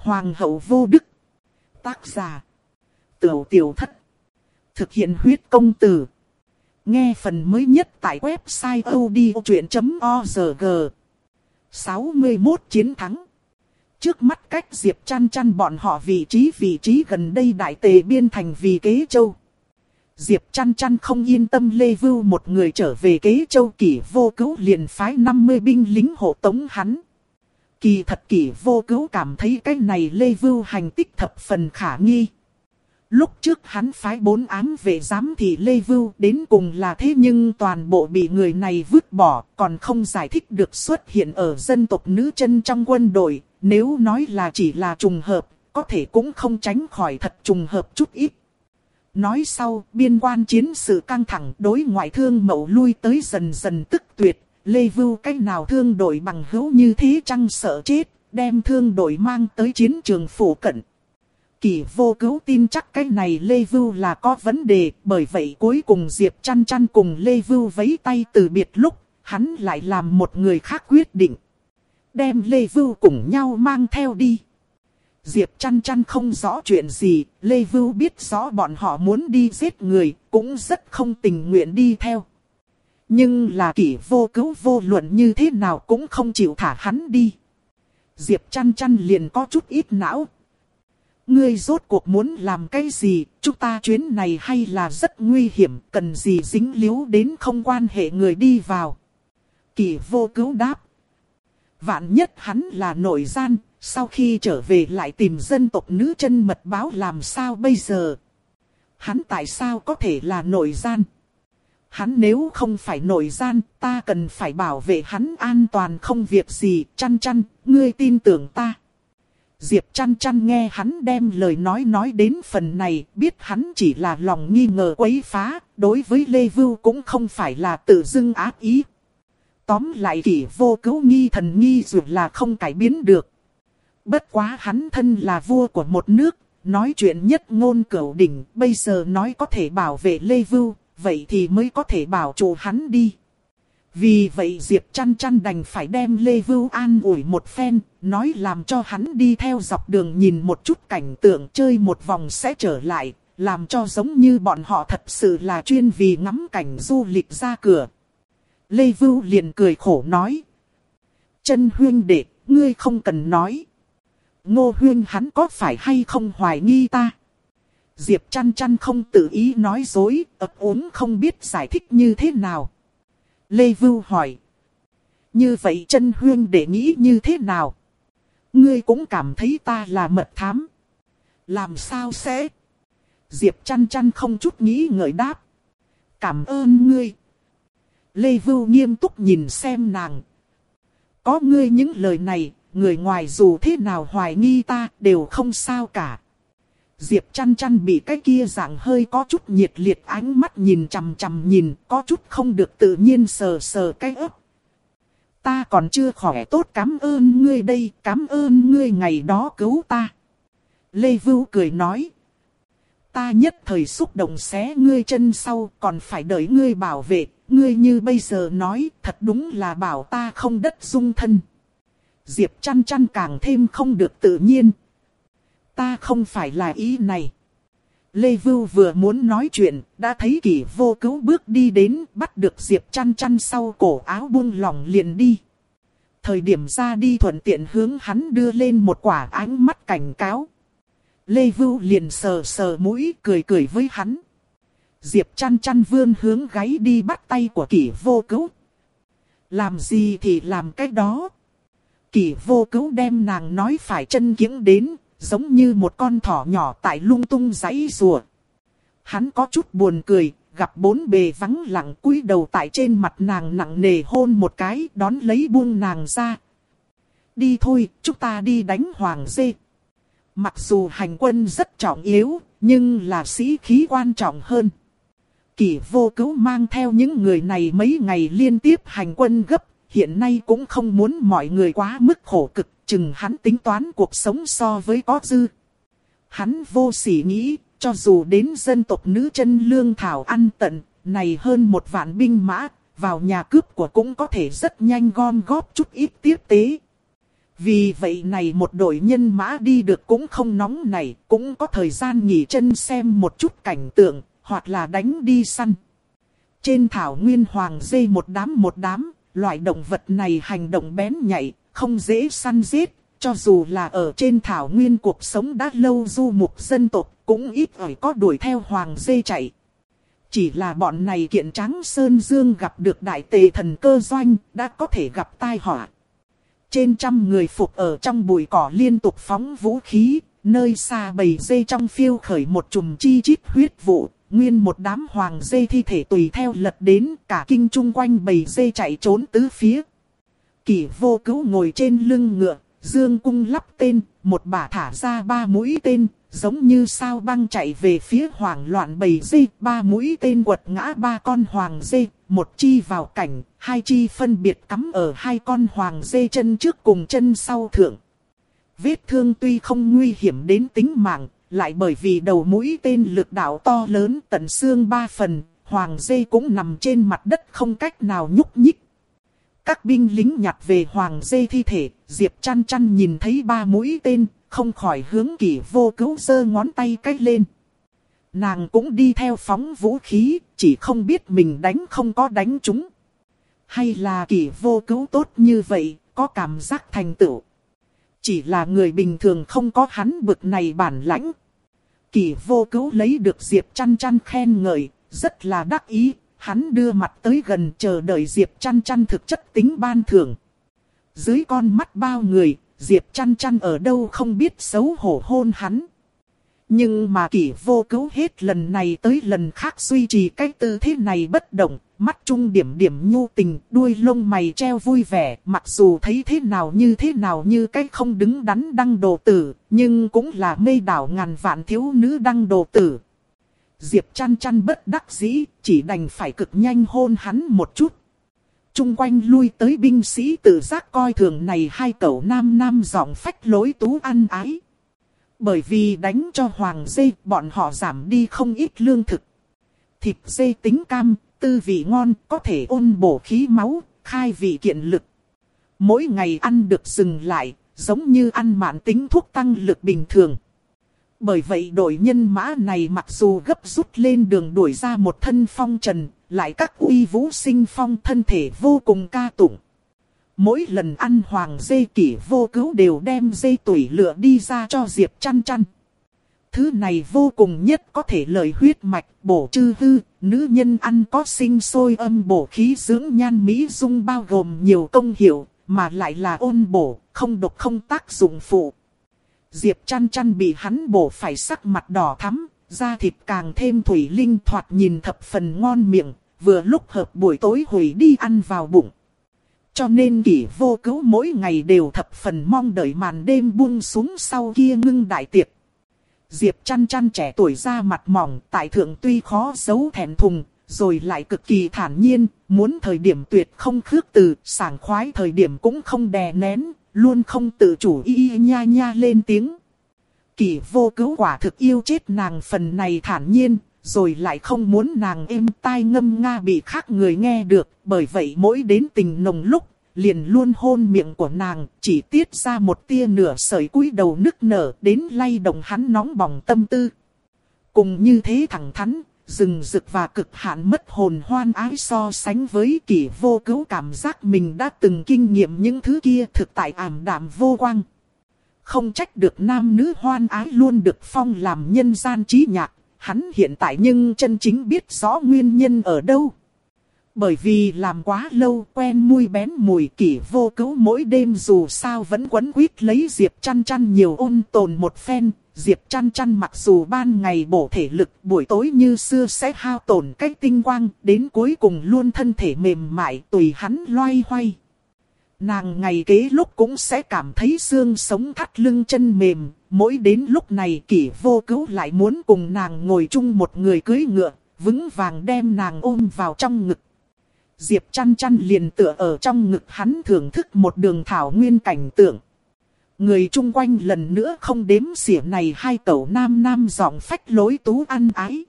Hoàng hậu vô đức. Tác giả. Tiểu tiểu thất. Thực hiện huyết công từ. Nghe phần mới nhất tại website odchuyện.org. 61 chiến thắng. Trước mắt cách Diệp chăn chăn bọn họ vị trí vị trí gần đây đại tề biên thành vì kế châu. Diệp chăn chăn không yên tâm Lê Vưu một người trở về kế châu kỷ vô cứu liền phái 50 binh lính hộ tống hắn. Kỳ thật kỳ vô cứu cảm thấy cái này Lê Vưu hành tích thập phần khả nghi. Lúc trước hắn phái bốn ám về giám thị Lê Vưu đến cùng là thế nhưng toàn bộ bị người này vứt bỏ còn không giải thích được xuất hiện ở dân tộc nữ chân trong quân đội. Nếu nói là chỉ là trùng hợp, có thể cũng không tránh khỏi thật trùng hợp chút ít. Nói sau, biên quan chiến sự căng thẳng đối ngoại thương mậu lui tới dần dần tức tuyệt. Lê Vưu cách nào thương đội bằng hữu như thế chăng sợ chết, đem thương đội mang tới chiến trường phủ cận. Kỳ vô cứu tin chắc cái này Lê Vưu là có vấn đề, bởi vậy cuối cùng Diệp chăn chăn cùng Lê Vưu vấy tay từ biệt lúc, hắn lại làm một người khác quyết định. Đem Lê Vưu cùng nhau mang theo đi. Diệp chăn chăn không rõ chuyện gì, Lê Vưu biết rõ bọn họ muốn đi giết người, cũng rất không tình nguyện đi theo. Nhưng là kỷ vô cứu vô luận như thế nào cũng không chịu thả hắn đi. Diệp chăn chăn liền có chút ít não. Ngươi rốt cuộc muốn làm cái gì, chúng ta chuyến này hay là rất nguy hiểm, cần gì dính líu đến không quan hệ người đi vào. Kỷ vô cứu đáp. Vạn nhất hắn là nội gian, sau khi trở về lại tìm dân tộc nữ chân mật báo làm sao bây giờ? Hắn tại sao có thể là nội gian? Hắn nếu không phải nội gian, ta cần phải bảo vệ hắn an toàn không việc gì, chăn chăn, ngươi tin tưởng ta. Diệp chăn chăn nghe hắn đem lời nói nói đến phần này, biết hắn chỉ là lòng nghi ngờ quấy phá, đối với Lê Vưu cũng không phải là tự dưng ác ý. Tóm lại kỷ vô cứu nghi thần nghi dù là không cải biến được. Bất quá hắn thân là vua của một nước, nói chuyện nhất ngôn cửu đỉnh, bây giờ nói có thể bảo vệ Lê Vưu, vậy thì mới có thể bảo chủ hắn đi. Vì vậy Diệp chăn chăn đành phải đem Lê Vưu an ủi một phen, nói làm cho hắn đi theo dọc đường nhìn một chút cảnh tượng chơi một vòng sẽ trở lại, làm cho giống như bọn họ thật sự là chuyên vì ngắm cảnh du lịch ra cửa. Lê Vưu liền cười khổ nói. Chân huyên đệ, ngươi không cần nói. Ngô huyên hắn có phải hay không hoài nghi ta? Diệp chăn chăn không tự ý nói dối, ấp uống không biết giải thích như thế nào. Lê Vưu hỏi. Như vậy chân huyên để nghĩ như thế nào? Ngươi cũng cảm thấy ta là mật thám. Làm sao sẽ? Diệp chăn chăn không chút nghĩ ngợi đáp. Cảm ơn ngươi. Lê Vưu nghiêm túc nhìn xem nàng. Có ngươi những lời này, người ngoài dù thế nào hoài nghi ta đều không sao cả. Diệp chăn chăn bị cái kia dạng hơi có chút nhiệt liệt ánh mắt nhìn chằm chằm nhìn, có chút không được tự nhiên sờ sờ cái ấp. Ta còn chưa khỏe tốt cảm ơn ngươi đây, cảm ơn ngươi ngày đó cứu ta. Lê Vưu cười nói. Ta nhất thời xúc động xé ngươi chân sau, còn phải đợi ngươi bảo vệ, ngươi như bây giờ nói, thật đúng là bảo ta không đất dung thân. Diệp chăn chăn càng thêm không được tự nhiên. Ta không phải là ý này. Lê Vưu vừa muốn nói chuyện, đã thấy kỷ vô cứu bước đi đến, bắt được Diệp chăn chăn sau cổ áo buông lỏng liền đi. Thời điểm ra đi thuận tiện hướng hắn đưa lên một quả ánh mắt cảnh cáo. Lê Vưu liền sờ sờ mũi cười cười với hắn. Diệp chăn chăn vươn hướng gáy đi bắt tay của kỷ vô cứu. Làm gì thì làm cái đó. Kỷ vô cứu đem nàng nói phải chân kiếng đến, giống như một con thỏ nhỏ tại lung tung giấy rùa. Hắn có chút buồn cười, gặp bốn bề vắng lặng cúi đầu tại trên mặt nàng nặng nề hôn một cái, đón lấy buông nàng ra. Đi thôi, chúng ta đi đánh hoàng dê. Mặc dù hành quân rất trọng yếu, nhưng là sĩ khí quan trọng hơn. Kỷ vô cứu mang theo những người này mấy ngày liên tiếp hành quân gấp, hiện nay cũng không muốn mọi người quá mức khổ cực, chừng hắn tính toán cuộc sống so với có dư. Hắn vô sỉ nghĩ, cho dù đến dân tộc nữ chân lương thảo ăn tận, này hơn một vạn binh mã, vào nhà cướp của cũng có thể rất nhanh gom góp chút ít tiếp tế. Vì vậy này một đội nhân mã đi được cũng không nóng này, cũng có thời gian nghỉ chân xem một chút cảnh tượng, hoặc là đánh đi săn. Trên thảo nguyên hoàng dây một đám một đám, loại động vật này hành động bén nhạy, không dễ săn giết, cho dù là ở trên thảo nguyên cuộc sống đã lâu du mục dân tộc, cũng ít ỏi có đuổi theo hoàng dây chạy. Chỉ là bọn này kiện trắng Sơn Dương gặp được đại tề thần cơ doanh, đã có thể gặp tai họa. Trên trăm người phục ở trong bụi cỏ liên tục phóng vũ khí, nơi xa bầy dây trong phiêu khởi một chùm chi chít huyết vụ, nguyên một đám hoàng dây thi thể tùy theo lật đến cả kinh chung quanh bầy dây chạy trốn tứ phía. Kỷ vô cứu ngồi trên lưng ngựa, dương cung lắp tên, một bả thả ra ba mũi tên, giống như sao băng chạy về phía hoàng loạn bầy dê, ba mũi tên quật ngã ba con hoàng dê, một chi vào cảnh, hai chi phân biệt cắm ở hai con hoàng dê chân trước cùng chân sau thượng. Vết thương tuy không nguy hiểm đến tính mạng, lại bởi vì đầu mũi tên lực đạo to lớn tận xương ba phần, hoàng dê cũng nằm trên mặt đất không cách nào nhúc nhích. Các binh lính nhặt về hoàng dây thi thể, Diệp chăn chăn nhìn thấy ba mũi tên, không khỏi hướng kỷ vô cứu giơ ngón tay cách lên. Nàng cũng đi theo phóng vũ khí, chỉ không biết mình đánh không có đánh chúng. Hay là kỷ vô cứu tốt như vậy, có cảm giác thành tựu. Chỉ là người bình thường không có hắn bực này bản lãnh. Kỷ vô cứu lấy được Diệp chăn chăn khen ngợi, rất là đắc ý, hắn đưa mặt tới gần chờ đợi Diệp chăn chăn thực chất tính ban thưởng. Dưới con mắt bao người, Diệp chăn chăn ở đâu không biết xấu hổ hôn hắn. Nhưng mà kỷ vô cứu hết lần này tới lần khác duy trì cái tư thế này bất động, mắt trung điểm điểm nhu tình, đuôi lông mày treo vui vẻ, mặc dù thấy thế nào như thế nào như cái không đứng đắn đăng đồ tử, nhưng cũng là mê đảo ngàn vạn thiếu nữ đăng đồ tử. Diệp chăn chăn bất đắc dĩ, chỉ đành phải cực nhanh hôn hắn một chút. Trung quanh lui tới binh sĩ tự giác coi thường này hai cậu nam nam giọng phách lối tú ăn ái. Bởi vì đánh cho hoàng dê bọn họ giảm đi không ít lương thực. Thịt dê tính cam, tư vị ngon, có thể ôn bổ khí máu, khai vị kiện lực. Mỗi ngày ăn được dừng lại, giống như ăn mạn tính thuốc tăng lực bình thường. Bởi vậy đội nhân mã này mặc dù gấp rút lên đường đuổi ra một thân phong trần, lại các uy vũ sinh phong thân thể vô cùng ca tụng. Mỗi lần ăn hoàng dê kỷ vô cứu đều đem dê tủy lựa đi ra cho Diệp chăn chăn. Thứ này vô cùng nhất có thể lợi huyết mạch, bổ chư hư, nữ nhân ăn có sinh sôi âm bổ khí dưỡng nhan mỹ dung bao gồm nhiều công hiệu, mà lại là ôn bổ, không độc không tác dụng phụ. Diệp chăn chăn bị hắn bổ phải sắc mặt đỏ thắm, da thịt càng thêm thủy linh thoạt nhìn thập phần ngon miệng, vừa lúc hợp buổi tối hủy đi ăn vào bụng. Cho nên kỷ vô cứu mỗi ngày đều thập phần mong đợi màn đêm buông xuống sau kia ngưng đại tiệc. Diệp chăn chăn trẻ tuổi ra mặt mỏng tại thượng tuy khó giấu thẹn thùng, rồi lại cực kỳ thản nhiên, muốn thời điểm tuyệt không khước từ, sảng khoái thời điểm cũng không đè nén, luôn không tự chủ y nha nha lên tiếng. Kỷ vô cứu quả thực yêu chết nàng phần này thản nhiên, rồi lại không muốn nàng êm tai ngâm nga bị khác người nghe được, bởi vậy mỗi đến tình nồng lúc, liền luôn hôn miệng của nàng, chỉ tiết ra một tia nửa sợi cúi đầu nức nở đến lay động hắn nóng bỏng tâm tư. Cùng như thế thẳng thắn, rừng rực và cực hạn mất hồn hoan ái so sánh với kỷ vô cứu cảm giác mình đã từng kinh nghiệm những thứ kia thực tại ảm đạm vô quang. Không trách được nam nữ hoan ái luôn được phong làm nhân gian trí nhạc, hắn hiện tại nhưng chân chính biết rõ nguyên nhân ở đâu. Bởi vì làm quá lâu quen mùi bén mùi kỷ vô cứu mỗi đêm dù sao vẫn quấn quýt lấy Diệp chăn chăn nhiều ôn tồn một phen. Diệp chăn chăn mặc dù ban ngày bổ thể lực buổi tối như xưa sẽ hao tổn cách tinh quang đến cuối cùng luôn thân thể mềm mại tùy hắn loay hoay. Nàng ngày kế lúc cũng sẽ cảm thấy xương sống thắt lưng chân mềm, mỗi đến lúc này kỷ vô cứu lại muốn cùng nàng ngồi chung một người cưới ngựa, vững vàng đem nàng ôm vào trong ngực. Diệp chăn chăn liền tựa ở trong ngực hắn thưởng thức một đường thảo nguyên cảnh tượng. Người chung quanh lần nữa không đếm xỉa này hai tẩu nam nam giọng phách lối tú ăn ái.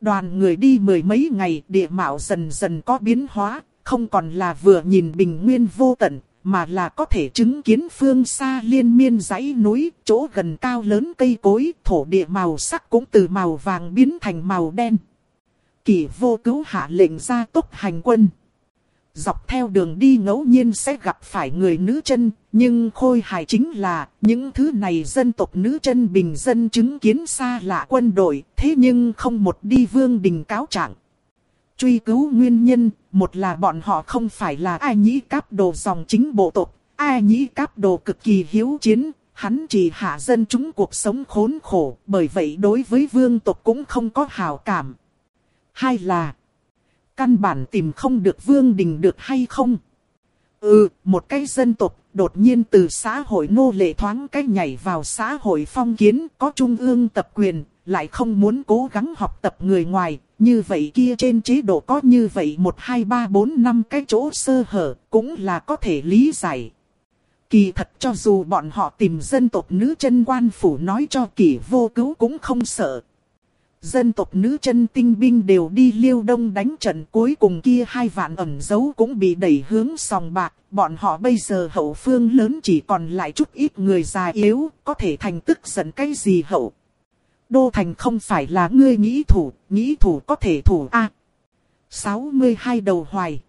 Đoàn người đi mười mấy ngày địa mạo dần dần có biến hóa, không còn là vừa nhìn bình nguyên vô tận, mà là có thể chứng kiến phương xa liên miên dãy núi, chỗ gần cao lớn cây cối, thổ địa màu sắc cũng từ màu vàng biến thành màu đen kỳ vô cứu hạ lệnh ra tốc hành quân. Dọc theo đường đi ngẫu nhiên sẽ gặp phải người nữ chân, nhưng khôi hài chính là những thứ này dân tộc nữ chân bình dân chứng kiến xa lạ quân đội, thế nhưng không một đi vương đình cáo trạng. Truy cứu nguyên nhân, một là bọn họ không phải là ai nhĩ cáp đồ dòng chính bộ tộc, ai nhĩ cáp đồ cực kỳ hiếu chiến, hắn chỉ hạ dân chúng cuộc sống khốn khổ, bởi vậy đối với vương tộc cũng không có hào cảm. Hai là, căn bản tìm không được vương đình được hay không? Ừ, một cái dân tộc đột nhiên từ xã hội nô lệ thoáng cái nhảy vào xã hội phong kiến có trung ương tập quyền, lại không muốn cố gắng học tập người ngoài, như vậy kia trên chế độ có như vậy 1, 2, 3, 4, 5 cái chỗ sơ hở, cũng là có thể lý giải. Kỳ thật cho dù bọn họ tìm dân tộc nữ chân quan phủ nói cho kỳ vô cứu cũng không sợ. Dân tộc nữ chân tinh binh đều đi liêu đông đánh trận cuối cùng kia hai vạn ẩn dấu cũng bị đẩy hướng sòng bạc. Bọn họ bây giờ hậu phương lớn chỉ còn lại chút ít người già yếu, có thể thành tức giận cái gì hậu. Đô Thành không phải là ngươi nghĩ thủ, nghĩ thủ có thể thủ A. 62 đầu hoài.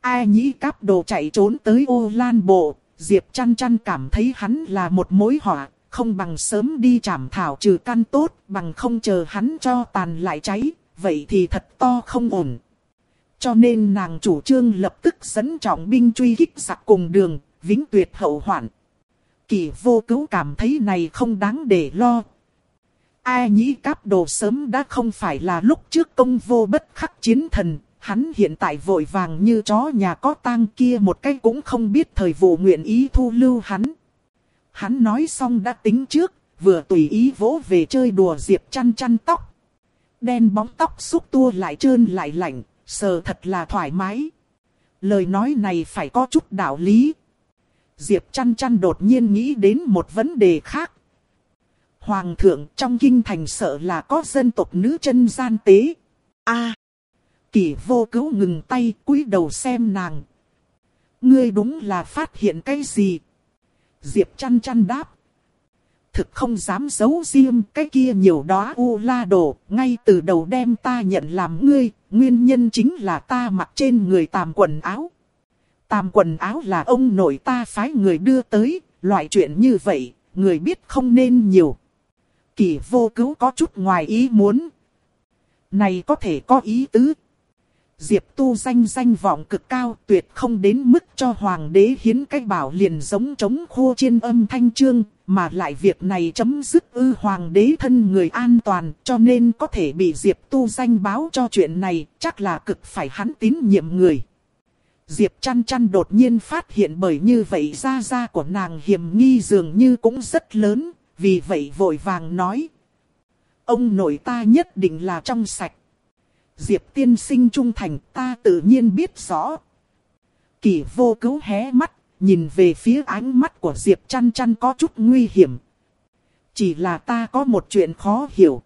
Ai nhĩ cáp đồ chạy trốn tới ô lan bộ, Diệp chăn chăn cảm thấy hắn là một mối họa, không bằng sớm đi chảm thảo trừ căn tốt, bằng không chờ hắn cho tàn lại cháy, vậy thì thật to không ổn. Cho nên nàng chủ trương lập tức dẫn trọng binh truy kích giặc cùng đường, vĩnh tuyệt hậu hoạn. Kỳ vô cứu cảm thấy này không đáng để lo, Ai nhĩ cáp đồ sớm đã không phải là lúc trước công vô bất khắc chiến thần, hắn hiện tại vội vàng như chó nhà có tang kia một cái cũng không biết thời vụ nguyện ý thu lưu hắn. Hắn nói xong đã tính trước, vừa tùy ý vỗ về chơi đùa diệp chăn chăn tóc. Đen bóng tóc xúc tua lại trơn lại lạnh, sờ thật là thoải mái. Lời nói này phải có chút đạo lý. Diệp chăn chăn đột nhiên nghĩ đến một vấn đề khác, Hoàng thượng trong kinh thành sợ là có dân tộc nữ chân gian tế. a à, Kỷ vô cứu ngừng tay cúi đầu xem nàng. Ngươi đúng là phát hiện cái gì? Diệp chăn chăn đáp. Thực không dám giấu riêng cái kia nhiều đó u la đồ, ngay từ đầu đem ta nhận làm ngươi, nguyên nhân chính là ta mặc trên người tàm quần áo. Tàm quần áo là ông nội ta phái người đưa tới, loại chuyện như vậy, người biết không nên nhiều kỳ vô cứu có chút ngoài ý muốn. Này có thể có ý tứ. Diệp tu danh danh vọng cực cao tuyệt không đến mức cho hoàng đế hiến cái bảo liền giống chống khô chiên âm thanh trương, mà lại việc này chấm dứt ư hoàng đế thân người an toàn cho nên có thể bị Diệp tu danh báo cho chuyện này chắc là cực phải hắn tín nhiệm người. Diệp chăn chăn đột nhiên phát hiện bởi như vậy ra ra của nàng hiểm nghi dường như cũng rất lớn, vì vậy vội vàng nói. Ông nội ta nhất định là trong sạch. Diệp tiên sinh trung thành ta tự nhiên biết rõ. Kỳ vô cứu hé mắt, nhìn về phía ánh mắt của Diệp chăn chăn có chút nguy hiểm. Chỉ là ta có một chuyện khó hiểu.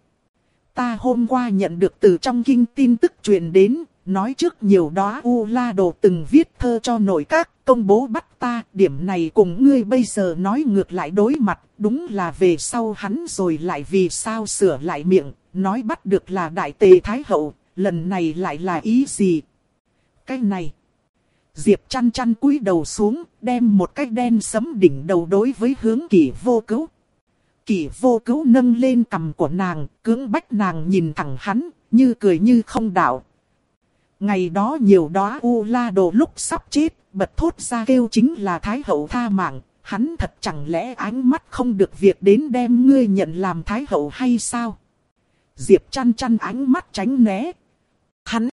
Ta hôm qua nhận được từ trong kinh tin tức truyền đến, nói trước nhiều đó U La Đồ từng viết thơ cho nội các, công bố bắt ta, điểm này cùng ngươi bây giờ nói ngược lại đối mặt, đúng là về sau hắn rồi lại vì sao sửa lại miệng, nói bắt được là đại tề thái hậu, lần này lại là ý gì? Cái này, Diệp chăn chăn cúi đầu xuống, đem một cái đen sấm đỉnh đầu đối với hướng kỷ vô cứu. Kỷ vô cứu nâng lên cầm của nàng, cưỡng bách nàng nhìn thẳng hắn, như cười như không đạo, Ngày đó nhiều đó U La Đồ lúc sắp chết, bật thốt ra kêu chính là Thái Hậu tha mạng. Hắn thật chẳng lẽ ánh mắt không được việc đến đem ngươi nhận làm Thái Hậu hay sao? Diệp chăn chăn ánh mắt tránh né. Hắn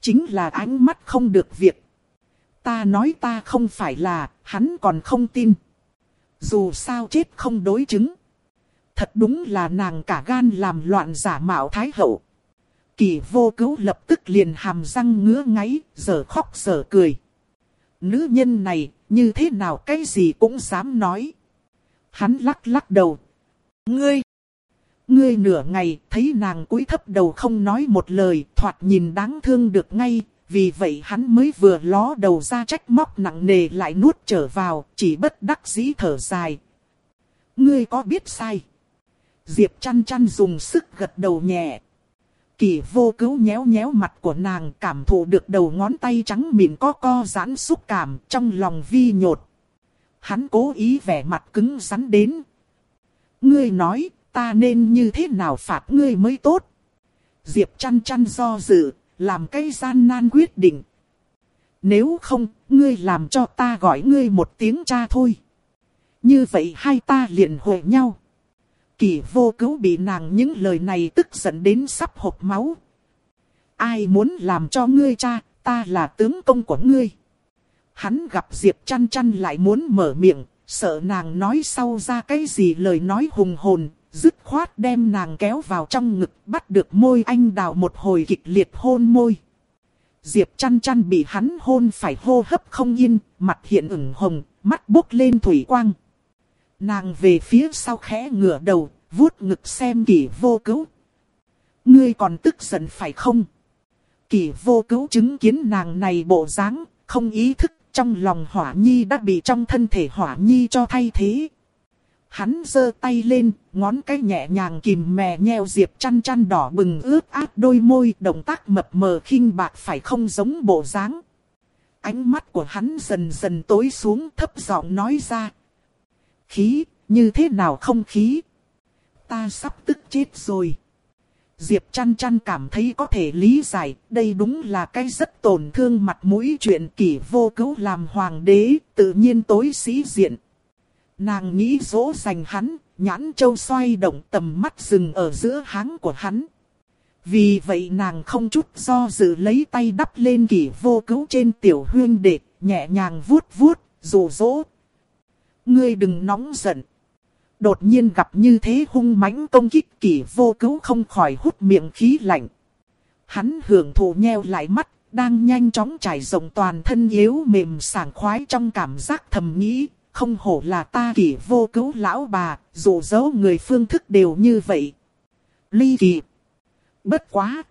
chính là ánh mắt không được việc. Ta nói ta không phải là, hắn còn không tin. Dù sao chết không đối chứng. Thật đúng là nàng cả gan làm loạn giả mạo Thái Hậu. Kỳ vô cứu lập tức liền hàm răng ngứa ngáy, giờ khóc giờ cười. Nữ nhân này, như thế nào cái gì cũng dám nói. Hắn lắc lắc đầu. Ngươi! Ngươi nửa ngày thấy nàng cúi thấp đầu không nói một lời, thoạt nhìn đáng thương được ngay, vì vậy hắn mới vừa ló đầu ra trách móc nặng nề lại nuốt trở vào, chỉ bất đắc dĩ thở dài. Ngươi có biết sai? Diệp chăn chăn dùng sức gật đầu nhẹ. Kỳ vô cứu nhéo nhéo mặt của nàng cảm thụ được đầu ngón tay trắng mịn có co giãn xúc cảm trong lòng vi nhột. Hắn cố ý vẻ mặt cứng rắn đến. Ngươi nói ta nên như thế nào phạt ngươi mới tốt. Diệp chăn chăn do dự, làm cái gian nan quyết định. Nếu không, ngươi làm cho ta gọi ngươi một tiếng cha thôi. Như vậy hai ta liền hội nhau. Kỳ vô cứu bị nàng những lời này tức giận đến sắp hộp máu. Ai muốn làm cho ngươi cha, ta là tướng công của ngươi. Hắn gặp Diệp chăn chăn lại muốn mở miệng, sợ nàng nói sau ra cái gì lời nói hùng hồn, dứt khoát đem nàng kéo vào trong ngực, bắt được môi anh đào một hồi kịch liệt hôn môi. Diệp chăn chăn bị hắn hôn phải hô hấp không yên, mặt hiện ửng hồng, mắt bốc lên thủy quang. Nàng về phía sau khẽ ngửa đầu, vuốt ngực xem kỳ vô cứu. Ngươi còn tức giận phải không? Kỳ vô cứu chứng kiến nàng này bộ dáng, không ý thức trong lòng hỏa nhi đã bị trong thân thể hỏa nhi cho thay thế. Hắn giơ tay lên, ngón cái nhẹ nhàng kìm mè nheo diệp chăn chăn đỏ bừng ướt át đôi môi, động tác mập mờ khinh bạc phải không giống bộ dáng. Ánh mắt của hắn dần dần tối xuống thấp giọng nói ra. Khí, như thế nào không khí? Ta sắp tức chết rồi. Diệp chăn chăn cảm thấy có thể lý giải, đây đúng là cái rất tổn thương mặt mũi chuyện kỷ vô cứu làm hoàng đế, tự nhiên tối sĩ diện. Nàng nghĩ dỗ dành hắn, nhãn châu xoay động tầm mắt dừng ở giữa háng của hắn. Vì vậy nàng không chút do dự lấy tay đắp lên kỷ vô cứu trên tiểu huyên đệ, nhẹ nhàng vuốt vuốt, rủ dỗ. Ngươi đừng nóng giận. Đột nhiên gặp như thế hung mãnh công kích kỷ vô cứu không khỏi hút miệng khí lạnh. Hắn hưởng thụ nheo lại mắt, đang nhanh chóng trải rộng toàn thân yếu mềm sảng khoái trong cảm giác thầm nghĩ, không hổ là ta kỷ vô cứu lão bà, dù dấu người phương thức đều như vậy. Ly kỳ. Bất quá.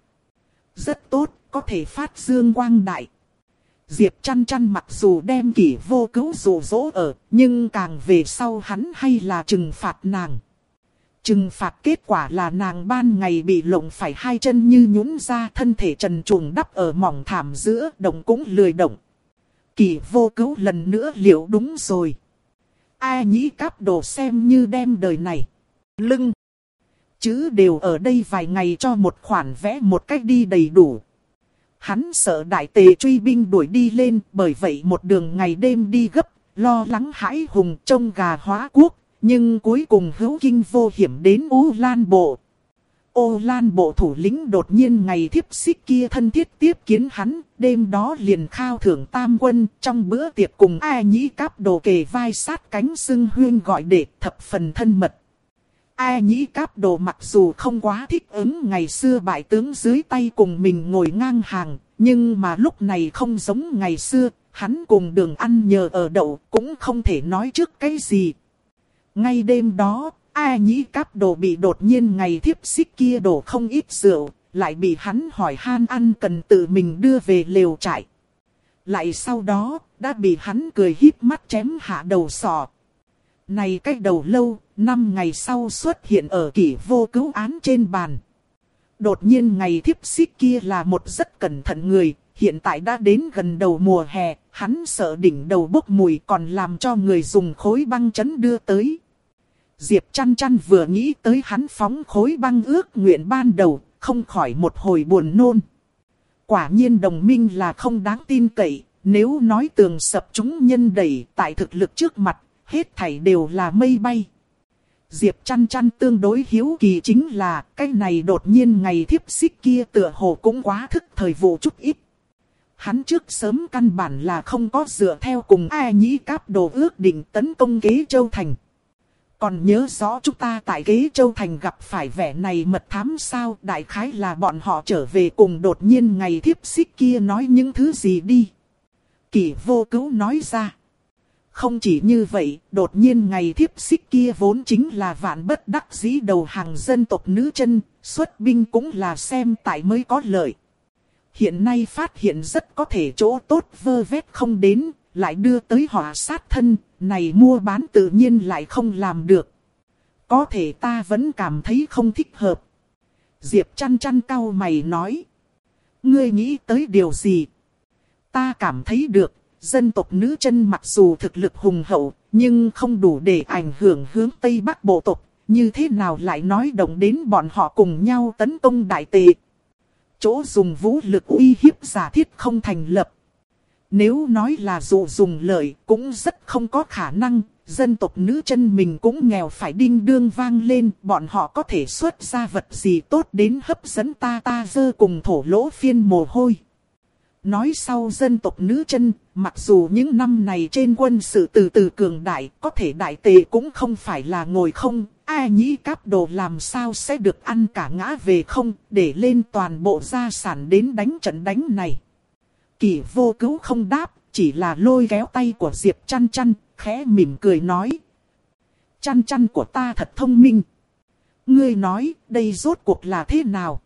Rất tốt, có thể phát dương quang đại. Diệp chăn chăn mặc dù đem kỷ vô cứu rủ dỗ ở, nhưng càng về sau hắn hay là trừng phạt nàng. Trừng phạt kết quả là nàng ban ngày bị lộng phải hai chân như nhũn ra thân thể trần truồng đắp ở mỏng thảm giữa đồng cũng lười động. kỳ vô cứu lần nữa liệu đúng rồi. Ai nhĩ cáp đồ xem như đem đời này. Lưng. Chữ đều ở đây vài ngày cho một khoản vẽ một cách đi đầy đủ. Hắn sợ đại tề truy binh đuổi đi lên bởi vậy một đường ngày đêm đi gấp, lo lắng hãi hùng trông gà hóa quốc. Nhưng cuối cùng hữu kinh vô hiểm đến U Lan Bộ. Ô Lan Bộ thủ lĩnh đột nhiên ngày thiếp xích kia thân thiết tiếp kiến hắn, đêm đó liền khao thưởng tam quân trong bữa tiệc cùng A nhĩ cáp đồ kề vai sát cánh xưng huyên gọi để thập phần thân mật. A nhĩ cáp đồ mặc dù không quá thích ứng ngày xưa bại tướng dưới tay cùng mình ngồi ngang hàng, nhưng mà lúc này không giống ngày xưa, hắn cùng đường ăn nhờ ở đậu cũng không thể nói trước cái gì. Ngay đêm đó, ai nhĩ cáp đồ bị đột nhiên ngày thiếp xích kia đổ không ít rượu, lại bị hắn hỏi han ăn cần tự mình đưa về lều trại. Lại sau đó, đã bị hắn cười híp mắt chém hạ đầu sọ. Này cách đầu lâu, năm ngày sau xuất hiện ở kỷ vô cứu án trên bàn. Đột nhiên ngày thiếp xích kia là một rất cẩn thận người, hiện tại đã đến gần đầu mùa hè, hắn sợ đỉnh đầu bốc mùi còn làm cho người dùng khối băng chấn đưa tới. Diệp chăn chăn vừa nghĩ tới hắn phóng khối băng ước nguyện ban đầu, không khỏi một hồi buồn nôn. Quả nhiên đồng minh là không đáng tin cậy, nếu nói tường sập chúng nhân đẩy tại thực lực trước mặt, hết thảy đều là mây bay. Diệp chăn chăn tương đối hiếu kỳ chính là cái này đột nhiên ngày thiếp xích kia tựa hồ cũng quá thức thời vụ chút ít. Hắn trước sớm căn bản là không có dựa theo cùng ai nhĩ cáp đồ ước định tấn công kế châu thành. Còn nhớ rõ chúng ta tại ghế châu thành gặp phải vẻ này mật thám sao đại khái là bọn họ trở về cùng đột nhiên ngày thiếp xích kia nói những thứ gì đi. Kỷ vô cứu nói ra. Không chỉ như vậy, đột nhiên ngày thiếp xích kia vốn chính là vạn bất đắc dĩ đầu hàng dân tộc nữ chân, xuất binh cũng là xem tại mới có lợi. hiện nay phát hiện rất có thể chỗ tốt vơ vét không đến, lại đưa tới họa sát thân, này mua bán tự nhiên lại không làm được. Có thể ta vẫn cảm thấy không thích hợp. Diệp chăn chăn cau mày nói. Ngươi nghĩ tới điều gì? Ta cảm thấy được, dân tộc nữ chân mặc dù thực lực hùng hậu, nhưng không đủ để ảnh hưởng hướng Tây Bắc bộ tộc. Như thế nào lại nói động đến bọn họ cùng nhau tấn công đại tệ? Chỗ dùng vũ lực uy hiếp giả thiết không thành lập. Nếu nói là dụ dùng lợi cũng rất không có khả năng, dân tộc nữ chân mình cũng nghèo phải đinh đương vang lên, bọn họ có thể xuất ra vật gì tốt đến hấp dẫn ta ta dơ cùng thổ lỗ phiên mồ hôi. Nói sau dân tộc nữ chân, mặc dù những năm này trên quân sự từ từ cường đại, có thể đại tệ cũng không phải là ngồi không, ai nhĩ cáp đồ làm sao sẽ được ăn cả ngã về không, để lên toàn bộ gia sản đến đánh trận đánh này. Kỳ vô cứu không đáp, chỉ là lôi kéo tay của Diệp chăn chăn, khẽ mỉm cười nói. Chăn chăn của ta thật thông minh. Ngươi nói, đây rốt cuộc là thế nào?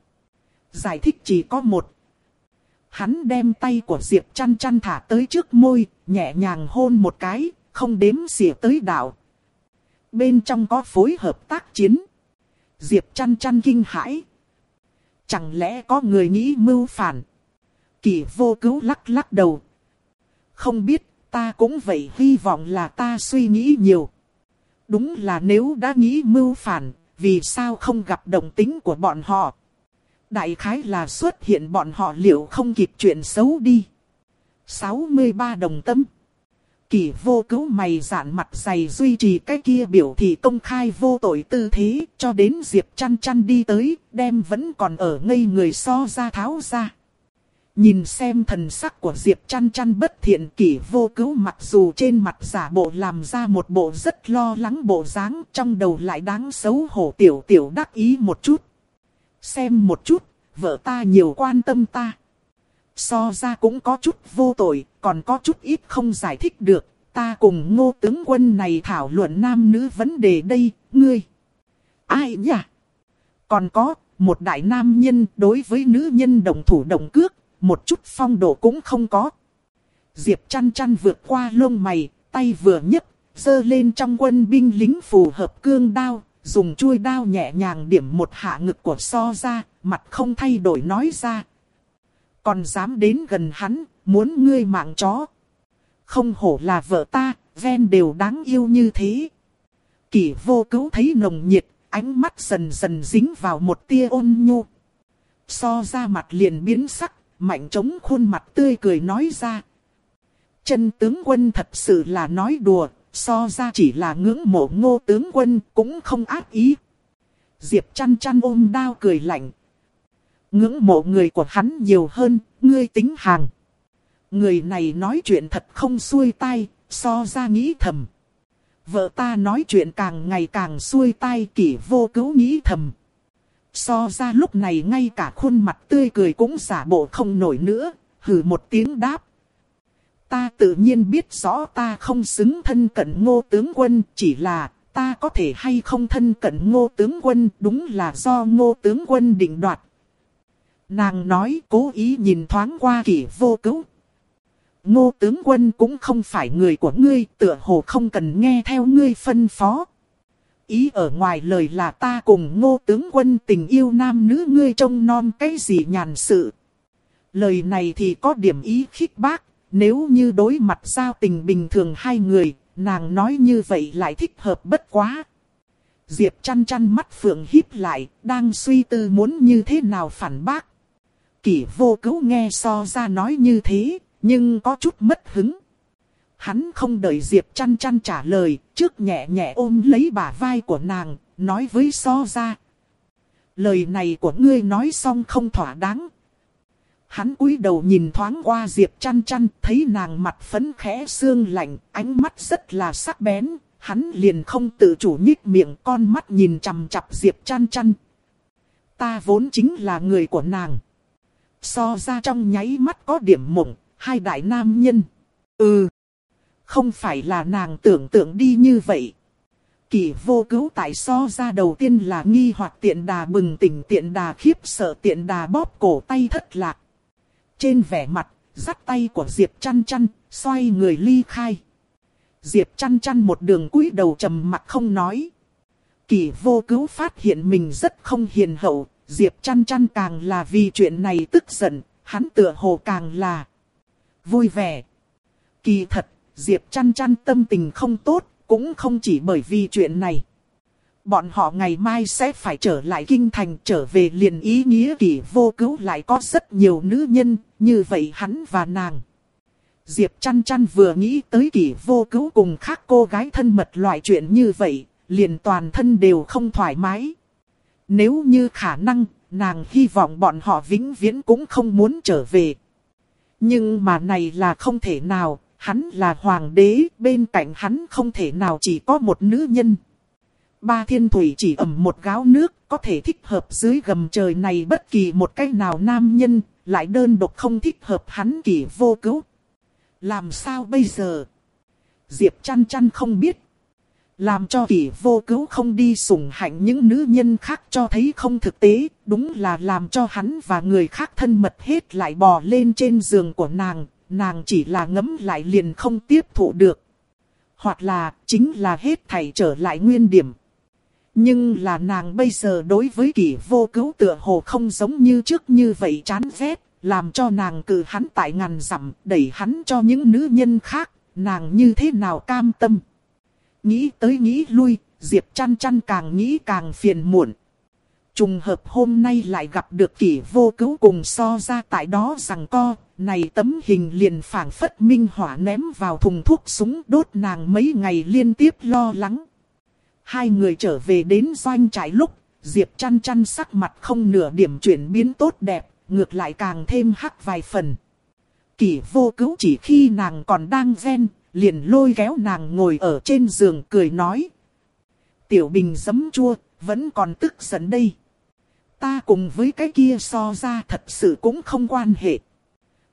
Giải thích chỉ có một. Hắn đem tay của Diệp chăn chăn thả tới trước môi, nhẹ nhàng hôn một cái, không đếm xỉa tới đảo. Bên trong có phối hợp tác chiến. Diệp chăn chăn kinh hãi. Chẳng lẽ có người nghĩ mưu phản? Kỳ vô cứu lắc lắc đầu. Không biết, ta cũng vậy hy vọng là ta suy nghĩ nhiều. Đúng là nếu đã nghĩ mưu phản, vì sao không gặp đồng tính của bọn họ? Đại khái là xuất hiện bọn họ liệu không kịp chuyện xấu đi. 63 đồng tâm. Kỳ vô cứu mày dạn mặt dày duy trì cái kia biểu thị công khai vô tội tư thế cho đến Diệp chăn chăn đi tới, đem vẫn còn ở ngây người so ra tháo ra. Nhìn xem thần sắc của Diệp chăn chăn bất thiện kỷ vô cứu mặc dù trên mặt giả bộ làm ra một bộ rất lo lắng bộ dáng trong đầu lại đáng xấu hổ tiểu tiểu đắc ý một chút. Xem một chút, vợ ta nhiều quan tâm ta. So ra cũng có chút vô tội, còn có chút ít không giải thích được. Ta cùng ngô tướng quân này thảo luận nam nữ vấn đề đây, ngươi. Ai nhỉ? Còn có, một đại nam nhân đối với nữ nhân đồng thủ đồng cước, một chút phong độ cũng không có. Diệp chăn chăn vượt qua lông mày, tay vừa nhấc, dơ lên trong quân binh lính phù hợp cương đao, dùng chuôi đao nhẹ nhàng điểm một hạ ngực của so ra, mặt không thay đổi nói ra. Còn dám đến gần hắn, muốn ngươi mạng chó. Không hổ là vợ ta, ven đều đáng yêu như thế. Kỷ vô cứu thấy nồng nhiệt, ánh mắt dần dần dính vào một tia ôn nhu. So ra mặt liền biến sắc, mạnh chống khuôn mặt tươi cười nói ra. Chân tướng quân thật sự là nói đùa, so ra chỉ là ngưỡng mộ ngô tướng quân cũng không ác ý. Diệp chăn chăn ôm đao cười lạnh. Ngưỡng mộ người của hắn nhiều hơn, ngươi tính hàng. Người này nói chuyện thật không xuôi tai, so ra nghĩ thầm. Vợ ta nói chuyện càng ngày càng xuôi tai kỷ vô cứu nghĩ thầm. So ra lúc này ngay cả khuôn mặt tươi cười cũng giả bộ không nổi nữa, hừ một tiếng đáp. Ta tự nhiên biết rõ ta không xứng thân cận ngô tướng quân, chỉ là ta có thể hay không thân cận ngô tướng quân, đúng là do ngô tướng quân định đoạt. Nàng nói cố ý nhìn thoáng qua kỷ vô cứu. Ngô tướng quân cũng không phải người của ngươi, tựa hồ không cần nghe theo ngươi phân phó ý ở ngoài lời là ta cùng ngô tướng quân tình yêu nam nữ ngươi trông non cái gì nhàn sự. Lời này thì có điểm ý khích bác, nếu như đối mặt giao tình bình thường hai người, nàng nói như vậy lại thích hợp bất quá. Diệp chăn chăn mắt phượng híp lại, đang suy tư muốn như thế nào phản bác. Kỷ vô cứu nghe so ra nói như thế, nhưng có chút mất hứng. Hắn không đợi Diệp chăn chăn trả lời, trước nhẹ nhẹ ôm lấy bả vai của nàng, nói với so ra. Lời này của ngươi nói xong không thỏa đáng. Hắn cúi đầu nhìn thoáng qua Diệp chăn chăn, thấy nàng mặt phấn khẽ xương lạnh, ánh mắt rất là sắc bén. Hắn liền không tự chủ nhích miệng con mắt nhìn chằm chặp Diệp chăn chăn. Ta vốn chính là người của nàng. So ra trong nháy mắt có điểm mộng, hai đại nam nhân. Ừ. Không phải là nàng tưởng tượng đi như vậy. Kỳ vô cứu tại so ra đầu tiên là nghi hoặc tiện đà bừng tỉnh tiện đà khiếp sợ tiện đà bóp cổ tay thất lạc. trên vẻ mặt, dắt tay của Diệp chăn chăn, xoay người ly khai. Diệp chăn chăn một đường cúi đầu trầm mặt không nói. Kỳ vô cứu phát hiện mình rất không hiền hậu, Diệp chăn chăn càng là vì chuyện này tức giận, hắn tựa hồ càng là vui vẻ. Kỳ thật, Diệp chăn chăn tâm tình không tốt, cũng không chỉ bởi vì chuyện này. Bọn họ ngày mai sẽ phải trở lại kinh thành trở về liền ý nghĩa kỳ vô cứu lại có rất nhiều nữ nhân, như vậy hắn và nàng. Diệp chăn chăn vừa nghĩ tới kỳ vô cứu cùng khác cô gái thân mật loại chuyện như vậy, liền toàn thân đều không thoải mái. Nếu như khả năng, nàng hy vọng bọn họ vĩnh viễn cũng không muốn trở về. Nhưng mà này là không thể nào, hắn là hoàng đế, bên cạnh hắn không thể nào chỉ có một nữ nhân. Ba thiên thủy chỉ ẩm một gáo nước, có thể thích hợp dưới gầm trời này bất kỳ một cái nào nam nhân, lại đơn độc không thích hợp hắn kỳ vô cứu. Làm sao bây giờ? Diệp chăn chăn không biết. Làm cho kỷ vô cứu không đi sủng hạnh những nữ nhân khác cho thấy không thực tế, đúng là làm cho hắn và người khác thân mật hết lại bò lên trên giường của nàng, nàng chỉ là ngấm lại liền không tiếp thụ được. Hoặc là, chính là hết thảy trở lại nguyên điểm. Nhưng là nàng bây giờ đối với kỷ vô cứu tựa hồ không giống như trước như vậy chán ghét, làm cho nàng cử hắn tại ngàn dặm, đẩy hắn cho những nữ nhân khác, nàng như thế nào cam tâm. Nghĩ tới nghĩ lui, Diệp chăn chăn càng nghĩ càng phiền muộn. Trùng hợp hôm nay lại gặp được kỷ vô cứu cùng so ra tại đó rằng co, này tấm hình liền phảng phất minh hỏa ném vào thùng thuốc súng đốt nàng mấy ngày liên tiếp lo lắng. Hai người trở về đến doanh trại lúc, Diệp chăn chăn sắc mặt không nửa điểm chuyển biến tốt đẹp, ngược lại càng thêm hắc vài phần. Kỷ vô cứu chỉ khi nàng còn đang ven, liền lôi kéo nàng ngồi ở trên giường cười nói. Tiểu bình giấm chua, vẫn còn tức giận đây. Ta cùng với cái kia so ra thật sự cũng không quan hệ.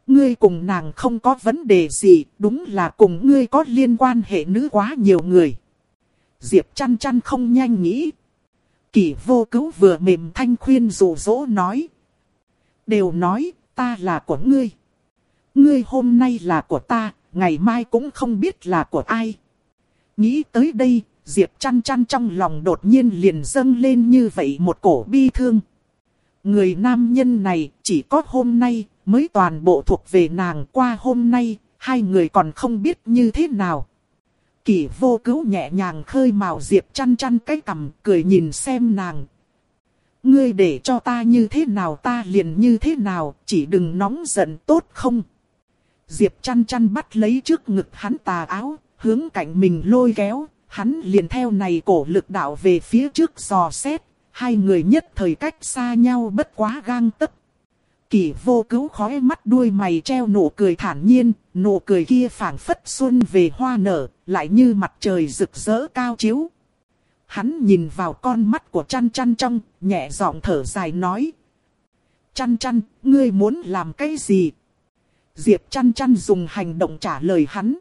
Ngươi cùng nàng không có vấn đề gì, đúng là cùng ngươi có liên quan hệ nữ quá nhiều người. Diệp chăn chăn không nhanh nghĩ. Kỷ vô cứu vừa mềm thanh khuyên rủ rỗ nói. Đều nói, ta là của ngươi. Ngươi hôm nay là của ta, ngày mai cũng không biết là của ai. Nghĩ tới đây, Diệp chăn chăn trong lòng đột nhiên liền dâng lên như vậy một cổ bi thương. Người nam nhân này chỉ có hôm nay mới toàn bộ thuộc về nàng qua hôm nay, hai người còn không biết như thế nào. Kỳ vô cứu nhẹ nhàng khơi màu Diệp chăn chăn cái cằm cười nhìn xem nàng. Ngươi để cho ta như thế nào ta liền như thế nào, chỉ đừng nóng giận tốt không? Diệp chăn chăn bắt lấy trước ngực hắn tà áo, hướng cạnh mình lôi kéo, hắn liền theo này cổ lực đạo về phía trước dò xét, hai người nhất thời cách xa nhau bất quá gang tấc. Kỳ vô cứu khói mắt đuôi mày treo nụ cười thản nhiên, nụ cười kia phảng phất xuân về hoa nở, lại như mặt trời rực rỡ cao chiếu. Hắn nhìn vào con mắt của chăn chăn trong, nhẹ giọng thở dài nói. Chăn chăn, ngươi muốn làm cái gì? Diệp chăn chăn dùng hành động trả lời hắn.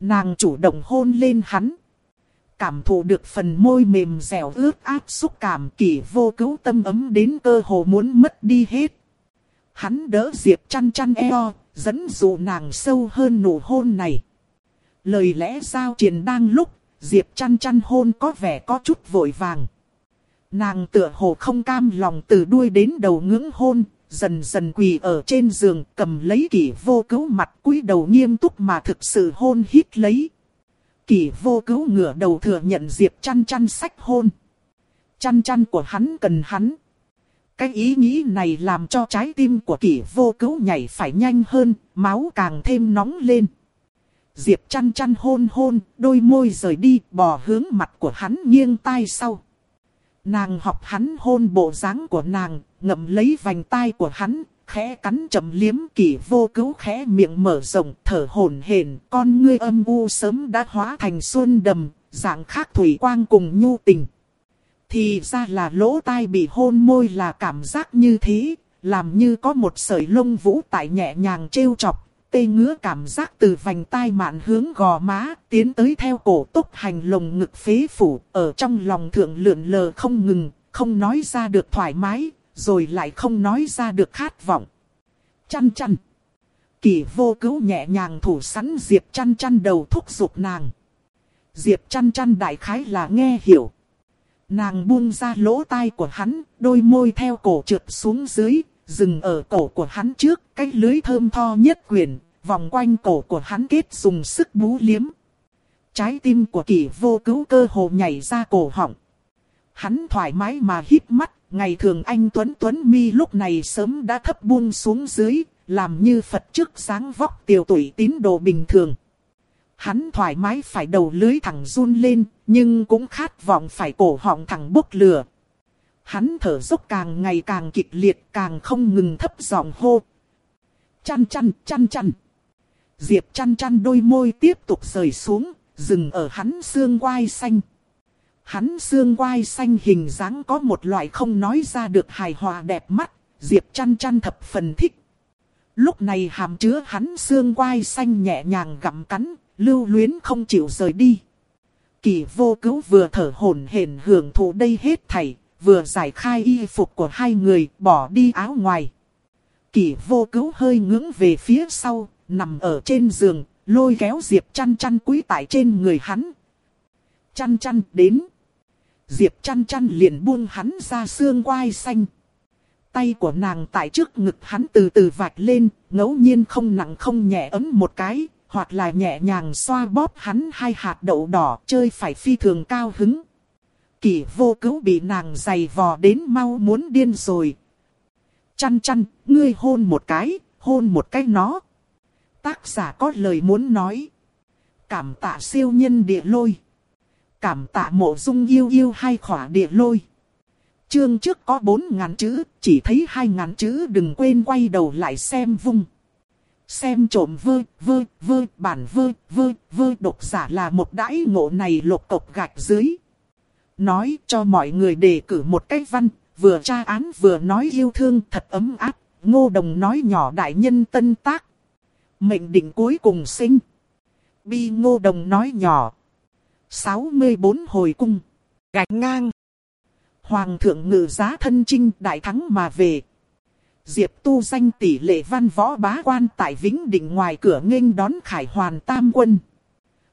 Nàng chủ động hôn lên hắn. Cảm thụ được phần môi mềm dẻo ướt áp xúc cảm kỳ vô cứu tâm ấm đến cơ hồ muốn mất đi hết. Hắn đỡ Diệp chăn chăn eo, dẫn dụ nàng sâu hơn nụ hôn này. Lời lẽ giao triển đang lúc, Diệp chăn chăn hôn có vẻ có chút vội vàng. Nàng tựa hồ không cam lòng từ đuôi đến đầu ngưỡng hôn, dần dần quỳ ở trên giường cầm lấy kỷ vô cứu mặt cúi đầu nghiêm túc mà thực sự hôn hít lấy. Kỷ vô cứu ngửa đầu thừa nhận Diệp chăn chăn sách hôn. Chăn chăn của hắn cần hắn. Cái ý nghĩ này làm cho trái tim của kỷ vô cứu nhảy phải nhanh hơn, máu càng thêm nóng lên. Diệp chăn chăn hôn hôn, đôi môi rời đi, bỏ hướng mặt của hắn nghiêng tai sau. Nàng học hắn hôn bộ dáng của nàng, ngậm lấy vành tai của hắn, khẽ cắn chậm liếm kỷ vô cứu khẽ miệng mở rộng, thở hổn hển, con ngươi âm u sớm đã hóa thành xuân đầm, dạng khác thủy quang cùng nhu tình. Thì ra là lỗ tai bị hôn môi là cảm giác như thế, làm như có một sợi lông vũ tại nhẹ nhàng trêu chọc, tê ngứa cảm giác từ vành tai mạn hướng gò má, tiến tới theo cổ túc hành lồng ngực phế phủ, ở trong lòng thượng lượn lờ không ngừng, không nói ra được thoải mái, rồi lại không nói ra được khát vọng. Chăn chăn. Kỳ vô cứu nhẹ nhàng thủ sẵn Diệp chăn chăn đầu thúc giục nàng. Diệp chăn chăn đại khái là nghe hiểu. Nàng buông ra lỗ tai của hắn, đôi môi theo cổ trượt xuống dưới, dừng ở cổ của hắn trước, cái lưới thơm tho nhất quyển, vòng quanh cổ của hắn kết dùng sức bú liếm. Trái tim của kỷ vô cứu cơ hồ nhảy ra cổ họng. Hắn thoải mái mà hít mắt, ngày thường anh Tuấn Tuấn mi lúc này sớm đã thấp buông xuống dưới, làm như Phật trước sáng vóc tiểu tuổi tín đồ bình thường. Hắn thoải mái phải đầu lưới thẳng run lên, nhưng cũng khát vọng phải cổ họng thẳng bốc lửa. Hắn thở dốc càng ngày càng kịch liệt, càng không ngừng thấp giọng hô. Chăn chăn, chăn chăn. Diệp chăn chăn đôi môi tiếp tục rời xuống, dừng ở hắn xương quai xanh. Hắn xương quai xanh hình dáng có một loại không nói ra được hài hòa đẹp mắt, Diệp chăn chăn thập phần thích. Lúc này hàm chứa hắn xương quai xanh nhẹ nhàng gặm cắn, lưu luyến không chịu rời đi. Kỳ vô cứu vừa thở hổn hển hưởng thụ đây hết thảy, vừa giải khai y phục của hai người, bỏ đi áo ngoài. Kỳ vô cứu hơi ngưỡng về phía sau, nằm ở trên giường, lôi kéo Diệp chăn chăn quý tại trên người hắn. Chăn chăn đến. Diệp chăn chăn liền buông hắn ra xương quai xanh. Tay của nàng tại trước ngực hắn từ từ vạch lên, ngẫu nhiên không nặng không nhẹ ấm một cái, hoặc là nhẹ nhàng xoa bóp hắn hai hạt đậu đỏ chơi phải phi thường cao hứng. Kỳ vô cứu bị nàng giày vò đến mau muốn điên rồi. Chăn chăn, ngươi hôn một cái, hôn một cái nó. Tác giả có lời muốn nói. Cảm tạ siêu nhân địa lôi. Cảm tạ mộ dung yêu yêu hai khỏa địa lôi. Chương trước có bốn ngàn chữ, chỉ thấy hai ngàn chữ đừng quên quay đầu lại xem vung. Xem trộm vơ, vơ, vơ, bản vơ, vơ, vơ độc giả là một đãi ngộ này lục cộc gạch dưới. Nói cho mọi người đề cử một cái văn, vừa tra án vừa nói yêu thương thật ấm áp. Ngô Đồng nói nhỏ đại nhân tân tác. Mệnh định cuối cùng sinh. Bi Ngô Đồng nói nhỏ. 64 hồi cung. Gạch ngang. Hoàng thượng ngự giá thân trinh đại thắng mà về. Diệp tu danh tỷ lệ văn võ bá quan tại Vĩnh Định ngoài cửa nghênh đón khải hoàn tam quân.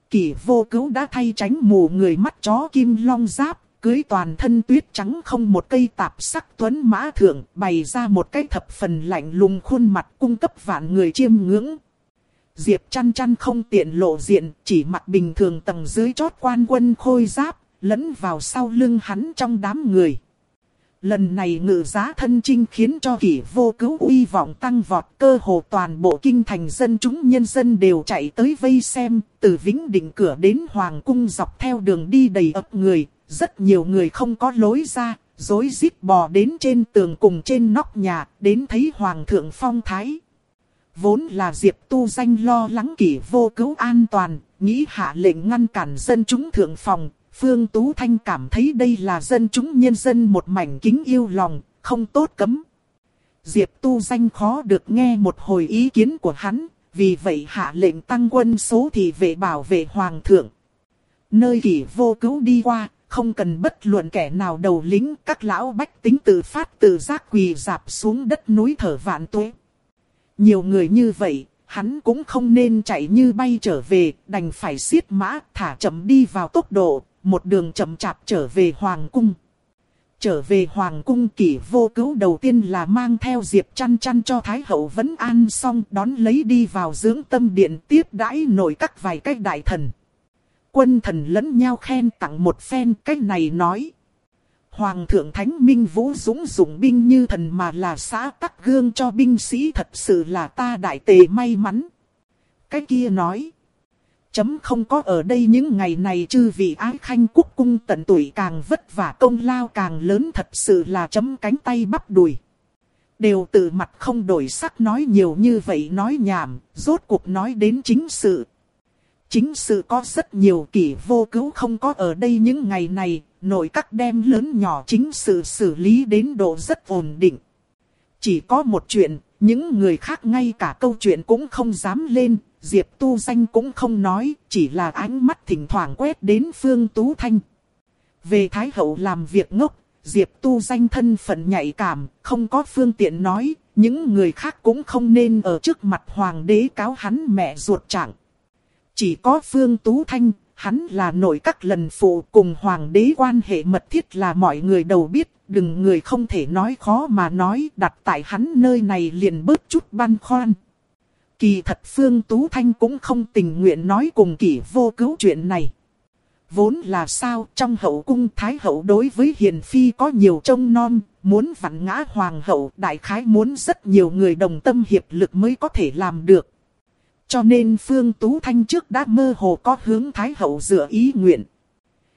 Kỳ vô cứu đã thay tránh mù người mắt chó kim long giáp, cưới toàn thân tuyết trắng không một cây tạp sắc tuấn mã thượng, bày ra một cái thập phần lạnh lùng khuôn mặt cung cấp vạn người chiêm ngưỡng. Diệp chăn chăn không tiện lộ diện, chỉ mặt bình thường tầng dưới chót quan quân khôi giáp, lẫn vào sau lưng hắn trong đám người. Lần này ngự giá thân chinh khiến cho kỷ vô cứu uy vọng tăng vọt cơ hồ toàn bộ kinh thành dân chúng nhân dân đều chạy tới vây xem, từ Vĩnh Định cửa đến Hoàng cung dọc theo đường đi đầy ập người, rất nhiều người không có lối ra, dối rít bò đến trên tường cùng trên nóc nhà, đến thấy Hoàng thượng phong thái. Vốn là Diệp tu danh lo lắng kỷ vô cứu an toàn, nghĩ hạ lệnh ngăn cản dân chúng thượng phòng, Phương Tú Thanh cảm thấy đây là dân chúng nhân dân một mảnh kính yêu lòng, không tốt cấm. Diệp tu danh khó được nghe một hồi ý kiến của hắn, vì vậy hạ lệnh tăng quân số thì vệ bảo vệ hoàng thượng. Nơi kỷ vô cứu đi qua, không cần bất luận kẻ nào đầu lính, các lão bách tính tự phát tự giác quỳ dạp xuống đất núi thở vạn tuế. Nhiều người như vậy, hắn cũng không nên chạy như bay trở về, đành phải siết mã, thả chậm đi vào tốc độ, một đường chậm chạp trở về Hoàng Cung. Trở về Hoàng Cung kỷ vô cứu đầu tiên là mang theo Diệp chăn chăn cho Thái Hậu vấn an xong đón lấy đi vào dưỡng tâm điện tiếp đãi nổi các vài cách đại thần. Quân thần lẫn nhau khen tặng một phen cách này nói. Hoàng thượng Thánh Minh Vũ Dũng dụng binh như thần mà là xã tắc gương cho binh sĩ thật sự là ta đại tề may mắn. Cái kia nói. Chấm không có ở đây những ngày này chư vị ái khanh quốc cung tận tuổi càng vất vả công lao càng lớn thật sự là chấm cánh tay bắp đùi. Đều tự mặt không đổi sắc nói nhiều như vậy nói nhảm, rốt cuộc nói đến chính sự. Chính sự có rất nhiều kỷ vô cứu không có ở đây những ngày này, nội các đem lớn nhỏ chính sự xử lý đến độ rất ổn định. Chỉ có một chuyện, những người khác ngay cả câu chuyện cũng không dám lên, Diệp Tu Danh cũng không nói, chỉ là ánh mắt thỉnh thoảng quét đến Phương Tú Thanh. Về Thái Hậu làm việc ngốc, Diệp tu danh thân phận nhạy cảm, không có phương tiện nói, những người khác cũng không nên ở trước mặt hoàng đế cáo hắn mẹ ruột trạng. Chỉ có Phương Tú Thanh, hắn là nội các lần phụ cùng hoàng đế quan hệ mật thiết là mọi người đầu biết, đừng người không thể nói khó mà nói đặt tại hắn nơi này liền bớt chút băn khoăn. Kỳ thật Phương Tú Thanh cũng không tình nguyện nói cùng kỷ vô cứu chuyện này. Vốn là sao trong hậu cung Thái hậu đối với Hiền Phi có nhiều trông non, muốn vặn ngã Hoàng hậu đại khái muốn rất nhiều người đồng tâm hiệp lực mới có thể làm được. Cho nên Phương Tú Thanh trước đã mơ hồ có hướng Thái hậu dựa ý nguyện.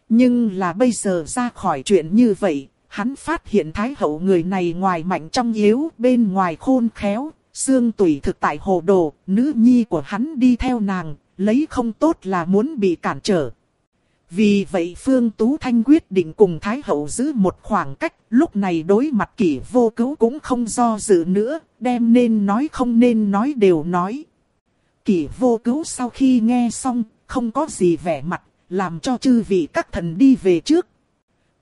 Nhưng là bây giờ ra khỏi chuyện như vậy, hắn phát hiện Thái hậu người này ngoài mạnh trong yếu, bên ngoài khôn khéo, xương tủy thực tại hồ đồ, nữ nhi của hắn đi theo nàng, lấy không tốt là muốn bị cản trở. Vì vậy Phương Tú Thanh quyết định cùng Thái Hậu giữ một khoảng cách, lúc này đối mặt kỷ vô cứu cũng không do dự nữa, đem nên nói không nên nói đều nói. Kỷ vô cứu sau khi nghe xong, không có gì vẻ mặt, làm cho chư vị các thần đi về trước.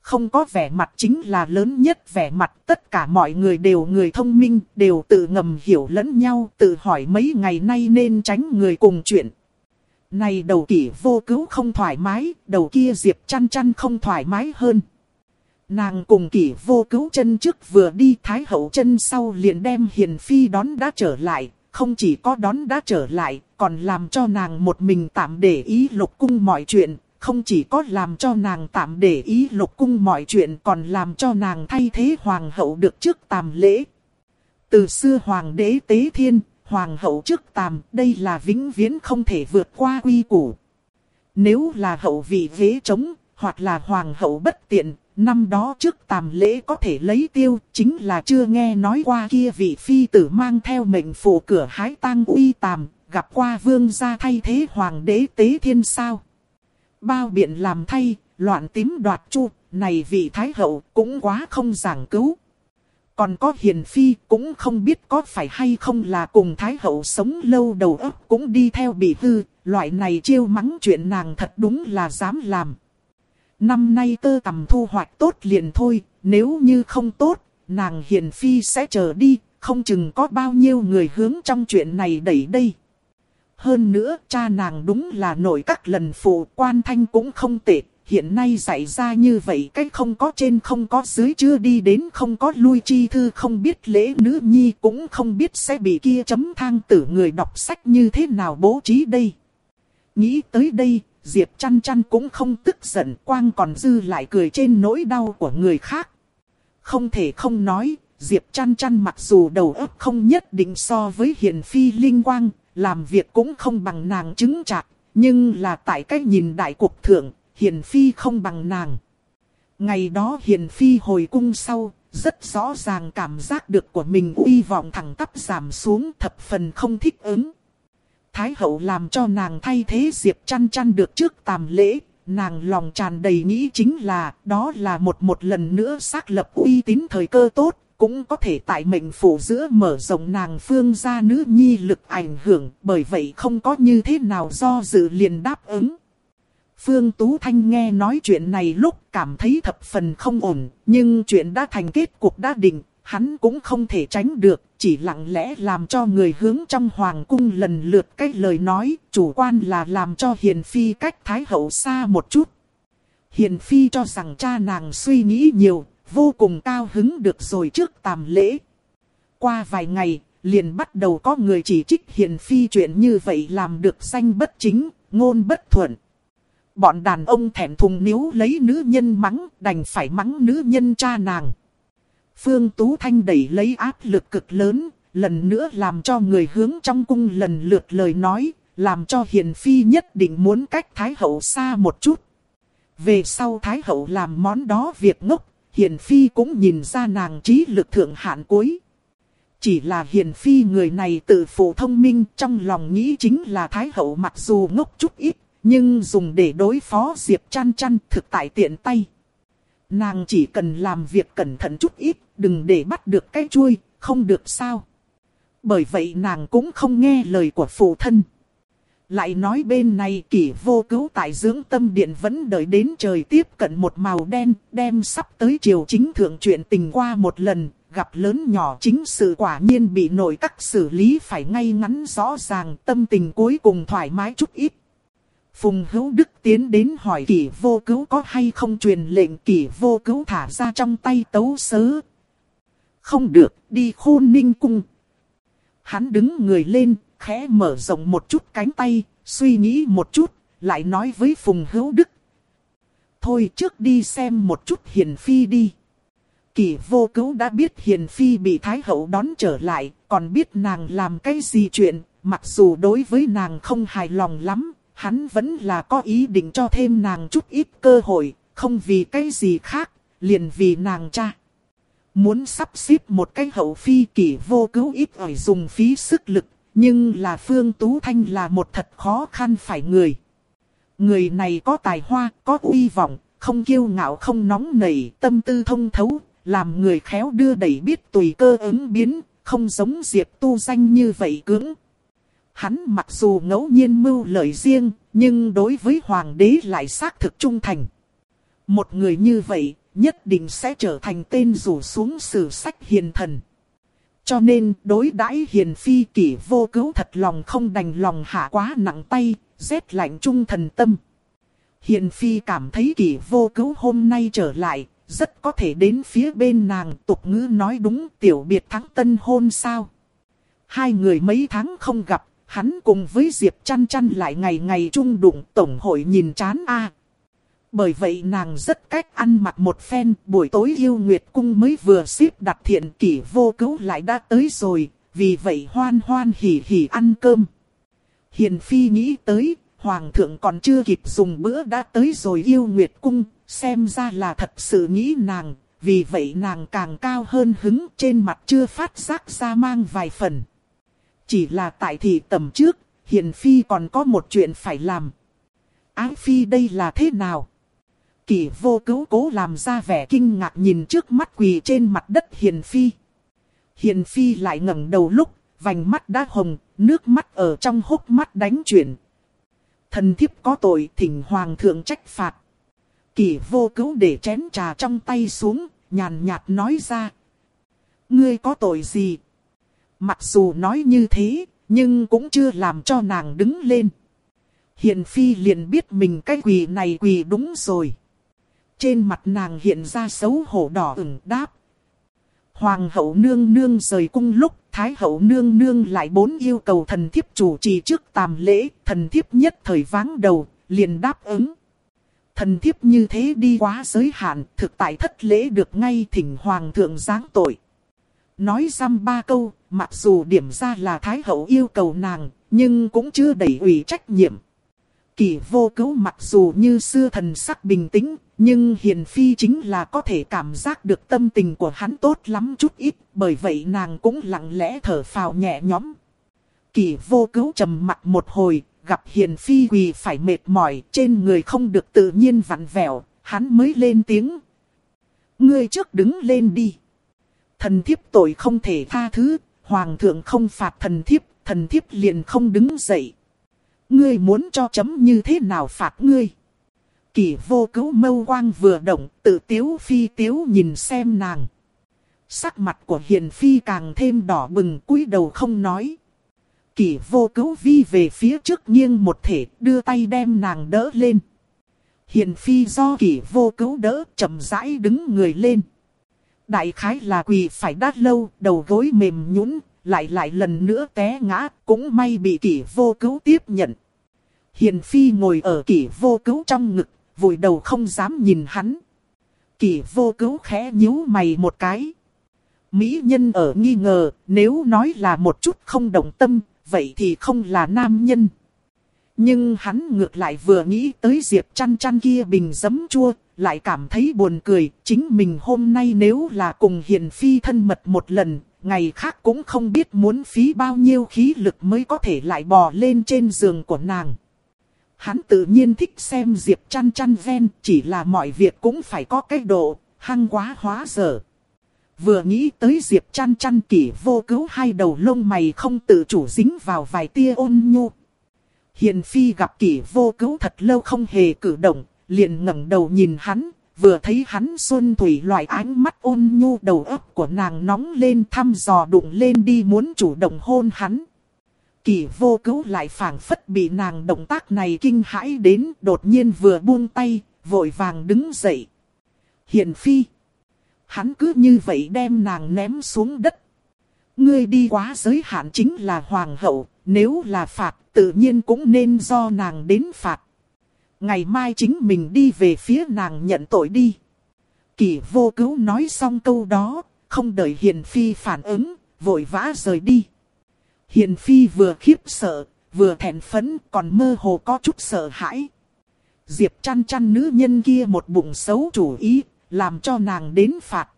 Không có vẻ mặt chính là lớn nhất vẻ mặt, tất cả mọi người đều người thông minh, đều tự ngầm hiểu lẫn nhau, tự hỏi mấy ngày nay nên tránh người cùng chuyện. Này đầu kỷ vô cứu không thoải mái, đầu kia Diệp chăn chăn không thoải mái hơn. Nàng cùng kỷ vô cứu chân trước vừa đi thái hậu chân sau liền đem hiền phi đón đã trở lại, không chỉ có đón đã trở lại, còn làm cho nàng một mình tạm để ý lục cung mọi chuyện, không chỉ có làm cho nàng tạm để ý lục cung mọi chuyện còn làm cho nàng thay thế hoàng hậu được trước tàm lễ. Từ xưa hoàng đế tế thiên, hoàng hậu trước tàm, đây là vĩnh viễn không thể vượt qua quy củ. Nếu là hậu vị vế trống, hoặc là hoàng hậu bất tiện, năm đó trước tàm lễ có thể lấy tiêu, chính là chưa nghe nói qua kia vị phi tử mang theo mệnh phụ cửa hái tang uy tàm, gặp qua vương gia thay thế hoàng đế tế thiên sao. Bao biện làm thay, loạn tím đoạt chu, này vị thái hậu cũng quá không giảng cứu. Còn có hiền phi cũng không biết có phải hay không là cùng thái hậu sống lâu đầu óc cũng đi theo bị hư, loại này chiêu mắng chuyện nàng thật đúng là dám làm. Năm nay tơ tầm thu hoạch tốt liền thôi, nếu như không tốt, nàng hiền phi sẽ chờ đi, không chừng có bao nhiêu người hướng trong chuyện này đẩy đây. Hơn nữa, cha nàng đúng là nổi các lần phụ quan thanh cũng không tệ, hiện nay dạy ra như vậy cách không có trên không có dưới chưa đi đến không có lui chi thư không biết lễ nữ nhi cũng không biết sẽ bị kia chấm thang tử người đọc sách như thế nào bố trí đây. Nghĩ tới đây, Diệp chăn chăn cũng không tức giận quang còn dư lại cười trên nỗi đau của người khác. Không thể không nói, Diệp chăn chăn mặc dù đầu óc không nhất định so với hiền phi linh quang, làm việc cũng không bằng nàng chứng chặt, nhưng là tại cách nhìn đại cuộc thượng, hiền phi không bằng nàng. Ngày đó hiền phi hồi cung sau, rất rõ ràng cảm giác được của mình uy vọng thẳng tắp giảm xuống thập phần không thích ứng. Thái hậu làm cho nàng thay thế Diệp chăn chăn được trước tàm lễ, nàng lòng tràn đầy nghĩ chính là đó là một một lần nữa xác lập uy tín thời cơ tốt, cũng có thể tại mệnh phủ giữa mở rộng nàng phương gia nữ nhi lực ảnh hưởng, bởi vậy không có như thế nào do dự liền đáp ứng. Phương Tú Thanh nghe nói chuyện này lúc cảm thấy thập phần không ổn, nhưng chuyện đã thành kết cuộc đã định, hắn cũng không thể tránh được, chỉ lặng lẽ làm cho người hướng trong hoàng cung lần lượt cách lời nói, chủ quan là làm cho Hiền Phi cách Thái Hậu xa một chút. Hiền Phi cho rằng cha nàng suy nghĩ nhiều, vô cùng cao hứng được rồi trước tàm lễ. Qua vài ngày, liền bắt đầu có người chỉ trích Hiền Phi chuyện như vậy làm được danh bất chính, ngôn bất thuận. Bọn đàn ông thẹn thùng níu lấy nữ nhân mắng, đành phải mắng nữ nhân cha nàng. Phương Tú Thanh đẩy lấy áp lực cực lớn, lần nữa làm cho người hướng trong cung lần lượt lời nói, làm cho Hiền Phi nhất định muốn cách Thái Hậu xa một chút. Về sau Thái Hậu làm món đó việc ngốc, Hiền Phi cũng nhìn ra nàng trí lực thượng hạn cuối. Chỉ là Hiền Phi người này tự phụ thông minh trong lòng nghĩ chính là Thái Hậu mặc dù ngốc chút ít, nhưng dùng để đối phó Diệp chăn chăn thực tại tiện tay. Nàng chỉ cần làm việc cẩn thận chút ít, đừng để bắt được cái chuôi, không được sao. Bởi vậy nàng cũng không nghe lời của phụ thân. Lại nói bên này kỷ vô cứu tại dưỡng tâm điện vẫn đợi đến trời tiếp cận một màu đen, đem sắp tới chiều chính thượng chuyện tình qua một lần, gặp lớn nhỏ chính sự quả nhiên bị nội các xử lý phải ngay ngắn rõ ràng, tâm tình cuối cùng thoải mái chút ít. Phùng hữu đức tiến đến hỏi kỷ vô cứu có hay không truyền lệnh kỷ vô cứu thả ra trong tay tấu sớ. Không được, đi khôn ninh cung. Hắn đứng người lên, khẽ mở rộng một chút cánh tay, suy nghĩ một chút, lại nói với Phùng Hữu Đức. Thôi trước đi xem một chút Hiền Phi đi. Kỳ vô cứu đã biết Hiền Phi bị Thái Hậu đón trở lại, còn biết nàng làm cái gì chuyện, mặc dù đối với nàng không hài lòng lắm, hắn vẫn là có ý định cho thêm nàng chút ít cơ hội, không vì cái gì khác, liền vì nàng cha. Muốn sắp xếp một cái hậu phi kỳ vô cứu ít ỏi dùng phí sức lực, nhưng là Phương Tú Thanh là một thật khó khăn phải người. Người này có tài hoa, có uy vọng, không kiêu ngạo không nóng nảy, tâm tư thông thấu, làm người khéo đưa đẩy biết tùy cơ ứng biến, không giống Diệp tu danh như vậy cứng. Hắn mặc dù ngẫu nhiên mưu lợi riêng, nhưng đối với hoàng đế lại xác thực trung thành. Một người như vậy, nhất định sẽ trở thành tên rủ xuống sử sách hiền thần. Cho nên đối đãi hiền phi kỷ vô cứu thật lòng không đành lòng hạ quá nặng tay, rét lạnh trung thần tâm. Hiền phi cảm thấy kỷ vô cứu hôm nay trở lại, rất có thể đến phía bên nàng tục ngữ nói đúng tiểu biệt thắng tân hôn sao. Hai người mấy tháng không gặp, hắn cùng với Diệp chăn chăn lại ngày ngày chung đụng tổng hội nhìn chán a bởi vậy nàng rất cách ăn mặc một phen, buổi tối yêu Nguyệt Cung mới vừa xếp đặt thiện kỷ vô cứu lại đã tới rồi, vì vậy hoan hoan hỉ hỉ ăn cơm. Hiền Phi nghĩ tới, Hoàng thượng còn chưa kịp dùng bữa đã tới rồi yêu Nguyệt Cung, xem ra là thật sự nghĩ nàng, vì vậy nàng càng cao hơn hứng trên mặt chưa phát giác ra mang vài phần. Chỉ là tại thị tầm trước, Hiền Phi còn có một chuyện phải làm. Ái Phi đây là thế nào? Kỳ vô cứu cố làm ra vẻ kinh ngạc nhìn trước mắt quỳ trên mặt đất Hiền Phi. Hiền Phi lại ngẩng đầu lúc, vành mắt đã hồng, nước mắt ở trong hốc mắt đánh chuyển. Thần thiếp có tội thỉnh hoàng thượng trách phạt. kỳ vô cứu để chén trà trong tay xuống, nhàn nhạt nói ra. Ngươi có tội gì? Mặc dù nói như thế, nhưng cũng chưa làm cho nàng đứng lên. Hiền Phi liền biết mình cái quỳ này quỳ đúng rồi. Trên mặt nàng hiện ra xấu hổ đỏ ửng đáp. Hoàng hậu nương nương rời cung lúc, Thái hậu nương nương lại bốn yêu cầu thần thiếp chủ trì trước tàm lễ, thần thiếp nhất thời váng đầu, liền đáp ứng. Thần thiếp như thế đi quá giới hạn, thực tại thất lễ được ngay thỉnh hoàng thượng giáng tội. Nói răm ba câu, mặc dù điểm ra là Thái hậu yêu cầu nàng, nhưng cũng chưa đẩy ủy trách nhiệm. Kỳ vô cứu mặc dù như xưa thần sắc bình tĩnh, nhưng Hiền Phi chính là có thể cảm giác được tâm tình của hắn tốt lắm chút ít, bởi vậy nàng cũng lặng lẽ thở phào nhẹ nhõm. Kỳ vô cứu trầm mặt một hồi, gặp Hiền Phi quỳ phải mệt mỏi, trên người không được tự nhiên vặn vẹo, hắn mới lên tiếng. Ngươi trước đứng lên đi. Thần thiếp tội không thể tha thứ, Hoàng thượng không phạt thần thiếp, thần thiếp liền không đứng dậy. Ngươi muốn cho chấm như thế nào phạt ngươi? Kỳ vô cứu mâu quang vừa động, tự tiếu phi tiếu nhìn xem nàng. Sắc mặt của hiền phi càng thêm đỏ bừng cúi đầu không nói. Kỳ vô cứu vi về phía trước nghiêng một thể, đưa tay đem nàng đỡ lên. Hiền phi do kỳ vô cứu đỡ, chậm rãi đứng người lên. Đại khái là quỳ phải đát lâu, đầu gối mềm nhũn, lại lại lần nữa té ngã, cũng may bị kỷ vô cứu tiếp nhận. Hiền Phi ngồi ở kỷ vô cứu trong ngực, vùi đầu không dám nhìn hắn. Kỷ vô cứu khẽ nhíu mày một cái. Mỹ nhân ở nghi ngờ, nếu nói là một chút không đồng tâm, vậy thì không là nam nhân. Nhưng hắn ngược lại vừa nghĩ tới Diệp chăn chăn kia bình giấm chua, lại cảm thấy buồn cười. Chính mình hôm nay nếu là cùng Hiền Phi thân mật một lần, ngày khác cũng không biết muốn phí bao nhiêu khí lực mới có thể lại bò lên trên giường của nàng. Hắn tự nhiên thích xem Diệp chăn chăn ven, chỉ là mọi việc cũng phải có cái độ, hăng quá hóa dở. Vừa nghĩ tới Diệp chăn chăn kỷ vô cứu hai đầu lông mày không tự chủ dính vào vài tia ôn nhu. Hiền Phi gặp kỷ vô cứu thật lâu không hề cử động, liền ngẩng đầu nhìn hắn, vừa thấy hắn xuân thủy loại ánh mắt ôn nhu đầu óc của nàng nóng lên thăm dò đụng lên đi muốn chủ động hôn hắn. Kỳ vô cứu lại phảng phất bị nàng động tác này kinh hãi đến đột nhiên vừa buông tay, vội vàng đứng dậy. Hiền phi. Hắn cứ như vậy đem nàng ném xuống đất. Ngươi đi quá giới hạn chính là hoàng hậu, nếu là phạt tự nhiên cũng nên do nàng đến phạt. Ngày mai chính mình đi về phía nàng nhận tội đi. Kỳ vô cứu nói xong câu đó, không đợi Hiền Phi phản ứng, vội vã rời đi. Hiền Phi vừa khiếp sợ, vừa thẹn phấn, còn mơ hồ có chút sợ hãi. Diệp chăn chăn nữ nhân kia một bụng xấu chủ ý, làm cho nàng đến phạt.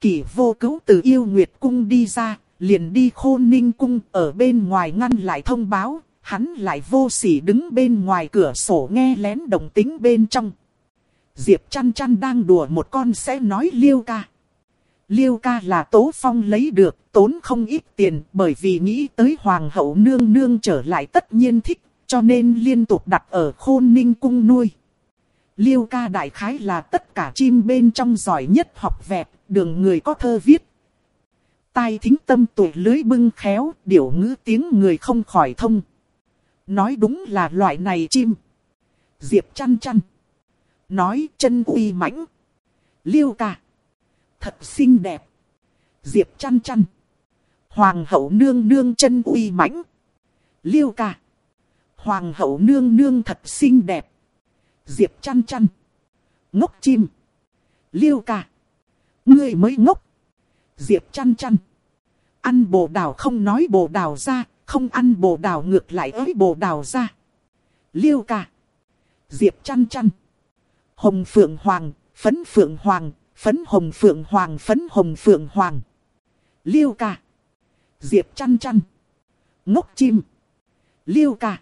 Kỷ vô cứu từ yêu Nguyệt Cung đi ra, liền đi khôn ninh cung ở bên ngoài ngăn lại thông báo, hắn lại vô sỉ đứng bên ngoài cửa sổ nghe lén đồng tính bên trong. Diệp chăn chăn đang đùa một con sẽ nói liêu ca. Liêu ca là Tố Phong lấy được, tốn không ít tiền bởi vì nghĩ tới Hoàng hậu nương nương trở lại tất nhiên thích, cho nên liên tục đặt ở khôn ninh cung nuôi. Liêu ca đại khái là tất cả chim bên trong giỏi nhất học vẹt, đường người có thơ viết. Tai thính tâm tuổi lưới bưng khéo, điểu ngữ tiếng người không khỏi thông. Nói đúng là loại này chim. Diệp chăn chăn. Nói chân uy mãnh. Liêu ca. Thật xinh đẹp. Diệp chăn chăn. Hoàng hậu nương nương chân uy mãnh. Liêu ca. Hoàng hậu nương nương thật xinh đẹp. Diệp chăn chăn. Ngốc chim. Liêu ca. Ngươi mới ngốc. Diệp chăn chăn. Ăn bồ đào không nói bồ đào ra, không ăn bồ đào ngược lại ới bồ đào ra. Liêu ca. Diệp chăn chăn. Hồng phượng hoàng, phấn phượng hoàng, phấn hồng phượng hoàng, phấn hồng phượng hoàng. Liêu ca. Diệp chăn chăn. Ngốc chim. Liêu ca.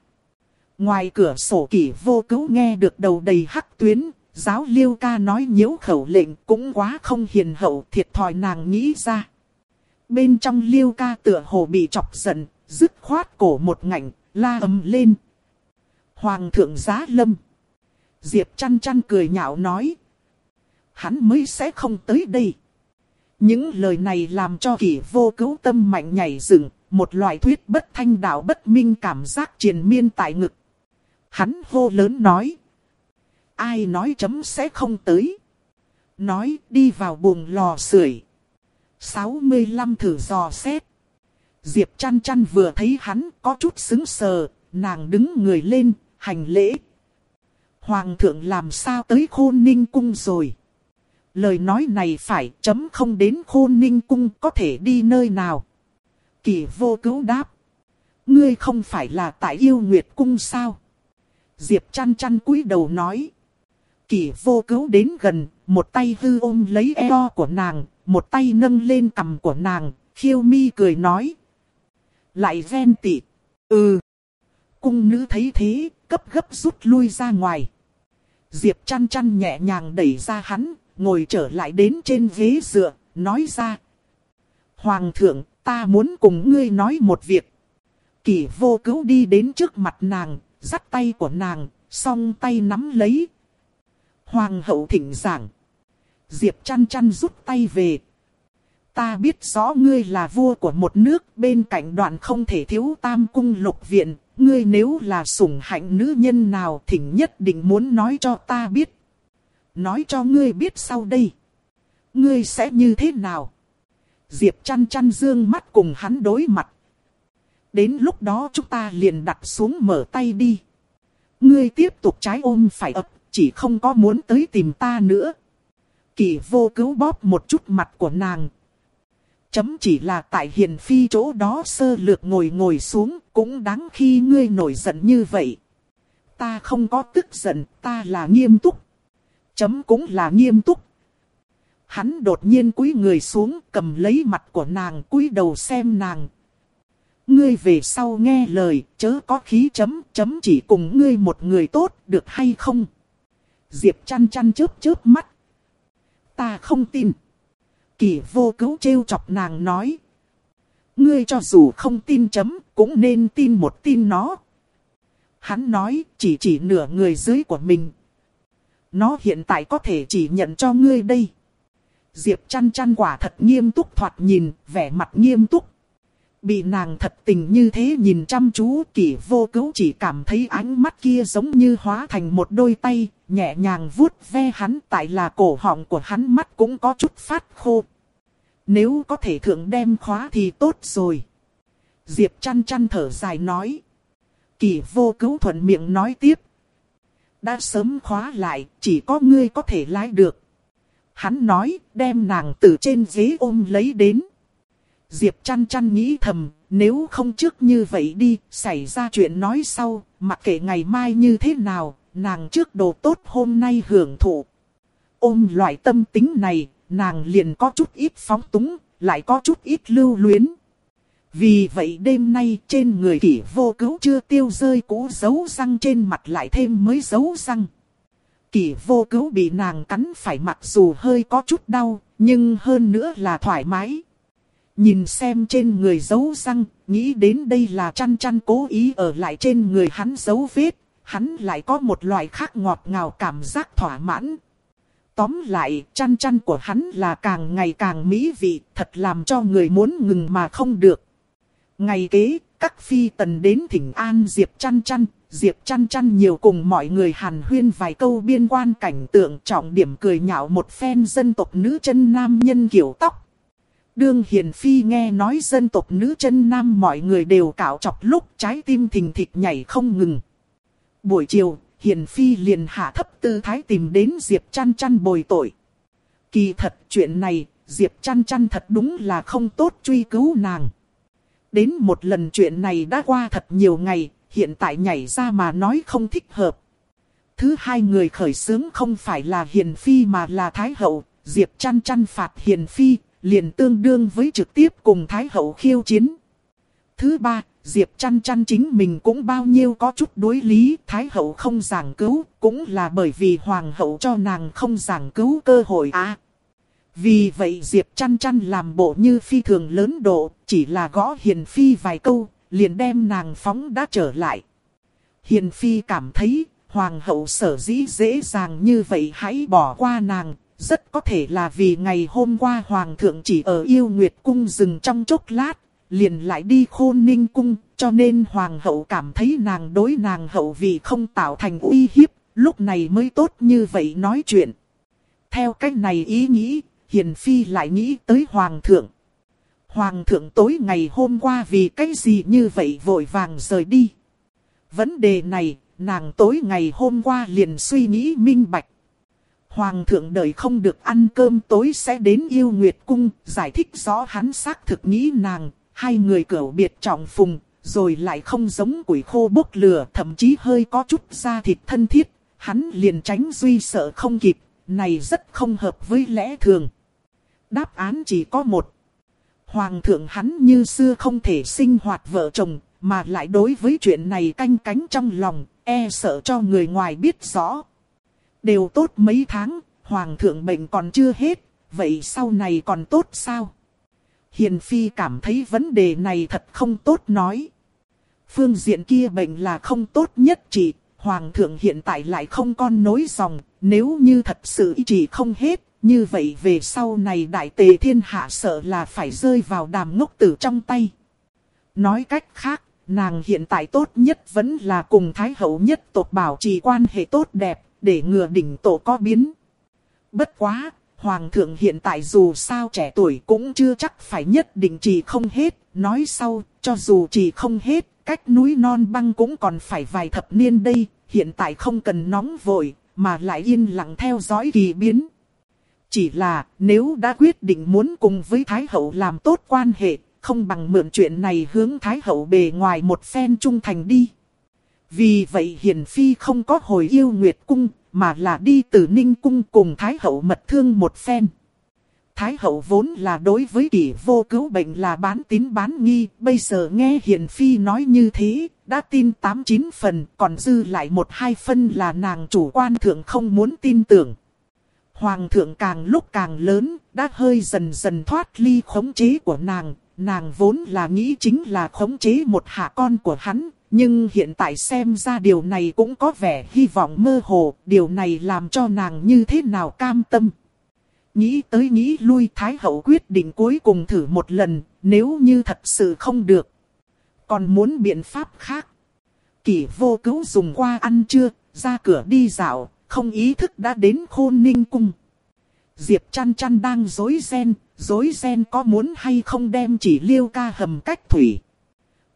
Ngoài cửa sổ kỷ vô cứu nghe được đầu đầy hắc tuyến, giáo liêu ca nói nhiễu khẩu lệnh cũng quá không hiền hậu thiệt thòi nàng nghĩ ra. Bên trong liêu ca tựa hồ bị chọc giận, dứt khoát cổ một ngạnh, la ầm lên. Hoàng thượng giá lâm. Diệp chăn chăn cười nhạo nói. Hắn mới sẽ không tới đây. Những lời này làm cho kỷ vô cứu tâm mạnh nhảy dựng, một loại thuyết bất thanh đạo bất minh cảm giác triền miên tại ngực. Hắn hô lớn nói. Ai nói chấm sẽ không tới. Nói đi vào buồng lò sưởi. 65 thử dò xét. Diệp chăn chăn vừa thấy hắn có chút xứng sờ, nàng đứng người lên, hành lễ. Hoàng thượng làm sao tới khôn ninh cung rồi? Lời nói này phải chấm không đến khôn ninh cung có thể đi nơi nào? Kỳ vô cứu đáp. Ngươi không phải là tại yêu nguyệt cung sao? Diệp chăn chăn cúi đầu nói. Kỳ vô cứu đến gần, một tay hư ôm lấy eo của nàng, một tay nâng lên cằm của nàng, khiêu mi cười nói. Lại ven tị. Ừ. Cung nữ thấy thế, cấp gấp rút lui ra ngoài. Diệp chăn chăn nhẹ nhàng đẩy ra hắn, ngồi trở lại đến trên ghế dựa, nói ra. Hoàng thượng, ta muốn cùng ngươi nói một việc. Kỷ vô cứu đi đến trước mặt nàng, dắt tay của nàng, song tay nắm lấy. Hoàng hậu thỉnh giảng. Diệp chăn chăn rút tay về. Ta biết rõ ngươi là vua của một nước, bên cạnh đoạn không thể thiếu tam cung lục viện. Ngươi nếu là sủng hạnh nữ nhân nào thỉnh nhất định muốn nói cho ta biết. Nói cho ngươi biết sau đây. Ngươi sẽ như thế nào? Diệp chăn chăn dương mắt cùng hắn đối mặt. Đến lúc đó chúng ta liền đặt xuống mở tay đi. Ngươi tiếp tục trái ôm phải ập, chỉ không có muốn tới tìm ta nữa. Kỳ vô cứu bóp một chút mặt của nàng. Chấm chỉ là tại hiền phi chỗ đó sơ lược ngồi ngồi xuống, cũng đáng khi ngươi nổi giận như vậy. Ta không có tức giận, ta là nghiêm túc. Chấm cũng là nghiêm túc. Hắn đột nhiên cúi người xuống, cầm lấy mặt của nàng, cúi đầu xem nàng, Ngươi về sau nghe lời, chớ có khí chấm, chấm chỉ cùng ngươi một người tốt, được hay không? Diệp chăn chăn chớp chớp mắt. Ta không tin. Kỳ vô cứu trêu chọc nàng nói. Ngươi cho dù không tin chấm, cũng nên tin một tin nó. Hắn nói chỉ chỉ nửa người dưới của mình. Nó hiện tại có thể chỉ nhận cho ngươi đây. Diệp chăn chăn quả thật nghiêm túc thoạt nhìn, vẻ mặt nghiêm túc. Bị nàng thật tình như thế nhìn chăm chú kỷ vô cứu chỉ cảm thấy ánh mắt kia giống như hóa thành một đôi tay, nhẹ nhàng vuốt ve hắn tại là cổ họng của hắn mắt cũng có chút phát khô. Nếu có thể thượng đem khóa thì tốt rồi. Diệp chăn chăn thở dài nói. Kỳ vô cứu thuận miệng nói tiếp. Đã sớm khóa lại, chỉ có ngươi có thể lái được. Hắn nói, đem nàng từ trên ghế ôm lấy đến. Diệp chăn chăn nghĩ thầm, nếu không trước như vậy đi, xảy ra chuyện nói sau, mặc kệ ngày mai như thế nào, nàng trước đồ tốt hôm nay hưởng thụ. Ôm loại tâm tính này, nàng liền có chút ít phóng túng, lại có chút ít lưu luyến. Vì vậy đêm nay trên người kỷ vô cứu chưa tiêu rơi cũ dấu răng trên mặt lại thêm mới dấu răng. Kỷ vô cứu bị nàng cắn phải mặc dù hơi có chút đau, nhưng hơn nữa là thoải mái. Nhìn xem trên người dấu răng, nghĩ đến đây là chăn chăn cố ý ở lại trên người hắn dấu vết, hắn lại có một loại khác ngọt ngào cảm giác thỏa mãn. Tóm lại, chăn chăn của hắn là càng ngày càng mỹ vị, thật làm cho người muốn ngừng mà không được. Ngày kế, các phi tần đến thỉnh an Diệp chăn chăn, Diệp chăn chăn nhiều cùng mọi người hàn huyên vài câu biên quan cảnh tượng trọng điểm cười nhạo một phen dân tộc nữ chân nam nhân kiểu tóc. Đương Hiền Phi nghe nói dân tộc nữ chân nam mọi người đều cạo chọc lúc trái tim thình thịch nhảy không ngừng. Buổi chiều, Hiền Phi liền hạ thấp tư thái tìm đến Diệp chăn chăn bồi tội. Kỳ thật chuyện này, Diệp chăn chăn thật đúng là không tốt truy cứu nàng. Đến một lần chuyện này đã qua thật nhiều ngày, hiện tại nhảy ra mà nói không thích hợp. Thứ hai người khởi xướng không phải là Hiền Phi mà là Thái Hậu, Diệp chăn chăn phạt Hiền Phi, liền tương đương với trực tiếp cùng Thái Hậu khiêu chiến. Thứ ba, Diệp chăn chăn chính mình cũng bao nhiêu có chút đối lý, Thái Hậu không giảng cứu, cũng là bởi vì Hoàng Hậu cho nàng không giảng cứu cơ hội à. Vì vậy Diệp chăn chăn làm bộ như phi thường lớn độ, chỉ là gõ Hiền Phi vài câu, liền đem nàng phóng đã trở lại. Hiền Phi cảm thấy, Hoàng hậu sở dĩ dễ dàng như vậy hãy bỏ qua nàng, rất có thể là vì ngày hôm qua Hoàng thượng chỉ ở yêu Nguyệt Cung dừng trong chốc lát, liền lại đi khôn ninh cung, cho nên Hoàng hậu cảm thấy nàng đối nàng hậu vì không tạo thành uy hiếp, lúc này mới tốt như vậy nói chuyện. Theo cách này ý nghĩ, Hiền Phi lại nghĩ tới Hoàng thượng. Hoàng thượng tối ngày hôm qua vì cái gì như vậy vội vàng rời đi. Vấn đề này, nàng tối ngày hôm qua liền suy nghĩ minh bạch. Hoàng thượng đợi không được ăn cơm tối sẽ đến yêu Nguyệt Cung, giải thích rõ hắn xác thực nghĩ nàng, hai người cửu biệt trọng phùng, rồi lại không giống quỷ khô bốc lửa, thậm chí hơi có chút da thịt thân thiết, hắn liền tránh duy sợ không kịp, này rất không hợp với lẽ thường. Đáp án chỉ có một. Hoàng thượng hắn như xưa không thể sinh hoạt vợ chồng, mà lại đối với chuyện này canh cánh trong lòng, e sợ cho người ngoài biết rõ. Đều tốt mấy tháng, hoàng thượng bệnh còn chưa hết, vậy sau này còn tốt sao? Hiền Phi cảm thấy vấn đề này thật không tốt nói. Phương diện kia bệnh là không tốt nhất chỉ, hoàng thượng hiện tại lại không con nối dòng, nếu như thật sự chỉ không hết, như vậy về sau này đại tề thiên hạ sợ là phải rơi vào đàm ngốc tử trong tay. Nói cách khác, nàng hiện tại tốt nhất vẫn là cùng Thái hậu nhất tộc bảo trì quan hệ tốt đẹp, để ngừa đỉnh tổ có biến. Bất quá, Hoàng thượng hiện tại dù sao trẻ tuổi cũng chưa chắc phải nhất định trì không hết, nói sau, cho dù trì không hết, cách núi non băng cũng còn phải vài thập niên đây, hiện tại không cần nóng vội, mà lại yên lặng theo dõi kỳ biến. Chỉ là nếu đã quyết định muốn cùng với Thái Hậu làm tốt quan hệ, không bằng mượn chuyện này hướng Thái Hậu bề ngoài một phen trung thành đi. Vì vậy Hiền Phi không có hồi yêu Nguyệt Cung, mà là đi từ Ninh Cung cùng Thái Hậu mật thương một phen. Thái Hậu vốn là đối với kỷ vô cứu bệnh là bán tín bán nghi, bây giờ nghe Hiền Phi nói như thế, đã tin 8-9 phần, còn dư lại một hai phân là nàng chủ quan thượng không muốn tin tưởng. Hoàng thượng càng lúc càng lớn, đã hơi dần dần thoát ly khống chế của nàng, nàng vốn là nghĩ chính là khống chế một hạ con của hắn, Nhưng hiện tại xem ra điều này cũng có vẻ hy vọng mơ hồ, điều này làm cho nàng như thế nào cam tâm. Nghĩ tới nghĩ lui Thái Hậu quyết định cuối cùng thử một lần, nếu như thật sự không được. Còn muốn biện pháp khác. Kỷ vô cứu dùng qua ăn chưa, ra cửa đi dạo, không ý thức đã đến khôn ninh cung. Diệp chăn chăn đang dối ren, dối ren có muốn hay không đem chỉ liêu ca hầm cách thủy.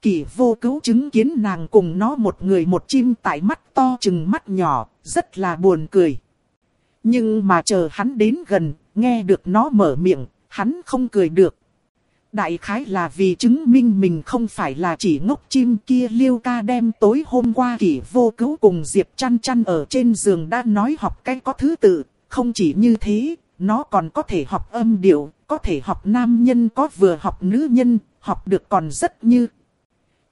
Kỳ vô cứu chứng kiến nàng cùng nó một người một chim tại mắt to chừng mắt nhỏ, rất là buồn cười. Nhưng mà chờ hắn đến gần, nghe được nó mở miệng, hắn không cười được. Đại khái là vì chứng minh mình không phải là chỉ ngốc chim kia liêu ca đem tối hôm qua kỷ vô cứu cùng Diệp chăn chăn ở trên giường đã nói học cái có thứ tự, không chỉ như thế, nó còn có thể học âm điệu, có thể học nam nhân có vừa học nữ nhân, học được còn rất như.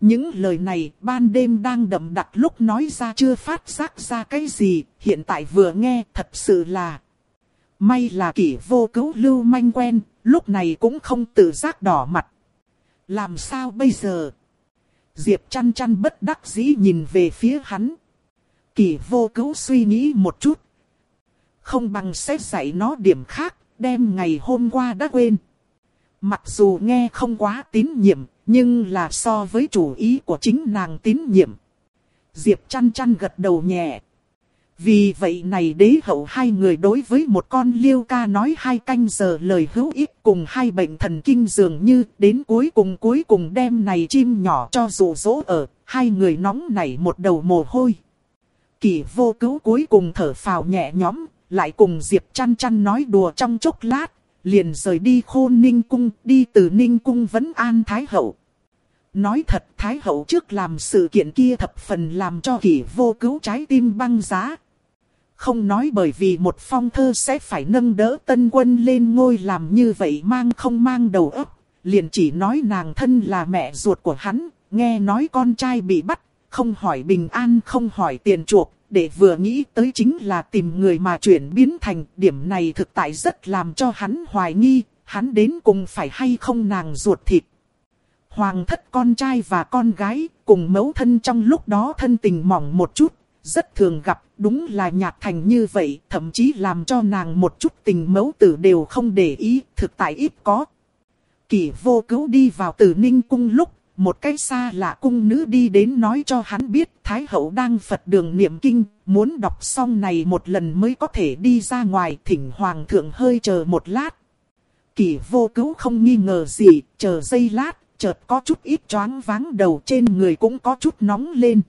Những lời này ban đêm đang đậm đặc lúc nói ra chưa phát giác ra cái gì, hiện tại vừa nghe thật sự là. May là kỷ vô cứu lưu manh quen, lúc này cũng không tự giác đỏ mặt. Làm sao bây giờ? Diệp chăn chăn bất đắc dĩ nhìn về phía hắn. kỳ vô cứu suy nghĩ một chút. Không bằng xét dạy nó điểm khác, đem ngày hôm qua đã quên. Mặc dù nghe không quá tín nhiệm, nhưng là so với chủ ý của chính nàng tín nhiệm. Diệp chăn chăn gật đầu nhẹ. Vì vậy này đế hậu hai người đối với một con liêu ca nói hai canh giờ lời hữu ích cùng hai bệnh thần kinh dường như đến cuối cùng cuối cùng đem này chim nhỏ cho dụ dỗ ở, hai người nóng nảy một đầu mồ hôi. Kỳ vô cứu cuối cùng thở phào nhẹ nhõm, lại cùng Diệp chăn chăn nói đùa trong chốc lát, liền rời đi khôn ninh cung, đi từ ninh cung vẫn an thái hậu. Nói thật thái hậu trước làm sự kiện kia thập phần làm cho kỷ vô cứu trái tim băng giá. Không nói bởi vì một phong thơ sẽ phải nâng đỡ tân quân lên ngôi làm như vậy mang không mang đầu óc, liền chỉ nói nàng thân là mẹ ruột của hắn, nghe nói con trai bị bắt, không hỏi bình an không hỏi tiền chuộc, để vừa nghĩ tới chính là tìm người mà chuyển biến thành điểm này thực tại rất làm cho hắn hoài nghi, hắn đến cùng phải hay không nàng ruột thịt. Hoàng thất con trai và con gái cùng mẫu thân trong lúc đó thân tình mỏng một chút, rất thường gặp, đúng là nhạt thành như vậy, thậm chí làm cho nàng một chút tình mẫu tử đều không để ý, thực tại ít có. Kỷ vô cứu đi vào tử ninh cung lúc một cái xa lạ cung nữ đi đến nói cho hắn biết Thái hậu đang Phật đường niệm kinh, muốn đọc xong này một lần mới có thể đi ra ngoài thỉnh Hoàng thượng hơi chờ một lát. Kỷ vô cứu không nghi ngờ gì, chờ giây lát, chợt có chút ít choáng váng đầu trên người cũng có chút nóng lên.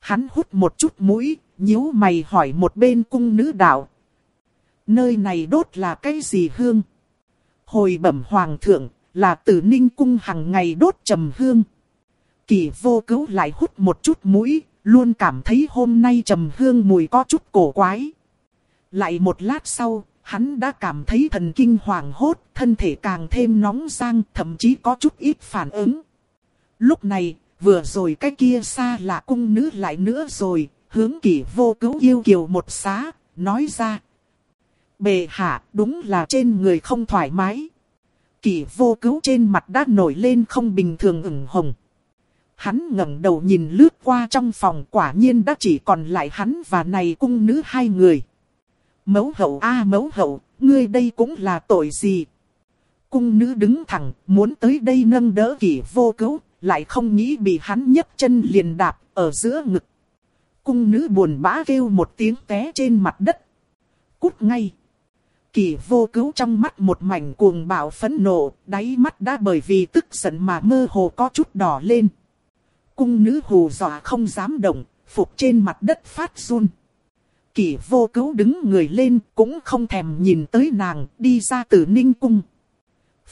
Hắn hút một chút mũi, nhíu mày hỏi một bên cung nữ đạo. Nơi này đốt là cái gì hương? Hồi bẩm hoàng thượng, là từ ninh cung hàng ngày đốt trầm hương. Kỳ vô cứu lại hút một chút mũi, luôn cảm thấy hôm nay trầm hương mùi có chút cổ quái. Lại một lát sau, hắn đã cảm thấy thần kinh hoàng hốt, thân thể càng thêm nóng sang, thậm chí có chút ít phản ứng. Lúc này, vừa rồi cái kia xa là cung nữ lại nữa rồi, hướng kỷ vô cứu yêu kiều một xá, nói ra. Bề hạ, đúng là trên người không thoải mái. kỷ vô cứu trên mặt đã nổi lên không bình thường ửng hồng. Hắn ngẩng đầu nhìn lướt qua trong phòng quả nhiên đã chỉ còn lại hắn và này cung nữ hai người. Mẫu hậu a mẫu hậu, ngươi đây cũng là tội gì? Cung nữ đứng thẳng, muốn tới đây nâng đỡ kỷ vô cứu, lại không nghĩ bị hắn nhấc chân liền đạp ở giữa ngực. Cung nữ buồn bã kêu một tiếng té trên mặt đất. Cút ngay. Kỳ vô cứu trong mắt một mảnh cuồng bạo phẫn nộ, đáy mắt đã bởi vì tức giận mà mơ hồ có chút đỏ lên. Cung nữ hù dọa không dám động, phục trên mặt đất phát run. Kỳ vô cứu đứng người lên cũng không thèm nhìn tới nàng đi ra từ ninh cung.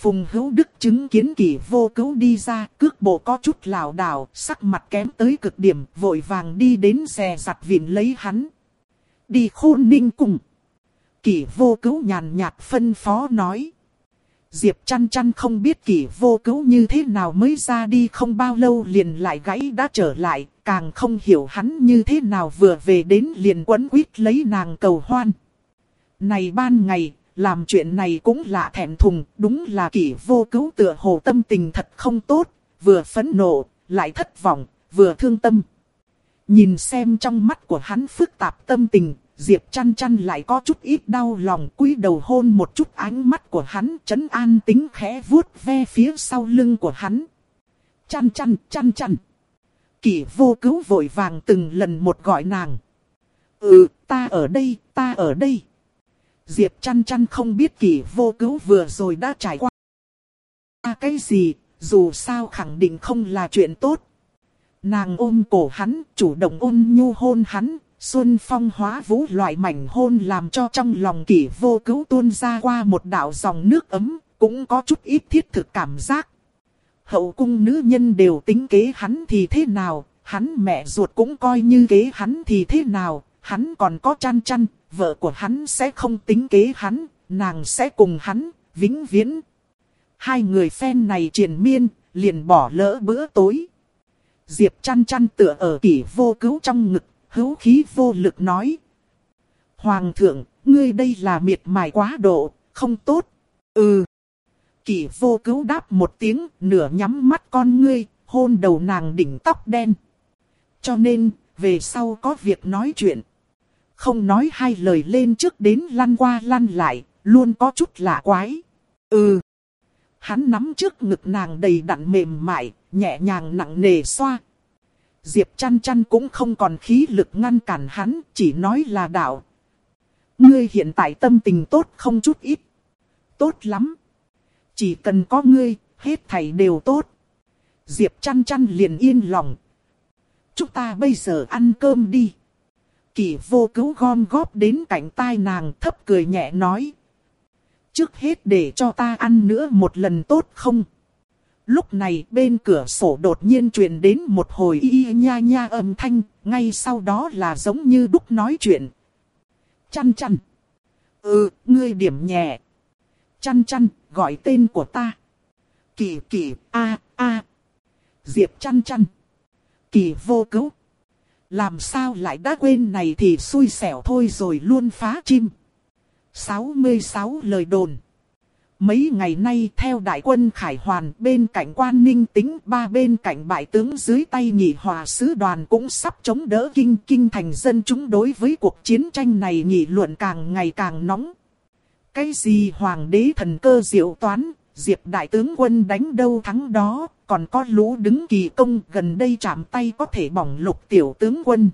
Phùng hữu đức chứng kiến kỳ vô cứu đi ra, cước bộ có chút lảo đảo, sắc mặt kém tới cực điểm, vội vàng đi đến xe giặt vịn lấy hắn. Đi khôn ninh cung. Kỷ vô cứu nhàn nhạt phân phó nói. Diệp chăn chăn không biết kỷ vô cứu như thế nào mới ra đi không bao lâu liền lại gãy đã trở lại, càng không hiểu hắn như thế nào vừa về đến liền quấn quýt lấy nàng cầu hoan. Này ban ngày, làm chuyện này cũng lạ thẹn thùng, đúng là kỷ vô cứu tựa hồ tâm tình thật không tốt, vừa phẫn nộ, lại thất vọng, vừa thương tâm. Nhìn xem trong mắt của hắn phức tạp tâm tình, Diệp chăn chăn lại có chút ít đau lòng cúi đầu hôn một chút ánh mắt của hắn chấn an tính khẽ vuốt ve phía sau lưng của hắn. Chăn chăn, chăn chăn. Kỷ vô cứu vội vàng từng lần một gọi nàng. Ừ, ta ở đây, ta ở đây. Diệp chăn chăn không biết kỷ vô cứu vừa rồi đã trải qua. À Cái gì, dù sao khẳng định không là chuyện tốt. Nàng ôm cổ hắn, chủ động ôn nhu hôn hắn, xuân phong hóa vũ loại mảnh hôn làm cho trong lòng kỷ vô cứu tuôn ra qua một đạo dòng nước ấm, cũng có chút ít thiết thực cảm giác. Hậu cung nữ nhân đều tính kế hắn thì thế nào, hắn mẹ ruột cũng coi như kế hắn thì thế nào, hắn còn có chăn chăn, vợ của hắn sẽ không tính kế hắn, nàng sẽ cùng hắn, vĩnh viễn. Hai người phen này triền miên, liền bỏ lỡ bữa tối. Diệp chăn chăn tựa ở kỷ vô cứu trong ngực, hữu khí vô lực nói. Hoàng thượng, ngươi đây là miệt mài quá độ, không tốt. Ừ. Kỷ vô cứu đáp một tiếng, nửa nhắm mắt con ngươi, hôn đầu nàng đỉnh tóc đen. Cho nên, về sau có việc nói chuyện. Không nói hai lời lên trước đến lăn qua lăn lại, luôn có chút lạ quái. Ừ. Hắn nắm trước ngực nàng đầy đặn mềm mại, nhẹ nhàng nặng nề xoa. Diệp chăn chăn cũng không còn khí lực ngăn cản hắn, chỉ nói là đạo. Ngươi hiện tại tâm tình tốt không chút ít. Tốt lắm. Chỉ cần có ngươi, hết thảy đều tốt. Diệp chăn chăn liền yên lòng. Chúng ta bây giờ ăn cơm đi. Kỳ vô cứu gom góp đến cạnh tai nàng thấp cười nhẹ nói. Trước hết để cho ta ăn nữa một lần tốt không? Lúc này bên cửa sổ đột nhiên truyền đến một hồi y nha nha âm thanh, ngay sau đó là giống như đúc nói chuyện. Chăn chăn. Ừ, ngươi điểm nhẹ. Chăn chăn, gọi tên của ta. Kỳ kỳ, a a. Diệp chăn chăn. Kỳ vô cứu. Làm sao lại đã quên này thì xui xẻo thôi rồi luôn phá chim. 66 lời đồn. Mấy ngày nay theo đại quân Khải Hoàn bên cạnh quan ninh tính ba bên cạnh bại tướng dưới tay nhị hòa sứ đoàn cũng sắp chống đỡ kinh kinh thành dân chúng đối với cuộc chiến tranh này nghị luận càng ngày càng nóng. Cái gì hoàng đế thần cơ diệu toán, diệp đại tướng quân đánh đâu thắng đó, còn có lũ đứng kỳ công gần đây chạm tay có thể bỏng lục tiểu tướng quân.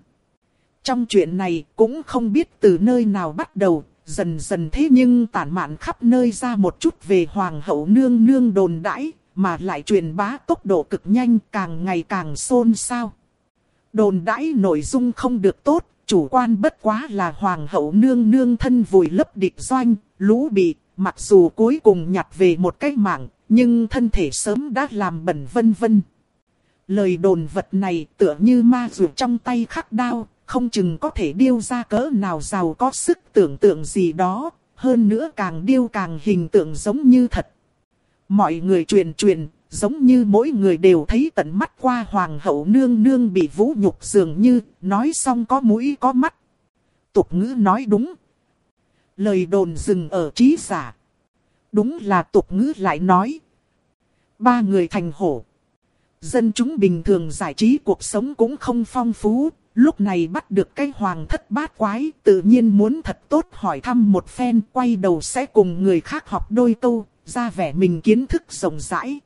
Trong chuyện này cũng không biết từ nơi nào bắt đầu, dần dần thế nhưng tản mạn khắp nơi ra một chút về hoàng hậu nương nương đồn đãi, mà lại truyền bá tốc độ cực nhanh càng ngày càng xôn xao. Đồn đãi nội dung không được tốt, chủ quan bất quá là hoàng hậu nương nương thân vùi lấp địch doanh, lũ bị, mặc dù cuối cùng nhặt về một cái mạng, nhưng thân thể sớm đã làm bẩn vân vân. Lời đồn vật này tựa như ma rượu trong tay khắc đao, không chừng có thể điêu ra cỡ nào giàu có sức tưởng tượng gì đó, hơn nữa càng điêu càng hình tượng giống như thật. Mọi người truyền truyền, giống như mỗi người đều thấy tận mắt qua hoàng hậu nương nương bị vũ nhục dường như, nói xong có mũi có mắt. Tục ngữ nói đúng. Lời đồn dừng ở trí giả. Đúng là tục ngữ lại nói. Ba người thành hổ. Dân chúng bình thường giải trí cuộc sống cũng không phong phú, Lúc này bắt được cái hoàng thất bát quái, tự nhiên muốn thật tốt hỏi thăm một phen, quay đầu sẽ cùng người khác học đôi câu, ra vẻ mình kiến thức rộng rãi.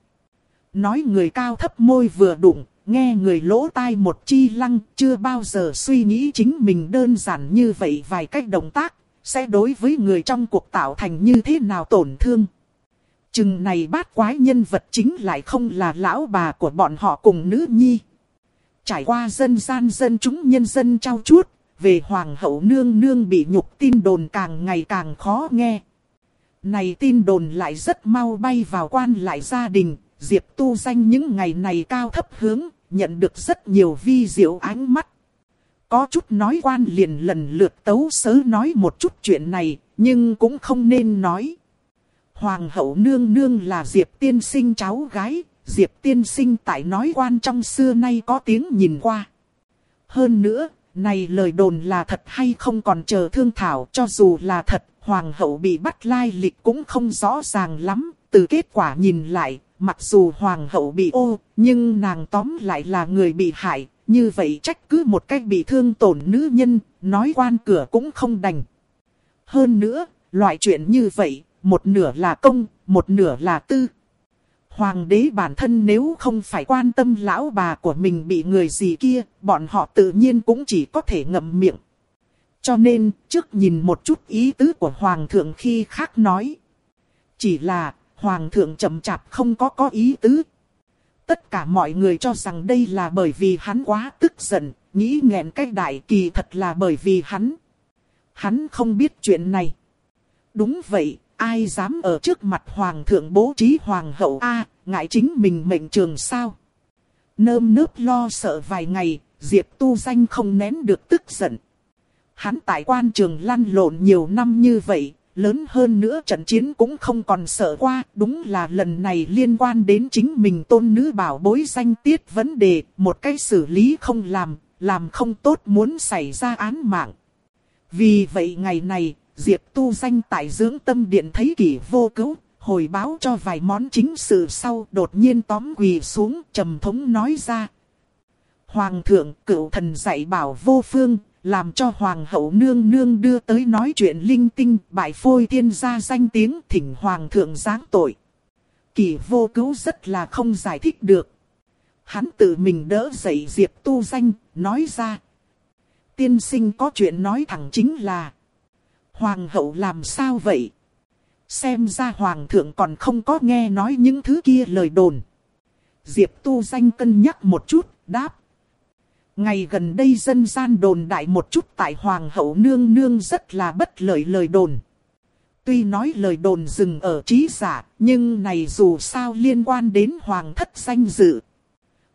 Nói người cao thấp môi vừa đụng, nghe người lỗ tai một chi lăng, chưa bao giờ suy nghĩ chính mình đơn giản như vậy vài cách động tác, sẽ đối với người trong cuộc tạo thành như thế nào tổn thương. Chừng này bát quái nhân vật chính lại không là lão bà của bọn họ cùng nữ nhi. Trải qua dân gian dân chúng nhân dân trao chuốt, về hoàng hậu nương nương bị nhục tin đồn càng ngày càng khó nghe. Này tin đồn lại rất mau bay vào quan lại gia đình, Diệp tu danh những ngày này cao thấp hướng, nhận được rất nhiều vi diệu ánh mắt. Có chút nói quan liền lần lượt tấu sớ nói một chút chuyện này, nhưng cũng không nên nói. Hoàng hậu nương nương là Diệp tiên sinh cháu gái, Diệp tiên sinh tại nói quan trong xưa nay có tiếng nhìn qua. Hơn nữa, này lời đồn là thật hay không còn chờ thương thảo cho dù là thật, hoàng hậu bị bắt lai lịch cũng không rõ ràng lắm. Từ kết quả nhìn lại, mặc dù hoàng hậu bị ô, nhưng nàng tóm lại là người bị hại, như vậy trách cứ một cách bị thương tổn nữ nhân, nói quan cửa cũng không đành. Hơn nữa, loại chuyện như vậy, một nửa là công, một nửa là tư. Hoàng đế bản thân nếu không phải quan tâm lão bà của mình bị người gì kia, bọn họ tự nhiên cũng chỉ có thể ngậm miệng. Cho nên, trước nhìn một chút ý tứ của Hoàng thượng khi khác nói. Chỉ là, Hoàng thượng chậm chạp không có có ý tứ. Tất cả mọi người cho rằng đây là bởi vì hắn quá tức giận, nghĩ nghẹn cái đại kỳ thật là bởi vì hắn. Hắn không biết chuyện này. Đúng vậy, ai dám ở trước mặt Hoàng thượng bố trí Hoàng hậu A, ngại chính mình mệnh trường sao. Nơm nớp lo sợ vài ngày, Diệp tu danh không nén được tức giận. Hắn tại quan trường lăn lộn nhiều năm như vậy, lớn hơn nữa trận chiến cũng không còn sợ qua, đúng là lần này liên quan đến chính mình tôn nữ bảo bối danh tiết vấn đề, một cái xử lý không làm, làm không tốt muốn xảy ra án mạng. Vì vậy ngày này, Diệp tu danh tại dưỡng tâm điện thấy kỷ vô cứu, hồi báo cho vài món chính sự sau đột nhiên tóm quỳ xuống trầm thống nói ra. Hoàng thượng cựu thần dạy bảo vô phương, làm cho hoàng hậu nương nương đưa tới nói chuyện linh tinh, bại phôi tiên gia danh tiếng thỉnh hoàng thượng giáng tội. Kỳ vô cứu rất là không giải thích được. Hắn tự mình đỡ dậy Diệp tu danh, nói ra. Tiên sinh có chuyện nói thẳng chính là. Hoàng hậu làm sao vậy? Xem ra hoàng thượng còn không có nghe nói những thứ kia lời đồn. Diệp tu danh cân nhắc một chút, đáp. Ngày gần đây dân gian đồn đại một chút tại Hoàng hậu nương nương rất là bất lợi lời đồn. Tuy nói lời đồn dừng ở trí giả, nhưng này dù sao liên quan đến Hoàng thất danh dự.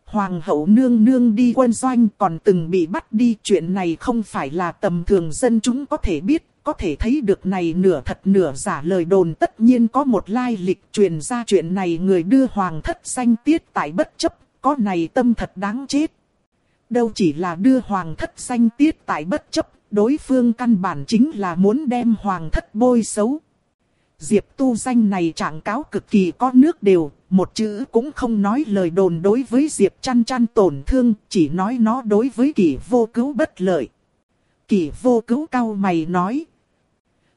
Hoàng hậu nương nương đi quân doanh còn từng bị bắt đi chuyện này không phải là tầm thường dân chúng có thể biết, có thể thấy được này nửa thật nửa giả lời đồn tất nhiên có một lai lịch truyền ra chuyện này người đưa hoàng thất danh tiết tại bất chấp, có này tâm thật đáng chết đâu chỉ là đưa hoàng thất danh tiết tại bất chấp, đối phương căn bản chính là muốn đem hoàng thất bôi xấu. Diệp tu danh này trạng cáo cực kỳ có nước đều, một chữ cũng không nói lời đồn đối với Diệp chăn chăn tổn thương, chỉ nói nó đối với kỷ vô cứu bất lợi. Kỷ vô cứu cao mày nói.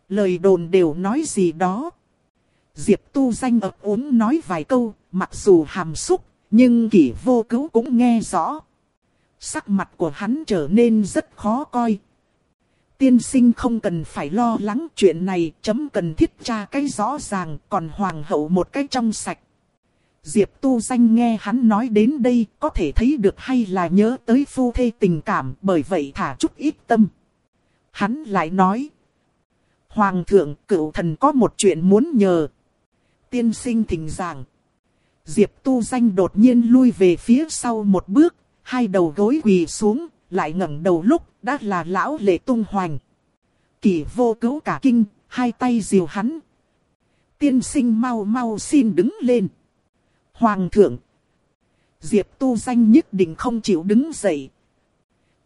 Lời đồn đều nói gì đó. Diệp tu danh ập ốm nói vài câu, mặc dù hàm xúc, nhưng kỷ vô cứu cũng nghe rõ. Sắc mặt của hắn trở nên rất khó coi. Tiên sinh không cần phải lo lắng chuyện này, chấm cần thiết tra cái rõ ràng, còn hoàng hậu một cái trong sạch. Diệp tu danh nghe hắn nói đến đây, có thể thấy được hay là nhớ tới phu thê tình cảm, bởi vậy thả chút ít tâm. Hắn lại nói. Hoàng thượng, cựu thần có một chuyện muốn nhờ. Tiên sinh thỉnh giảng. Diệp tu danh đột nhiên lui về phía sau một bước, hai đầu gối quỳ xuống, lại ngẩng đầu lúc đã là lão lệ tung hoành. Kỳ vô cứu cả kinh, hai tay diều hắn. Tiên sinh mau mau xin đứng lên. Hoàng thượng. Diệp tu danh nhất định không chịu đứng dậy.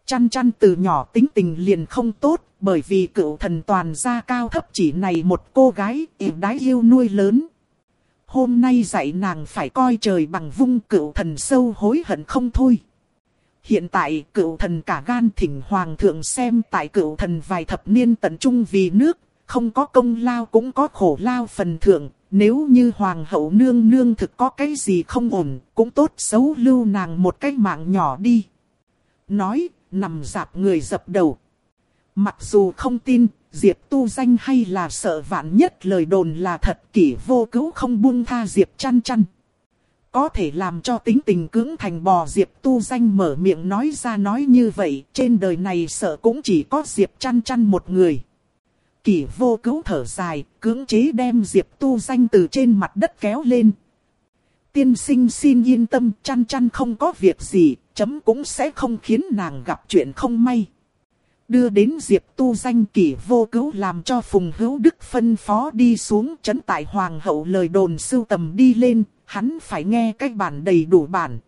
Chăn chăn từ nhỏ tính tình liền không tốt, bởi vì cựu thần toàn gia cao thấp chỉ này một cô gái yêu đái yêu nuôi lớn. Hôm nay dạy nàng phải coi trời bằng vung cựu thần sâu hối hận không thôi. Hiện tại cựu thần cả gan thỉnh hoàng thượng xem tại cựu thần vài thập niên tận trung vì nước, không có công lao cũng có khổ lao phần thượng. Nếu như hoàng hậu nương nương thực có cái gì không ổn, cũng tốt xấu lưu nàng một cái mạng nhỏ đi. Nói, nằm dạp người dập đầu. Mặc dù không tin, Diệp tu danh hay là sợ vạn nhất lời đồn là thật kỷ vô cứu không buông tha Diệp chăn chăn. Có thể làm cho tính tình cưỡng thành bò Diệp tu danh mở miệng nói ra nói như vậy, trên đời này sợ cũng chỉ có Diệp chăn chăn một người. Kỷ vô cứu thở dài, cưỡng chế đem Diệp tu danh từ trên mặt đất kéo lên. Tiên sinh xin yên tâm, chăn chăn không có việc gì, chấm cũng sẽ không khiến nàng gặp chuyện không may. Đưa đến Diệp tu danh kỷ vô cứu làm cho Phùng Hữu Đức phân phó đi xuống chấn tại Hoàng hậu lời đồn sưu tầm đi lên, hắn phải nghe cái bản đầy đủ bản.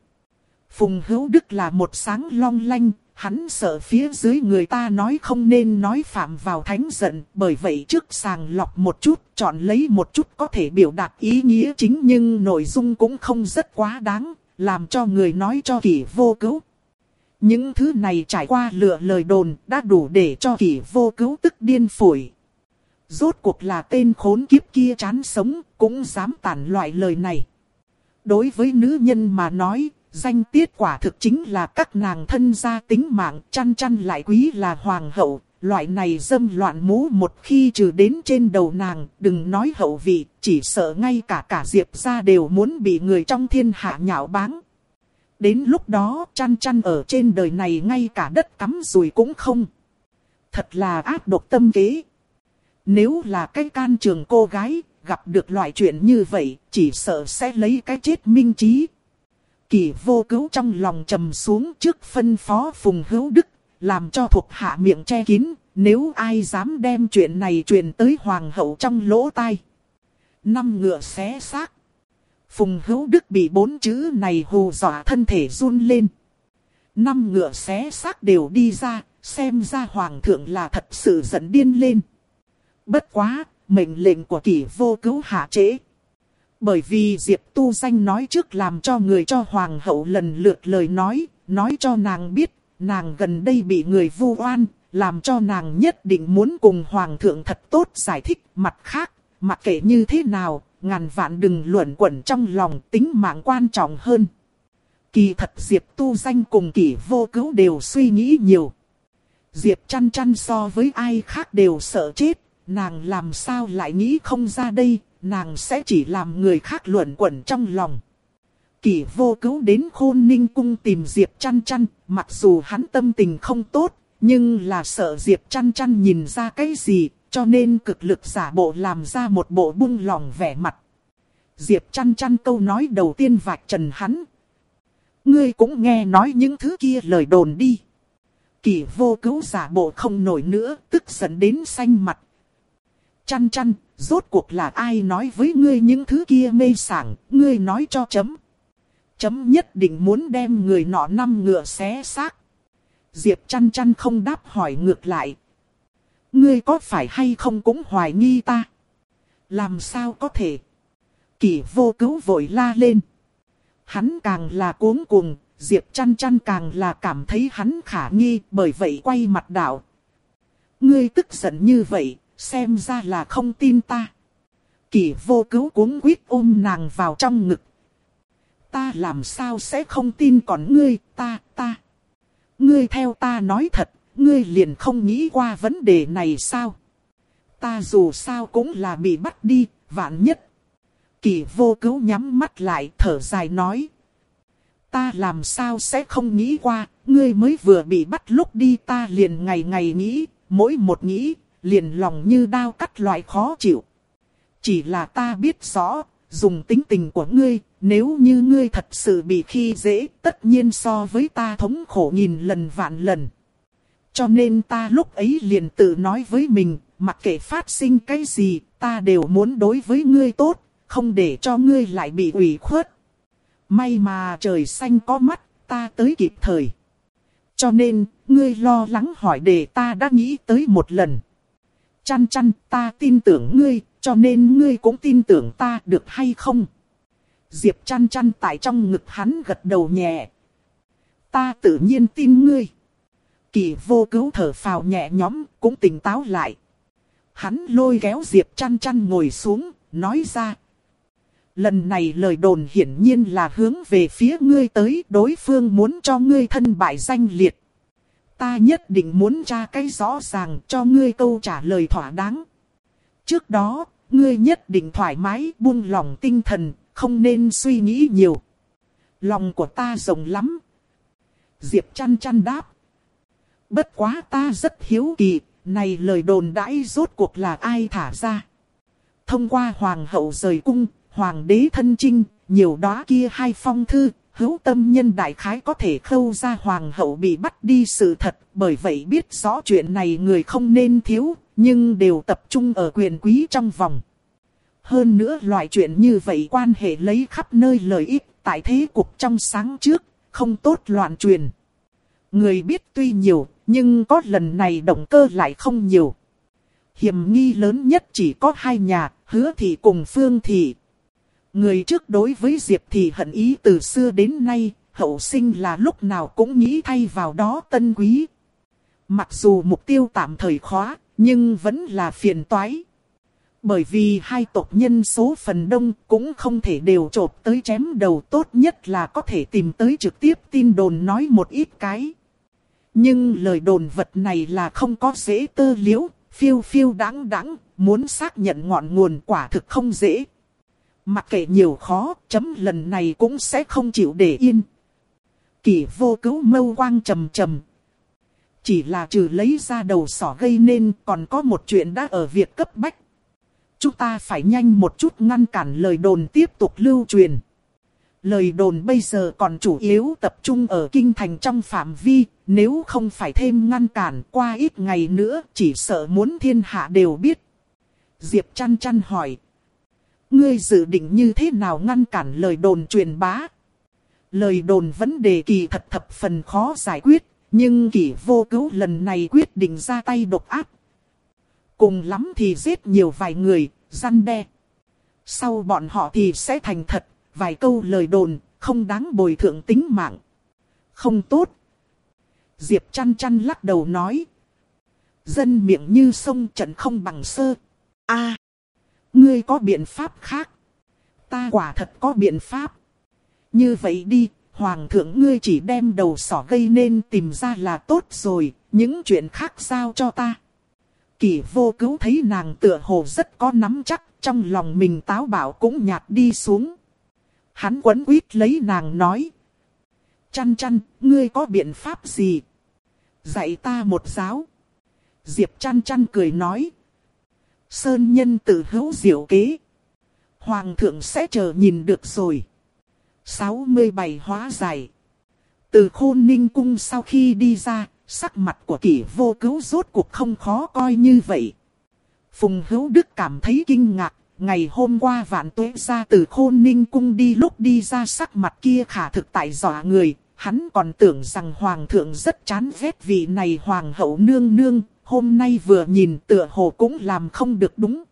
Phùng Hữu Đức là một sáng long lanh, hắn sợ phía dưới người ta nói không nên nói phạm vào thánh giận, bởi vậy trước sàng lọc một chút, chọn lấy một chút có thể biểu đạt ý nghĩa chính nhưng nội dung cũng không rất quá đáng, làm cho người nói cho kỷ vô cứu. Những thứ này trải qua lựa lời đồn đã đủ để cho kỷ vô cứu tức điên phổi. Rốt cuộc là tên khốn kiếp kia chán sống, cũng dám tản loại lời này. Đối với nữ nhân mà nói, danh tiết quả thực chính là các nàng thân gia tính mạng, chăn chăn lại quý là hoàng hậu. Loại này dâm loạn mũ một khi trừ đến trên đầu nàng, đừng nói hậu vị, chỉ sợ ngay cả cả diệp gia đều muốn bị người trong thiên hạ nhạo báng. Đến lúc đó chăn chăn ở trên đời này ngay cả đất cắm rùi cũng không. Thật là ác độc tâm kế. Nếu là cái can trường cô gái, gặp được loại chuyện như vậy, chỉ sợ sẽ lấy cái chết minh trí. Kỳ vô cứu trong lòng trầm xuống trước phân phó Phùng Hữu Đức, làm cho thuộc hạ miệng che kín, nếu ai dám đem chuyện này truyền tới hoàng hậu trong lỗ tai. Năm ngựa xé xác. Phùng Hữu Đức bị bốn chữ này hù dọa thân thể run lên. Năm ngựa xé xác đều đi ra, xem ra hoàng thượng là thật sự giận điên lên. Bất quá, mệnh lệnh của kỷ vô cứu hạ chế. Bởi vì Diệp Tu Danh nói trước làm cho người cho hoàng hậu lần lượt lời nói, nói cho nàng biết, nàng gần đây bị người vu oan, làm cho nàng nhất định muốn cùng hoàng thượng thật tốt giải thích mặt khác, mặc kệ như thế nào, ngàn vạn đừng luẩn quẩn trong lòng tính mạng quan trọng hơn. Kỳ thật Diệp Tu Danh cùng kỷ vô cứu đều suy nghĩ nhiều. Diệp chăn chăn so với ai khác đều sợ chết, nàng làm sao lại nghĩ không ra đây, nàng sẽ chỉ làm người khác luẩn quẩn trong lòng. Kỷ vô cứu đến khôn ninh cung tìm Diệp chăn chăn, mặc dù hắn tâm tình không tốt, nhưng là sợ Diệp chăn chăn nhìn ra cái gì, cho nên cực lực giả bộ làm ra một bộ buông lòng vẻ mặt. Diệp chăn chăn câu nói đầu tiên vạch trần hắn. Ngươi cũng nghe nói những thứ kia lời đồn đi. Kỳ vô cứu giả bộ không nổi nữa, tức giận đến xanh mặt. Chăn chăn, rốt cuộc là ai nói với ngươi những thứ kia mê sảng, ngươi nói cho chấm. Chấm nhất định muốn đem người nọ năm ngựa xé xác. Diệp chăn chăn không đáp hỏi ngược lại. Ngươi có phải hay không cũng hoài nghi ta? Làm sao có thể? Kỷ vô cứu vội la lên. Hắn càng là cuống cuồng, Diệp chăn chăn càng là cảm thấy hắn khả nghi, bởi vậy quay mặt đảo. Ngươi tức giận như vậy, xem ra là không tin ta. Kỷ vô cứu cuống quýt ôm nàng vào trong ngực. Ta làm sao sẽ không tin còn ngươi, ta, ta. Ngươi theo ta nói thật, ngươi liền không nghĩ qua vấn đề này sao? Ta dù sao cũng là bị bắt đi, vạn nhất. Kỳ vô cứu nhắm mắt lại thở dài nói. Ta làm sao sẽ không nghĩ qua, ngươi mới vừa bị bắt lúc đi ta liền ngày ngày nghĩ, mỗi một nghĩ, liền lòng như đao cắt loại khó chịu. Chỉ là ta biết rõ, dùng tính tình của ngươi, nếu như ngươi thật sự bị khi dễ, tất nhiên so với ta thống khổ nghìn lần vạn lần. Cho nên ta lúc ấy liền tự nói với mình, mặc kệ phát sinh cái gì, ta đều muốn đối với ngươi tốt, không để cho ngươi lại bị ủy khuất. May mà trời xanh có mắt, ta tới kịp thời. Cho nên, ngươi lo lắng hỏi để ta đã nghĩ tới một lần. Chăn chăn, ta tin tưởng ngươi, cho nên ngươi cũng tin tưởng ta được hay không? Diệp chăn chăn tại trong ngực hắn gật đầu nhẹ. Ta tự nhiên tin ngươi. Kỳ vô cứu thở phào nhẹ nhõm, cũng tỉnh táo lại. Hắn lôi kéo Diệp chăn chăn ngồi xuống, nói ra. Lần này lời đồn hiển nhiên là hướng về phía ngươi tới đối phương muốn cho ngươi thân bại danh liệt. Ta nhất định muốn tra cái rõ ràng cho ngươi câu trả lời thỏa đáng. Trước đó, ngươi nhất định thoải mái buông lòng tinh thần, không nên suy nghĩ nhiều. Lòng của ta rộng lắm. Diệp chăn chăn đáp. Bất quá ta rất hiếu kỳ, này lời đồn đãi rốt cuộc là ai thả ra. Thông qua hoàng hậu rời cung, hoàng đế thân trinh, nhiều đó kia hai phong thư, hữu tâm nhân đại khái có thể khâu ra hoàng hậu bị bắt đi sự thật, bởi vậy biết rõ chuyện này người không nên thiếu, nhưng đều tập trung ở quyền quý trong vòng. Hơn nữa loại chuyện như vậy quan hệ lấy khắp nơi lợi ích, tại thế cục trong sáng trước, không tốt loạn truyền. Người biết tuy nhiều, nhưng có lần này động cơ lại không nhiều. Hiểm nghi lớn nhất chỉ có hai nhà, hứa thị cùng phương thị. Người trước đối với Diệp thì hận ý từ xưa đến nay, hậu sinh là lúc nào cũng nghĩ thay vào đó tân quý. Mặc dù mục tiêu tạm thời khó, nhưng vẫn là phiền toái. Bởi vì hai tộc nhân số phần đông cũng không thể đều trộp tới chém đầu tốt nhất là có thể tìm tới trực tiếp tin đồn nói một ít cái. Nhưng lời đồn vật này là không có dễ tơ liễu, phiêu phiêu đáng đáng, muốn xác nhận ngọn nguồn quả thực không dễ. Mặc kệ nhiều khó, chấm lần này cũng sẽ không chịu để yên. Kỷ vô cứu mâu quang trầm trầm. Chỉ là trừ lấy ra đầu sỏ gây nên còn có một chuyện đã ở việc cấp bách. Chúng ta phải nhanh một chút ngăn cản lời đồn tiếp tục lưu truyền. Lời đồn bây giờ còn chủ yếu tập trung ở kinh thành trong phạm vi, nếu không phải thêm ngăn cản qua ít ngày nữa chỉ sợ muốn thiên hạ đều biết. Diệp chăn chăn hỏi. Ngươi dự định như thế nào ngăn cản lời đồn truyền bá? Lời đồn vấn đề kỳ thật thập phần khó giải quyết, nhưng kỷ vô cứu lần này quyết định ra tay độc ác. Cùng lắm thì giết nhiều vài người, răn đe. Sau bọn họ thì sẽ thành thật, vài câu lời đồn, không đáng bồi thượng tính mạng. Không tốt. Diệp chăn chăn lắc đầu nói. Dân miệng như sông trận không bằng sơ. a ngươi có biện pháp khác. Ta quả thật có biện pháp. Như vậy đi, Hoàng thượng ngươi chỉ đem đầu sỏ gây nên tìm ra là tốt rồi, những chuyện khác sao cho ta. Kỷ vô cứu thấy nàng tựa hồ rất có nắm chắc, trong lòng mình táo bảo cũng nhạt đi xuống. Hắn quấn quýt lấy nàng nói. Chăn chăn, ngươi có biện pháp gì? Dạy ta một giáo. Diệp chăn chăn cười nói. Sơn nhân tự hữu diệu kế. Hoàng thượng sẽ chờ nhìn được rồi. 67 hóa giải. Từ khôn ninh cung sau khi đi ra, sắc mặt của kỷ vô cứu rốt cuộc không khó coi như vậy. Phùng hữu đức cảm thấy kinh ngạc, ngày hôm qua vạn tuế ra từ khôn ninh cung đi lúc đi ra sắc mặt kia khả thực tại dọa người, hắn còn tưởng rằng hoàng thượng rất chán ghét vị này hoàng hậu nương nương, hôm nay vừa nhìn tựa hồ cũng làm không được đúng.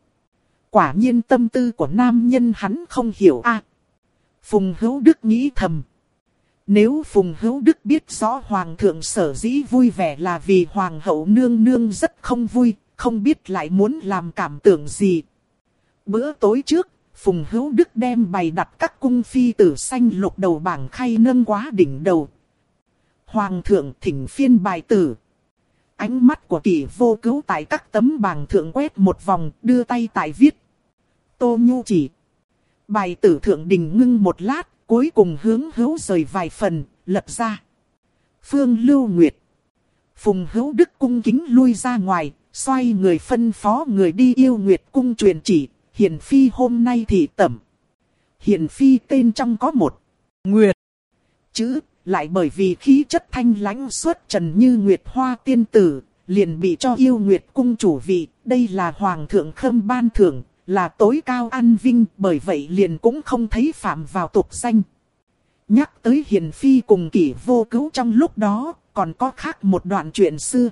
Quả nhiên tâm tư của nam nhân hắn không hiểu a Phùng Hữu Đức nghĩ thầm. Nếu Phùng Hữu Đức biết rõ Hoàng thượng sở dĩ vui vẻ là vì Hoàng hậu nương nương rất không vui, không biết lại muốn làm cảm tưởng gì. Bữa tối trước, Phùng Hữu Đức đem bày đặt các cung phi tử xanh lục đầu bảng khay nâng quá đỉnh đầu. Hoàng thượng thỉnh phiên bài tử. Ánh mắt của kỷ vô cứu tại các tấm bảng thượng quét một vòng, đưa tay tại viết. Tô Nhu chỉ. Bài tử thượng đình ngưng một lát, cuối cùng hướng hữu rời vài phần, lật ra. Phương Lưu Nguyệt. Phùng hữu đức cung kính lui ra ngoài, xoay người phân phó người đi yêu Nguyệt cung truyền chỉ, hiền phi hôm nay thì tẩm. Hiền phi tên trong có một. Nguyệt. Chữ, lại bởi vì khí chất thanh lãnh xuất trần như Nguyệt Hoa tiên tử, liền bị cho yêu Nguyệt cung chủ vị, đây là hoàng thượng khâm ban thưởng, là tối cao an vinh, bởi vậy liền cũng không thấy phạm vào tục danh. Nhắc tới hiền phi cùng kỷ vô cứu trong lúc đó, còn có khác một đoạn chuyện xưa.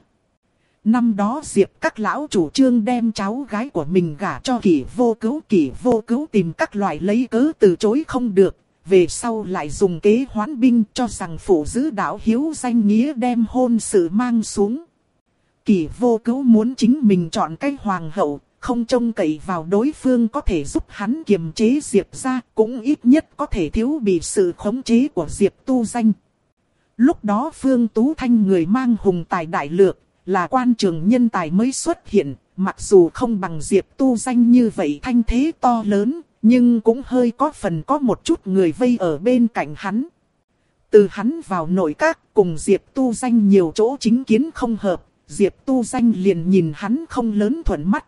Năm đó Diệp các lão chủ trương đem cháu gái của mình gả cho kỷ vô cứu. Kỷ vô cứu tìm các loại lấy cớ từ chối không được. Về sau lại dùng kế hoán binh cho rằng phụ giữ đạo hiếu danh nghĩa đem hôn sự mang xuống. Kỷ vô cứu muốn chính mình chọn cái hoàng hậu, không trông cậy vào đối phương có thể giúp hắn kiềm chế Diệp ra, cũng ít nhất có thể thiếu bị sự khống chế của Diệp tu danh. Lúc đó Phương Tú Thanh người mang hùng tài đại lược, là quan trường nhân tài mới xuất hiện, mặc dù không bằng Diệp tu danh như vậy thanh thế to lớn, nhưng cũng hơi có phần có một chút người vây ở bên cạnh hắn. Từ hắn vào nội các cùng Diệp tu danh nhiều chỗ chính kiến không hợp, Diệp tu danh liền nhìn hắn không lớn thuận mắt,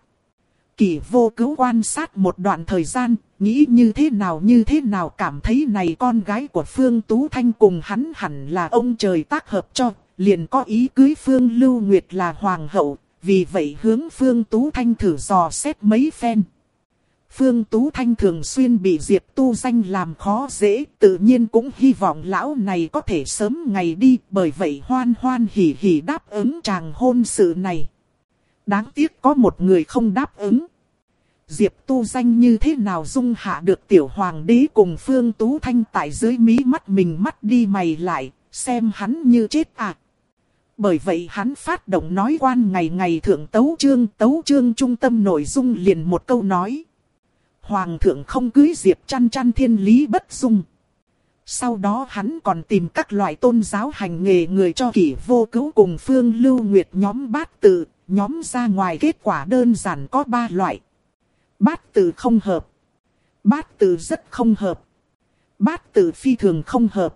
Kỳ vô cứu quan sát một đoạn thời gian, nghĩ như thế nào như thế nào cảm thấy này con gái của Phương Tú Thanh cùng hắn hẳn là ông trời tác hợp cho, liền có ý cưới Phương Lưu Nguyệt là hoàng hậu, vì vậy hướng Phương Tú Thanh thử dò xét mấy phen. Phương Tú Thanh thường xuyên bị Diệp Tu Danh làm khó dễ, tự nhiên cũng hy vọng lão này có thể sớm ngày đi, bởi vậy hoan hoan hỉ hỉ đáp ứng chàng hôn sự này. Đáng tiếc có một người không đáp ứng. Diệp Tu Danh như thế nào dung hạ được tiểu hoàng đế cùng Phương Tú Thanh tại dưới mí mắt mình mắt đi mày lại, xem hắn như chết à. Bởi vậy hắn phát động nói quan ngày ngày thượng tấu chương, tấu chương trung tâm nội dung liền một câu nói. Hoàng thượng không cưới Diệp chăn chăn thiên lý bất dung. Sau đó hắn còn tìm các loại tôn giáo hành nghề người cho kỷ vô cứu cùng phương lưu nguyệt nhóm bát tự, nhóm ra ngoài kết quả đơn giản có ba loại. Bát tự không hợp. Bát tự rất không hợp. Bát tự phi thường không hợp.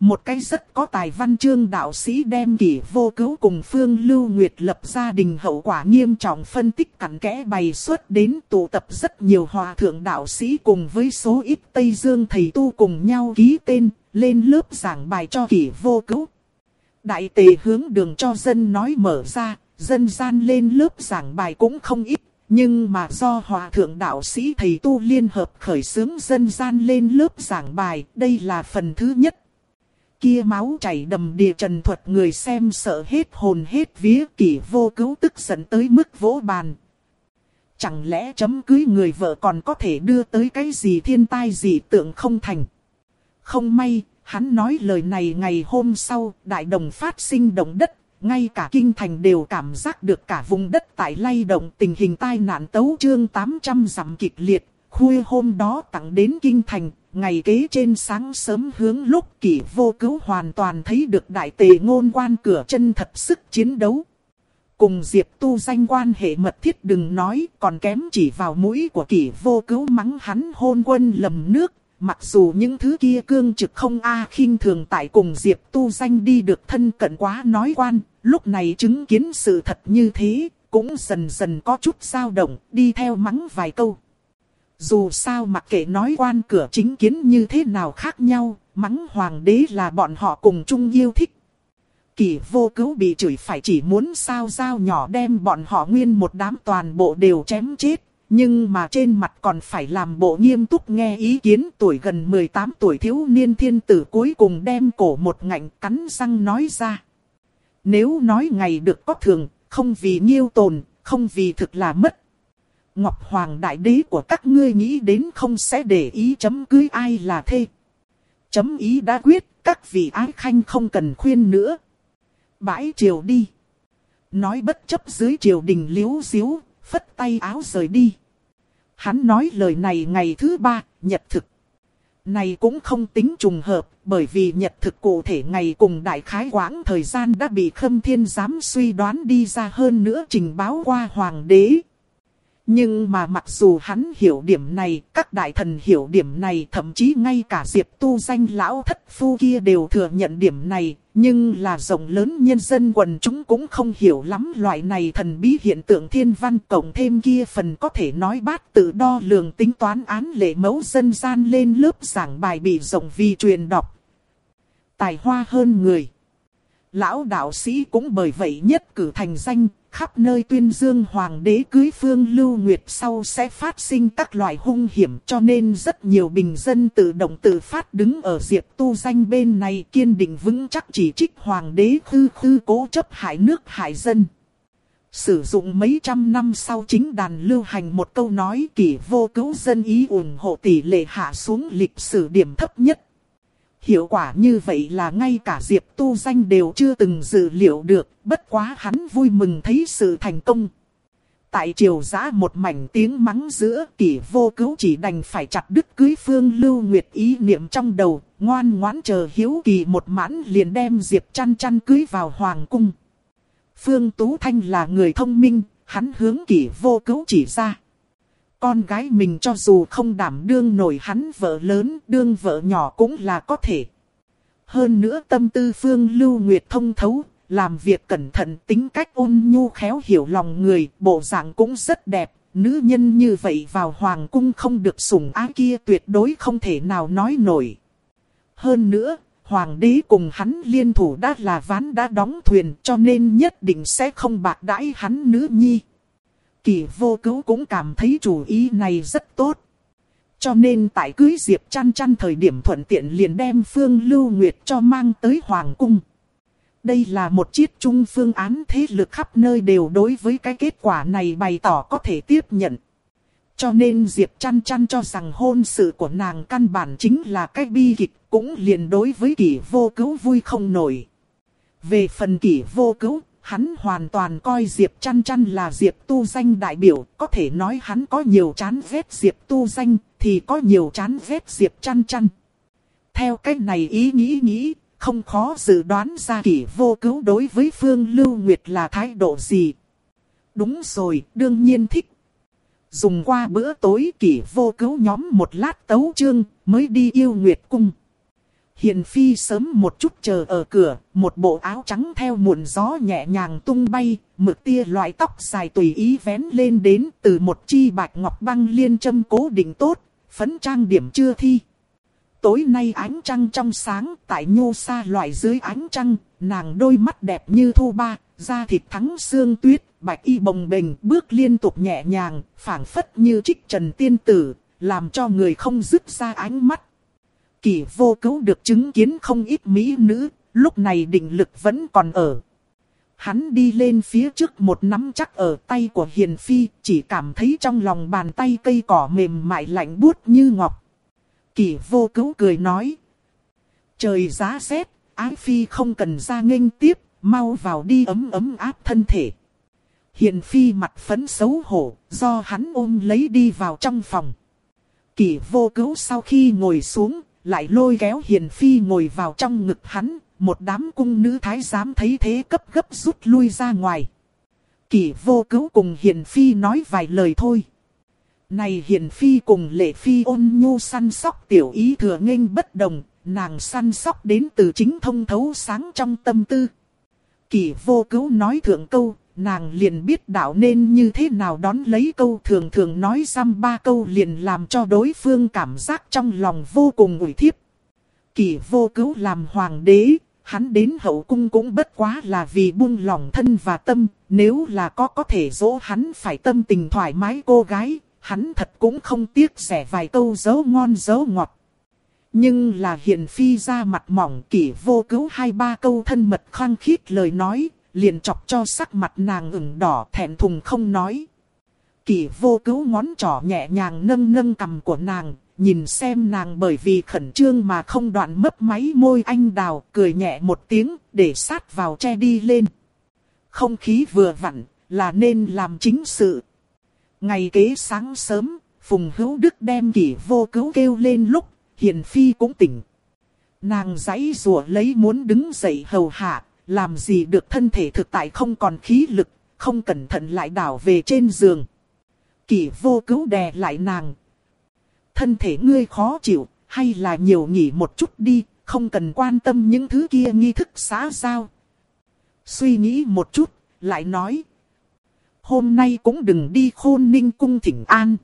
Một cái rất có tài văn chương đạo sĩ đem kỷ vô cứu cùng Phương Lưu Nguyệt lập gia đình hậu quả nghiêm trọng phân tích cặn kẽ bày xuất đến tụ tập rất nhiều hòa thượng đạo sĩ cùng với số ít Tây Dương thầy tu cùng nhau ký tên, lên lớp giảng bài cho kỷ vô cứu. Đại tề hướng đường cho dân nói mở ra, dân gian lên lớp giảng bài cũng không ít. Nhưng mà do hòa thượng đạo sĩ thầy tu liên hợp khởi xướng dân gian lên lớp giảng bài, đây là phần thứ nhất kia máu chảy đầm đìa trần thuật người xem sợ hết hồn hết vía kỷ vô cứu tức giận tới mức vỗ bàn. Chẳng lẽ chấm cưới người vợ còn có thể đưa tới cái gì thiên tai gì tượng không thành. Không may, hắn nói lời này ngày hôm sau, đại đồng phát sinh động đất, ngay cả kinh thành đều cảm giác được cả vùng đất tại lay động tình hình tai nạn tấu chương 800 giảm kịch liệt, khuya hôm đó tặng đến kinh thành, ngày kế trên sáng sớm hướng lúc kỷ vô cứu hoàn toàn thấy được đại tề ngôn quan cửa chân thật sức chiến đấu. Cùng Diệp tu danh quan hệ mật thiết đừng nói còn kém chỉ vào mũi của kỷ vô cứu mắng hắn hôn quân lầm nước. Mặc dù những thứ kia cương trực không a khinh thường tại cùng Diệp tu danh đi được thân cận quá nói quan, lúc này chứng kiến sự thật như thế, cũng dần dần có chút dao động, đi theo mắng vài câu. Dù sao mặc kệ nói quan cửa chính kiến như thế nào khác nhau, mắng hoàng đế là bọn họ cùng chung yêu thích. Kỳ vô cứu bị chửi phải chỉ muốn sao dao nhỏ đem bọn họ nguyên một đám toàn bộ đều chém chết. Nhưng mà trên mặt còn phải làm bộ nghiêm túc nghe ý kiến tuổi gần 18 tuổi thiếu niên thiên tử cuối cùng đem cổ một ngạnh cắn răng nói ra. Nếu nói ngày được có thường, không vì nghiêu tồn, không vì thực là mất, Ngọc Hoàng Đại Đế của các ngươi nghĩ đến không sẽ để ý chấm cưới ai là thê. Chấm ý đã quyết, các vị ái khanh không cần khuyên nữa. Bãi triều đi. Nói bất chấp dưới triều đình liếu xíu, phất tay áo rời đi. Hắn nói lời này ngày thứ ba, nhật thực. Này cũng không tính trùng hợp, bởi vì nhật thực cụ thể ngày cùng đại khái quãng thời gian đã bị khâm thiên giám suy đoán đi ra hơn nữa trình báo qua hoàng đế. Nhưng mà mặc dù hắn hiểu điểm này, các đại thần hiểu điểm này, thậm chí ngay cả diệp tu danh lão thất phu kia đều thừa nhận điểm này, nhưng là rộng lớn nhân dân quần chúng cũng không hiểu lắm loại này thần bí hiện tượng thiên văn cộng thêm kia phần có thể nói bát tự đo lường tính toán án lệ mẫu dân gian lên lớp giảng bài bị rộng vì truyền đọc. Tài hoa hơn người. Lão đạo sĩ cũng bởi vậy nhất cử thành danh, khắp nơi tuyên dương hoàng đế cưới phương lưu nguyệt sau sẽ phát sinh các loại hung hiểm cho nên rất nhiều bình dân tự động tự phát đứng ở diệp tu danh bên này kiên định vững chắc chỉ trích hoàng đế khư khư cố chấp hại nước hại dân. Sử dụng mấy trăm năm sau chính đàn lưu hành một câu nói kỷ vô cứu dân ý ủng hộ tỷ lệ hạ xuống lịch sử điểm thấp nhất. Hiệu quả như vậy là ngay cả Diệp Tu Danh đều chưa từng dự liệu được, bất quá hắn vui mừng thấy sự thành công. Tại triều giã một mảnh tiếng mắng giữa kỷ vô cứu chỉ đành phải chặt đứt cưới phương lưu nguyệt ý niệm trong đầu, ngoan ngoãn chờ hiếu kỳ một mãn liền đem Diệp chăn chăn cưới vào hoàng cung. Phương Tú Thanh là người thông minh, hắn hướng kỷ vô cứu chỉ ra. Con gái mình cho dù không đảm đương nổi hắn vợ lớn, đương vợ nhỏ cũng là có thể. Hơn nữa tâm tư phương lưu nguyệt thông thấu, làm việc cẩn thận tính cách ôn nhu khéo hiểu lòng người, bộ dạng cũng rất đẹp. Nữ nhân như vậy vào hoàng cung không được sủng ái kia tuyệt đối không thể nào nói nổi. Hơn nữa, hoàng đế cùng hắn liên thủ đã là ván đã đóng thuyền cho nên nhất định sẽ không bạc đãi hắn nữ nhi. Kỳ vô cứu cũng cảm thấy chủ ý này rất tốt. Cho nên tại cưới Diệp chăn chăn thời điểm thuận tiện liền đem Phương Lưu Nguyệt cho mang tới Hoàng Cung. Đây là một chiếc trung phương án thế lực khắp nơi đều đối với cái kết quả này bày tỏ có thể tiếp nhận. Cho nên Diệp chăn chăn cho rằng hôn sự của nàng căn bản chính là cái bi kịch cũng liền đối với kỷ vô cứu vui không nổi. Về phần kỷ vô cứu, hắn hoàn toàn coi Diệp chăn chăn là Diệp tu danh đại biểu, có thể nói hắn có nhiều chán ghét Diệp tu danh, thì có nhiều chán ghét Diệp chăn chăn. Theo cách này ý nghĩ nghĩ, không khó dự đoán ra kỷ vô cứu đối với Phương Lưu Nguyệt là thái độ gì. Đúng rồi, đương nhiên thích. Dùng qua bữa tối kỷ vô cứu nhóm một lát tấu chương, mới đi yêu Nguyệt Cung. Hiền Phi sớm một chút chờ ở cửa, một bộ áo trắng theo muộn gió nhẹ nhàng tung bay, mực tia loại tóc dài tùy ý vén lên đến từ một chi bạch ngọc băng liên châm cố định tốt, phấn trang điểm chưa thi. Tối nay ánh trăng trong sáng, tại nhô xa loại dưới ánh trăng, nàng đôi mắt đẹp như thu ba, da thịt thắng xương tuyết, bạch y bồng bềnh, bước liên tục nhẹ nhàng, phảng phất như trích trần tiên tử, làm cho người không dứt ra ánh mắt. Kỳ vô cứu được chứng kiến không ít mỹ nữ, lúc này định lực vẫn còn ở. Hắn đi lên phía trước một nắm chắc ở tay của Hiền Phi, chỉ cảm thấy trong lòng bàn tay cây cỏ mềm mại lạnh buốt như ngọc. Kỳ vô cứu cười nói. Trời giá rét, Ái Phi không cần ra nghênh tiếp, mau vào đi ấm ấm áp thân thể. Hiền Phi mặt phấn xấu hổ, do hắn ôm lấy đi vào trong phòng. Kỳ vô cứu sau khi ngồi xuống, lại lôi kéo Hiền Phi ngồi vào trong ngực hắn, một đám cung nữ thái giám thấy thế cấp gấp rút lui ra ngoài. Kỳ vô cứu cùng Hiền Phi nói vài lời thôi. Này Hiền Phi cùng Lệ Phi ôn nhu săn sóc tiểu ý thừa nghênh bất đồng, nàng săn sóc đến từ chính thông thấu sáng trong tâm tư. Kỳ vô cứu nói thượng câu, nàng liền biết đạo nên như thế nào đón lấy câu thường thường nói xăm ba câu liền làm cho đối phương cảm giác trong lòng vô cùng ủy thiếp. Kỳ vô cứu làm hoàng đế, hắn đến hậu cung cũng bất quá là vì buông lòng thân và tâm, nếu là có có thể dỗ hắn phải tâm tình thoải mái cô gái, hắn thật cũng không tiếc xẻ vài câu dấu ngon dấu ngọt. Nhưng là hiện phi ra mặt mỏng kỷ vô cứu hai ba câu thân mật khăng khít lời nói, liền chọc cho sắc mặt nàng ửng đỏ thẹn thùng không nói. Kỷ vô cứu ngón trỏ nhẹ nhàng nâng nâng cầm của nàng, nhìn xem nàng bởi vì khẩn trương mà không đoạn mấp máy môi anh đào, cười nhẹ một tiếng, để sát vào che đi lên. Không khí vừa vặn, là nên làm chính sự. Ngày kế sáng sớm, Phùng Hữu Đức đem kỷ vô cứu kêu lên lúc, Hiền Phi cũng tỉnh. Nàng giãy rùa lấy muốn đứng dậy hầu hạ, làm gì được thân thể thực tại không còn khí lực, không cẩn thận lại đảo về trên giường. Kỷ vô cứu đè lại nàng. Thân thể ngươi khó chịu, hay là nhiều nghỉ một chút đi, không cần quan tâm những thứ kia nghi thức xã giao. Suy nghĩ một chút, lại nói. Hôm nay cũng đừng đi khôn ninh cung thỉnh an.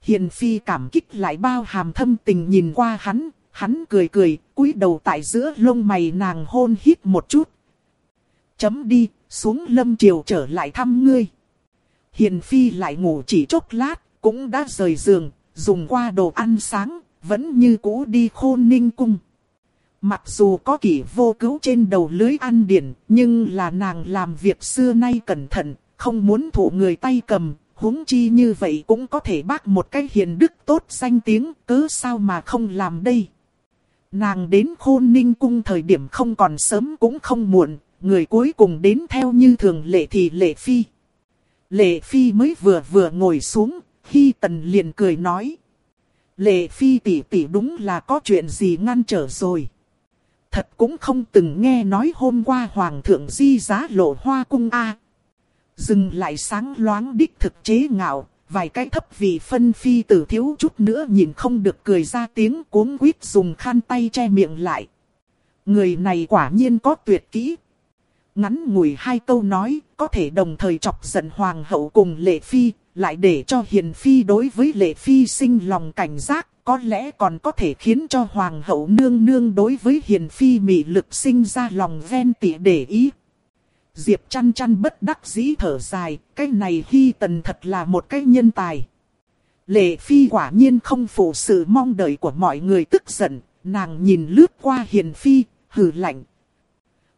Hiền phi cảm kích lại bao hàm thâm tình nhìn qua hắn, hắn cười cười, cúi đầu tại giữa lông mày nàng hôn hít một chút. Chấm đi, xuống lâm triều trở lại thăm ngươi. Hiền phi lại ngủ chỉ chốc lát, cũng đã rời giường, dùng qua đồ ăn sáng, vẫn như cũ đi khôn ninh cung. Mặc dù có kỷ vô cứu trên đầu lưới ăn điển, nhưng là nàng làm việc xưa nay cẩn thận, không muốn thụ người tay cầm, huống chi như vậy cũng có thể bác một cái hiền đức tốt danh tiếng, cứ sao mà không làm đây. Nàng đến khôn ninh cung thời điểm không còn sớm cũng không muộn, người cuối cùng đến theo như thường lệ thì lệ phi. Lệ phi mới vừa vừa ngồi xuống, Hy tần liền cười nói. Lệ phi tỷ tỷ đúng là có chuyện gì ngăn trở rồi. Thật cũng không từng nghe nói hôm qua hoàng thượng di giá lộ hoa cung A. Dừng lại sáng loáng đích thực chế ngạo, vài cái thấp vì phân phi tử thiếu chút nữa nhìn không được cười ra tiếng cuống quýt dùng khăn tay che miệng lại. Người này quả nhiên có tuyệt kỹ. Ngắn ngủi hai câu nói, có thể đồng thời chọc giận hoàng hậu cùng lệ phi, lại để cho hiền phi đối với lệ phi sinh lòng cảnh giác, có lẽ còn có thể khiến cho hoàng hậu nương nương đối với hiền phi mị lực sinh ra lòng ven tỉ để ý. Diệp chăn chăn bất đắc dĩ thở dài, cái này Hy Tần thật là một cái nhân tài. Lệ Phi quả nhiên không phụ sự mong đợi của mọi người tức giận, nàng nhìn lướt qua Hiền Phi, hừ lạnh.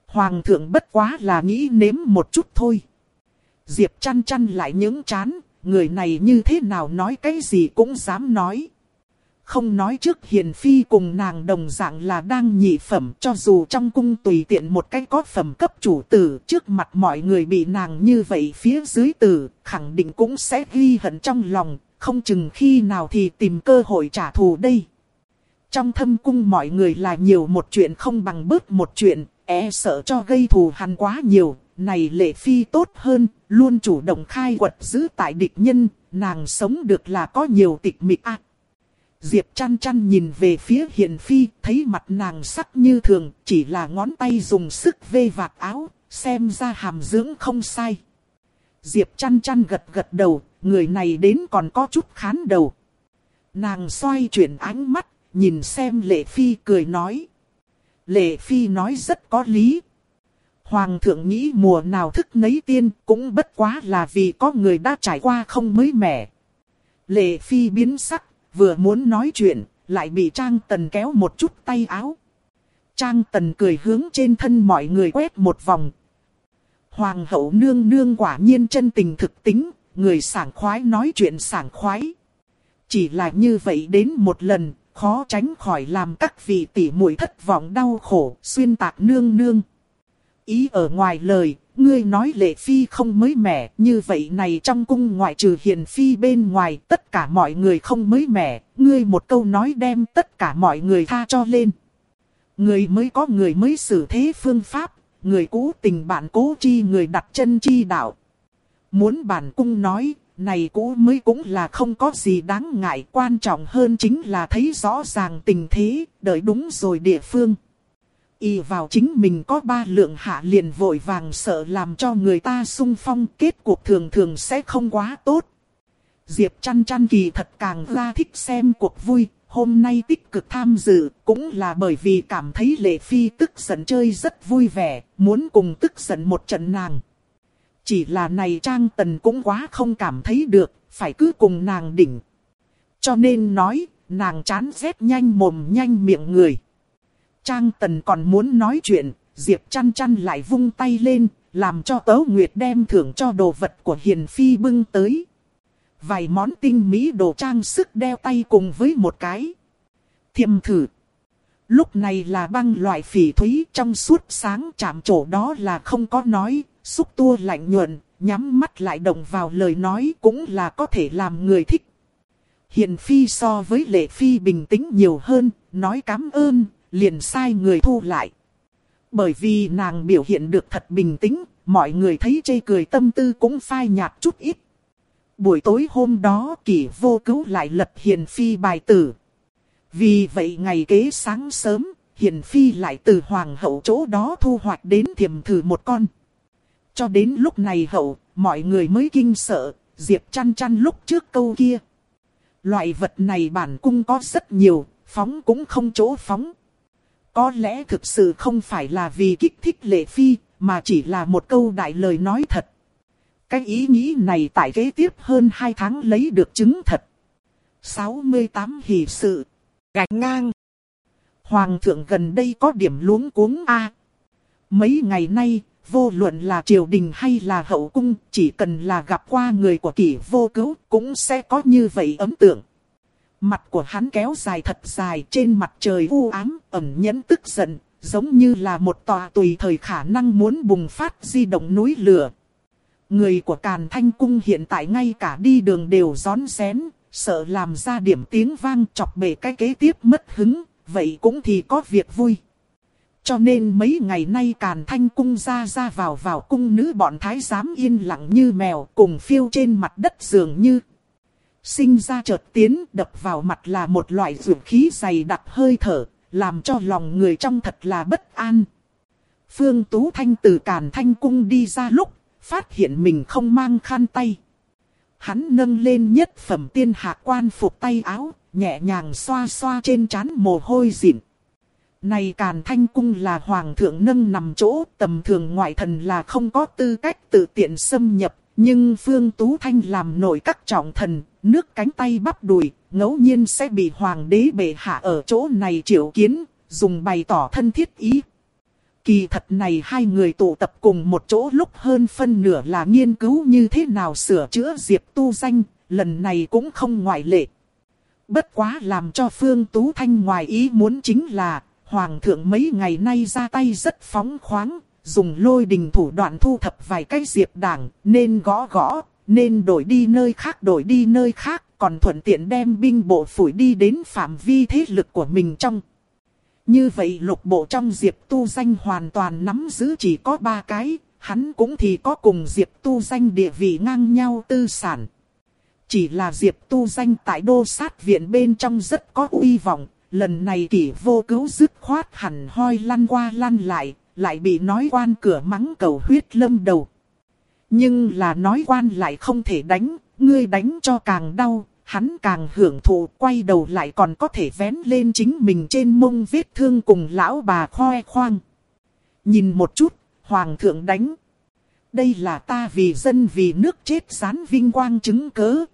Hoàng thượng bất quá là nghĩ nếm một chút thôi. Diệp chăn chăn lại những chán, người này như thế nào nói cái gì cũng dám nói. Không nói trước hiền phi cùng nàng đồng dạng là đang nhị phẩm cho dù trong cung tùy tiện một cái có phẩm cấp chủ tử trước mặt mọi người bị nàng như vậy phía dưới tử khẳng định cũng sẽ ghi hận trong lòng, không chừng khi nào thì tìm cơ hội trả thù đây. Trong thâm cung mọi người là nhiều một chuyện không bằng bớt một chuyện, e sợ cho gây thù hằn quá nhiều, này lệ phi tốt hơn, luôn chủ động khai quật giữ tại địch nhân, nàng sống được là có nhiều tịch mịch ác. Diệp chăn chăn nhìn về phía hiền phi, thấy mặt nàng sắc như thường, chỉ là ngón tay dùng sức vê vạt áo, xem ra hàm dưỡng không sai. Diệp chăn chăn gật gật đầu, người này đến còn có chút khán đầu. Nàng xoay chuyển ánh mắt, nhìn xem lệ phi cười nói. Lệ phi nói rất có lý. Hoàng thượng nghĩ mùa nào thức nấy tiên cũng bất quá là vì có người đã trải qua không mới mẻ. Lệ phi biến sắc, vừa muốn nói chuyện, lại bị Trang Tần kéo một chút tay áo. Trang Tần cười hướng trên thân mọi người quét một vòng. Hoàng hậu nương nương quả nhiên chân tình thực tính, người sảng khoái nói chuyện sảng khoái. Chỉ là như vậy đến một lần, khó tránh khỏi làm các vị tỷ muội thất vọng đau khổ, xuyên tạc nương nương. Ý ở ngoài lời, ngươi nói lệ phi không mới mẻ, như vậy này trong cung ngoại trừ hiền phi bên ngoài, tất cả mọi người không mới mẻ, ngươi một câu nói đem tất cả mọi người tha cho lên. Người mới có người mới xử thế phương pháp, người cũ tình bạn cố chi người đặt chân chi đạo. Muốn bản cung nói, này cũ mới cũng là không có gì đáng ngại, quan trọng hơn chính là thấy rõ ràng tình thế, đợi đúng rồi địa phương. Y vào chính mình có ba lượng hạ liền vội vàng sợ làm cho người ta sung phong kết cuộc thường thường sẽ không quá tốt. Diệp chăn chăn kỳ thật càng ra thích xem cuộc vui, hôm nay tích cực tham dự cũng là bởi vì cảm thấy lệ phi tức giận chơi rất vui vẻ, muốn cùng tức giận một trận nàng. Chỉ là này Trang Tần cũng quá không cảm thấy được, phải cứ cùng nàng đỉnh. Cho nên nói, nàng chán rét nhanh mồm nhanh miệng người. Trang Tần còn muốn nói chuyện, Diệp chăn chăn lại vung tay lên, làm cho Tấu Nguyệt đem thưởng cho đồ vật của Hiền Phi bưng tới. Vài món tinh mỹ đồ trang sức đeo tay cùng với một cái. Thiềm thử. Lúc này là băng loại phỉ thúy trong suốt sáng chạm chỗ đó là không có nói, xúc tua lạnh nhuận, nhắm mắt lại động vào lời nói cũng là có thể làm người thích. Hiền Phi so với Lệ Phi bình tĩnh nhiều hơn, nói cảm ơn, liền sai người thu lại. Bởi vì nàng biểu hiện được thật bình tĩnh, mọi người thấy chê cười tâm tư cũng phai nhạt chút ít. Buổi tối hôm đó kỷ vô cứu lại lật hiền phi bài tử. Vì vậy ngày kế sáng sớm, hiền phi lại từ hoàng hậu chỗ đó thu hoạch đến thiềm thử một con. Cho đến lúc này hậu, mọi người mới kinh sợ, diệp chăn chăn lúc trước câu kia. Loại vật này bản cung có rất nhiều, phóng cũng không chỗ phóng. Có lẽ thực sự không phải là vì kích thích lệ phi, mà chỉ là một câu đại lời nói thật. Cái ý nghĩ này tại kế tiếp hơn 2 tháng lấy được chứng thật. 68 hỷ sự. Gạch ngang. Hoàng thượng gần đây có điểm luống cuống A. mấy ngày nay, vô luận là triều đình hay là hậu cung, chỉ cần là gặp qua người của kỷ vô cứu, cũng sẽ có như vậy ấn tượng. Mặt của hắn kéo dài thật dài trên mặt trời u ám, ẩm nhẫn tức giận, giống như là một tòa tùy thời khả năng muốn bùng phát di động núi lửa. Người của Càn Thanh Cung hiện tại ngay cả đi đường đều gión xén, sợ làm ra điểm tiếng vang chọc bể cái kế tiếp mất hứng, vậy cũng thì có việc vui. Cho nên mấy ngày nay Càn Thanh Cung ra ra vào vào cung nữ bọn thái giám yên lặng như mèo cùng phiêu trên mặt đất dường như sinh ra chợt tiến đập vào mặt là một loại dược khí dày đặc hơi thở, làm cho lòng người trong thật là bất an. Phương Tú Thanh từ Càn Thanh Cung đi ra lúc, phát hiện mình không mang khăn tay. Hắn nâng lên nhất phẩm tiên hạ quan phục tay áo, nhẹ nhàng xoa xoa trên trán mồ hôi dịn. Này Càn Thanh Cung là Hoàng thượng nâng nằm chỗ, tầm thường ngoại thần là không có tư cách tự tiện xâm nhập. Nhưng Phương Tú Thanh làm nổi các trọng thần, nước cánh tay bắp đùi, ngẫu nhiên sẽ bị Hoàng đế bệ hạ ở chỗ này triệu kiến, dùng bày tỏ thân thiết ý. Kỳ thật này hai người tụ tập cùng một chỗ lúc hơn phân nửa là nghiên cứu như thế nào sửa chữa Diệp tu danh, lần này cũng không ngoại lệ. Bất quá làm cho Phương Tú Thanh ngoài ý muốn chính là, Hoàng thượng mấy ngày nay ra tay rất phóng khoáng, dùng lôi đình thủ đoạn thu thập vài cái diệp đảng, nên gõ gõ, nên đổi đi nơi khác đổi đi nơi khác, còn thuận tiện đem binh bộ phủi đi đến phạm vi thế lực của mình trong. Như vậy lục bộ trong Diệp Tu Danh hoàn toàn nắm giữ chỉ có ba cái, hắn cũng thì có cùng Diệp Tu Danh địa vị ngang nhau tư sản. Chỉ là Diệp Tu Danh tại đô sát viện bên trong rất có uy vọng, lần này kỷ vô cứu dứt khoát hẳn hoi lăn qua lăn lại, lại bị nói quan cửa mắng cầu huyết lâm đầu. Nhưng là nói quan lại không thể đánh, ngươi đánh cho càng đau, hắn càng hưởng thụ quay đầu lại còn có thể vén lên chính mình trên mông vết thương cùng lão bà khoe khoang. Nhìn một chút, hoàng thượng đánh. Đây là ta vì dân vì nước chết sán vinh quang chứng cớ.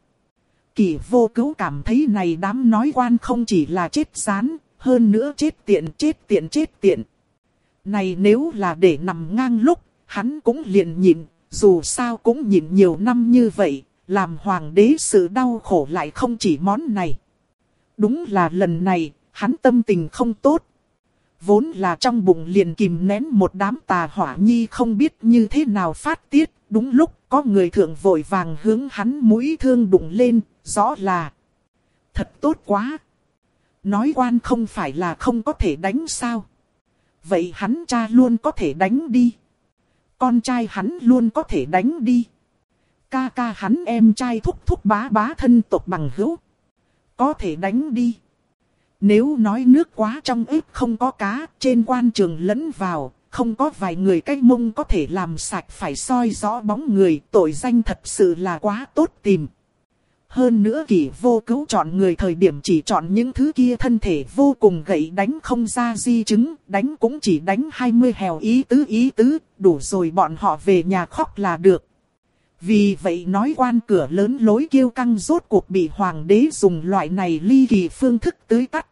Kỳ vô cứu cảm thấy này đám nói quan không chỉ là chết rán, hơn nữa chết tiện chết tiện chết tiện. Này nếu là để nằm ngang lúc, hắn cũng liền nhịn, dù sao cũng nhịn nhiều năm như vậy, làm hoàng đế sự đau khổ lại không chỉ món này. Đúng là lần này, hắn tâm tình không tốt. Vốn là trong bụng liền kìm nén một đám tà hỏa nhi không biết như thế nào phát tiết. Đúng lúc có người thượng vội vàng hướng hắn mũi thương đụng lên, rõ là. Thật tốt quá. Nói quan không phải là không có thể đánh sao. Vậy hắn cha luôn có thể đánh đi. Con trai hắn luôn có thể đánh đi ca ca hắn em trai thúc thúc bá bá thân tộc bằng hữu. Có thể đánh đi. Nếu nói nước quá trong ít không có cá, trên quan trường lẫn vào, không có vài người cách mông có thể làm sạch phải soi rõ bóng người, tội danh thật sự là quá tốt tìm. Hơn nữa kỷ vô cứu chọn người thời điểm chỉ chọn những thứ kia thân thể vô cùng gậy đánh không ra di chứng, đánh cũng chỉ đánh 20 hèo ý tứ ý tứ, đủ rồi bọn họ về nhà khóc là được. Vì vậy nói quan cửa lớn lối kêu căng rốt cuộc bị hoàng đế dùng loại này ly kỳ phương thức tưới tắt.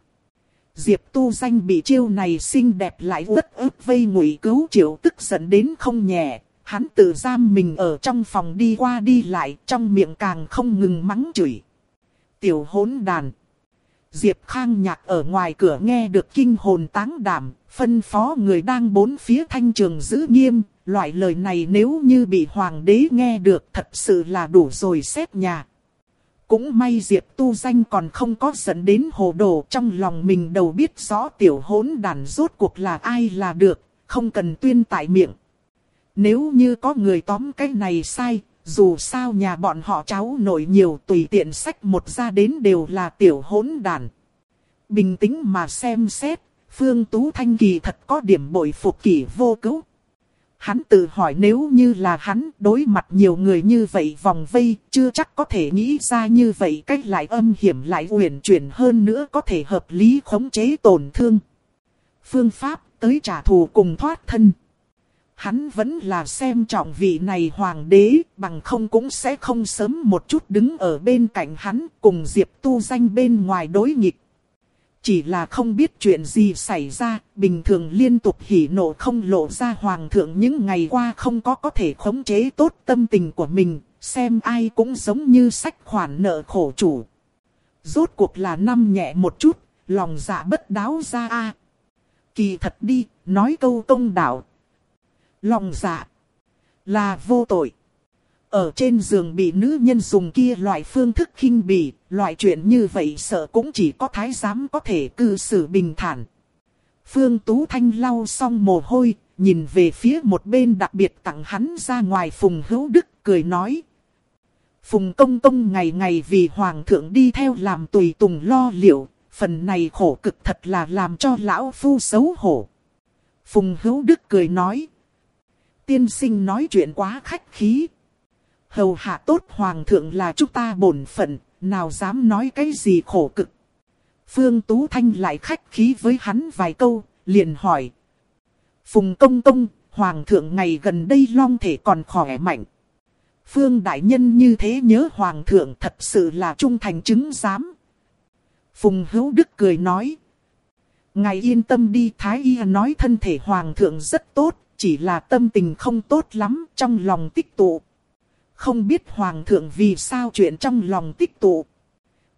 Diệp tu danh bị chiêu này xinh đẹp lại uất ức vây ngụy cứu triệu tức giận đến không nhẹ. Hắn tự giam mình ở trong phòng đi qua đi lại trong miệng càng không ngừng mắng chửi. Tiểu hỗn đàn. Diệp Khang nhạc ở ngoài cửa nghe được kinh hồn táng đảm, phân phó người đang bốn phía thanh trường giữ nghiêm, loại lời này nếu như bị hoàng đế nghe được thật sự là đủ rồi xét nhà. Cũng may Diệp tu danh còn không có dẫn đến hồ đồ trong lòng mình đầu biết rõ tiểu hỗn đàn rốt cuộc là ai là được, không cần tuyên tại miệng. Nếu như có người tóm cái này sai, dù sao nhà bọn họ cháu nổi nhiều tùy tiện sách một ra đến đều là tiểu hỗn đàn. Bình tĩnh mà xem xét, Phương Tú Thanh Kỳ thật có điểm bội phục kỳ vô cứu. Hắn tự hỏi nếu như là hắn đối mặt nhiều người như vậy vòng vây, chưa chắc có thể nghĩ ra như vậy cách lại âm hiểm lại uyển chuyển hơn nữa có thể hợp lý khống chế tổn thương. Phương pháp tới trả thù cùng thoát thân. Hắn vẫn là xem trọng vị này hoàng đế, bằng không cũng sẽ không sớm một chút đứng ở bên cạnh hắn cùng Diệp tu danh bên ngoài đối nghịch. Chỉ là không biết chuyện gì xảy ra, bình thường liên tục hỉ nộ không lộ ra hoàng thượng những ngày qua không có có thể khống chế tốt tâm tình của mình, xem ai cũng giống như sách khoản nợ khổ chủ. Rốt cuộc là năm nhẹ một chút, lòng dạ bất đáo ra a Kỳ thật đi, nói câu công đạo. Lòng dạ là vô tội. Ở trên giường bị nữ nhân dùng kia loại phương thức khinh bỉ, loại chuyện như vậy sợ cũng chỉ có thái giám có thể cư xử bình thản. Phương Tú Thanh lau xong mồ hôi, nhìn về phía một bên đặc biệt tặng hắn ra ngoài Phùng Hữu Đức, cười nói. Phùng Công Công ngày ngày vì Hoàng thượng đi theo làm tùy tùng lo liệu, phần này khổ cực thật là làm cho lão phu xấu hổ. Phùng Hữu Đức cười nói. Tiên sinh nói chuyện quá khách khí. Hầu hạ tốt Hoàng thượng là chúng ta bổn phận, nào dám nói cái gì khổ cực. Phương Tú Thanh lại khách khí với hắn vài câu, liền hỏi. Phùng công công, hoàng thượng ngày gần đây long thể còn khỏe mạnh. Phương đại nhân như thế nhớ hoàng thượng thật sự là trung thành chứng giám. Phùng hữu đức cười nói. Ngài yên tâm đi Thái Y nói thân thể hoàng thượng rất tốt, chỉ là tâm tình không tốt lắm trong lòng tích tụ. Không biết hoàng thượng vì sao chuyện trong lòng tích tụ.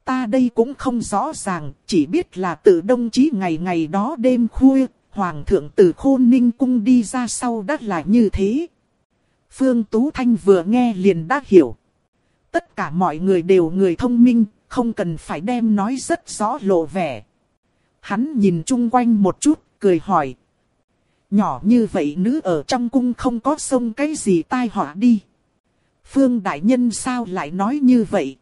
Ta đây cũng không rõ ràng, chỉ biết là từ đông chí ngày ngày đó đêm khuya, hoàng thượng từ khôn ninh cung đi ra sau đã là như thế. Phương Tú Thanh vừa nghe liền đã hiểu. Tất cả mọi người đều người thông minh, không cần phải đem nói rất rõ lộ vẻ. Hắn nhìn chung quanh một chút, cười hỏi. Nhỏ như vậy nữ ở trong cung không có sông cái gì tai họa đi. Phương Đại Nhân sao lại nói như vậy?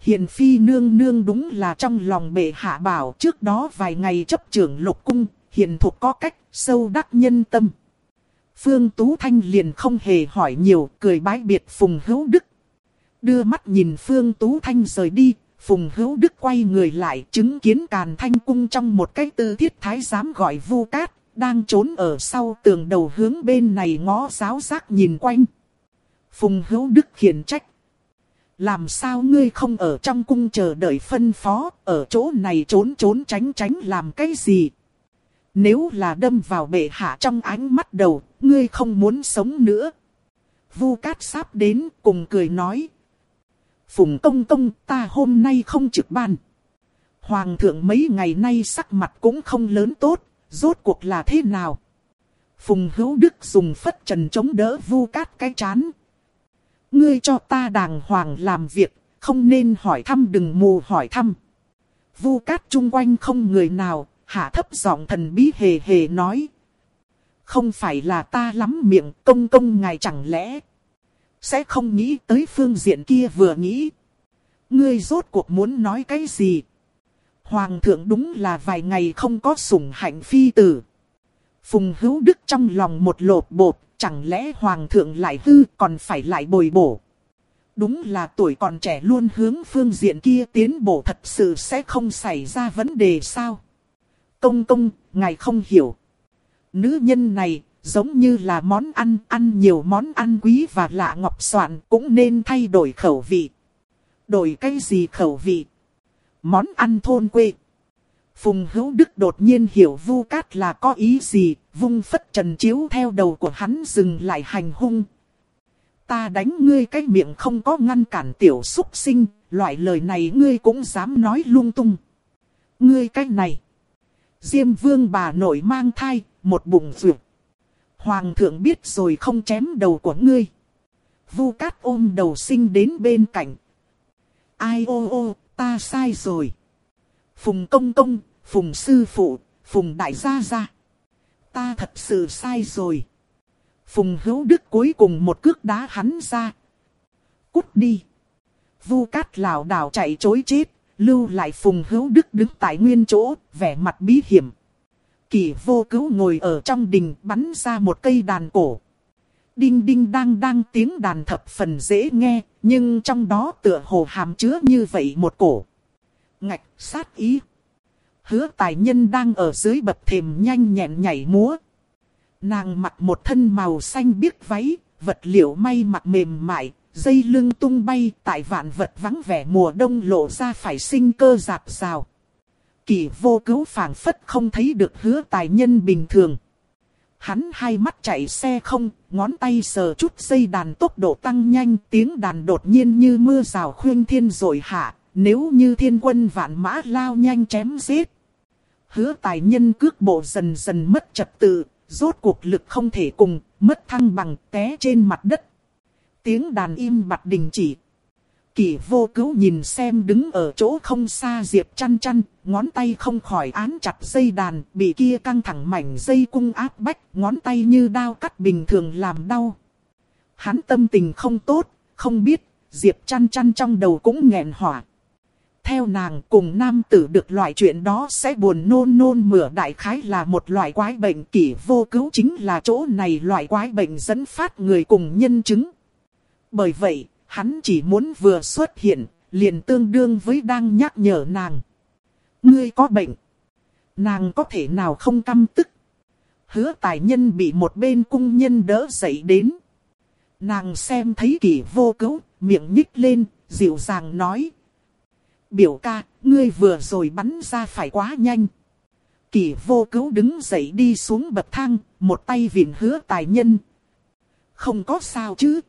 Hiền Phi nương nương đúng là trong lòng bệ hạ bảo trước đó vài ngày chấp trưởng lục cung, hiền thuộc có cách, sâu đắc nhân tâm. Phương Tú Thanh liền không hề hỏi nhiều, cười bái biệt Phùng Hữu Đức. Đưa mắt nhìn Phương Tú Thanh rời đi, Phùng Hữu Đức quay người lại chứng kiến Càn Thanh Cung trong một cái tư thiết thái giám gọi vu cát, đang trốn ở sau tường đầu hướng bên này ngó giáo giác nhìn quanh. Phùng Hữu Đức khiển trách. Làm sao ngươi không ở trong cung chờ đợi phân phó, ở chỗ này trốn trốn tránh tránh làm cái gì? Nếu là đâm vào bệ hạ trong ánh mắt đầu, ngươi không muốn sống nữa. Vu Cát Sáp đến cùng cười nói. Phùng công công ta hôm nay không trực ban. Hoàng thượng mấy ngày nay sắc mặt cũng không lớn tốt, rốt cuộc là thế nào? Phùng hữu đức dùng phất trần chống đỡ vu cát cái chán. Ngươi cho ta đàng hoàng làm việc, không nên hỏi thăm đừng mù hỏi thăm. Vu cát chung quanh không người nào, hạ thấp giọng thần bí hề hề nói. Không phải là ta lắm miệng công công ngài chẳng lẽ. Sẽ không nghĩ tới phương diện kia vừa nghĩ. Ngươi rốt cuộc muốn nói cái gì? Hoàng thượng đúng là vài ngày không có sủng hạnh phi tử. Phùng hữu đức trong lòng một lột bột, chẳng lẽ hoàng thượng lại hư còn phải lại bồi bổ. Đúng là tuổi còn trẻ luôn hướng phương diện kia tiến bộ thật sự sẽ không xảy ra vấn đề sao? Công công, ngài không hiểu. Nữ nhân này, giống như là món ăn, ăn nhiều món ăn quý và lạ ngọc soạn cũng nên thay đổi khẩu vị. Đổi cái gì khẩu vị? Món ăn thôn quê. Phùng hữu đức đột nhiên hiểu vu cát là có ý gì, vung phất trần chiếu theo đầu của hắn dừng lại hành hung. Ta đánh ngươi cái miệng không có ngăn cản tiểu xúc sinh, loại lời này ngươi cũng dám nói lung tung. Ngươi cái này. Diêm vương bà nội mang thai, một bụng vượt. Hoàng thượng biết rồi không chém đầu của ngươi. Vu cát ôm đầu sinh đến bên cạnh. Ai ô ô, ta sai rồi. Phùng công công, phùng sư phụ, phùng đại gia gia. Ta thật sự sai rồi. Phùng hữu đức cuối cùng một cước đá hắn ra. Cút đi. Vu cát lảo đảo chạy chối chết, lưu lại phùng hữu đức đứng tại nguyên chỗ, vẻ mặt bí hiểm. Kỳ vô cứu ngồi ở trong đình bắn ra một cây đàn cổ. Đinh đinh đang đang tiếng đàn thập phần dễ nghe, nhưng trong đó tựa hồ hàm chứa như vậy một cổ. Ngạch, sát ý. Hứa tài nhân đang ở dưới bậc thềm nhanh nhẹn nhảy múa. Nàng mặc một thân màu xanh biếc váy, vật liệu may mặc mềm mại, dây lưng tung bay tại vạn vật vắng vẻ mùa đông lộ ra phải sinh cơ dạt rào. Kỳ vô cứu phảng phất không thấy được hứa tài nhân bình thường. Hắn hai mắt chạy xe không, ngón tay sờ chút dây đàn tốc độ tăng nhanh, tiếng đàn đột nhiên như mưa rào khuyên thiên rồi hạ, nếu như thiên quân vạn mã lao nhanh chém giết. Hứa tài nhân cước bộ dần dần mất trật tự, rốt cuộc lực không thể cùng, mất thăng bằng té trên mặt đất. Tiếng đàn im mặt đình chỉ. Kỳ vô cứu nhìn xem đứng ở chỗ không xa Diệp chăn chăn, ngón tay không khỏi án chặt dây đàn, bị kia căng thẳng mảnh dây cung áp bách, ngón tay như đao cắt bình thường làm đau. Hắn tâm tình không tốt, không biết, Diệp chăn chăn trong đầu cũng nghẹn hỏa. Theo nàng cùng nam tử được loại chuyện đó sẽ buồn nôn nôn mửa đại khái là một loại quái bệnh kỷ vô cứu chính là chỗ này loại quái bệnh dẫn phát người cùng nhân chứng. Bởi vậy, hắn chỉ muốn vừa xuất hiện, liền tương đương với đang nhắc nhở nàng. Ngươi có bệnh. Nàng có thể nào không căm tức. Hứa tài nhân bị một bên cung nhân đỡ dậy đến. Nàng xem thấy kỳ vô cứu, miệng nhích lên, dịu dàng nói. Biểu ca, ngươi vừa rồi bắn ra phải quá nhanh. Kỳ vô cứu đứng dậy đi xuống bậc thang, một tay vịn hứa tài nhân. Không có sao chứ.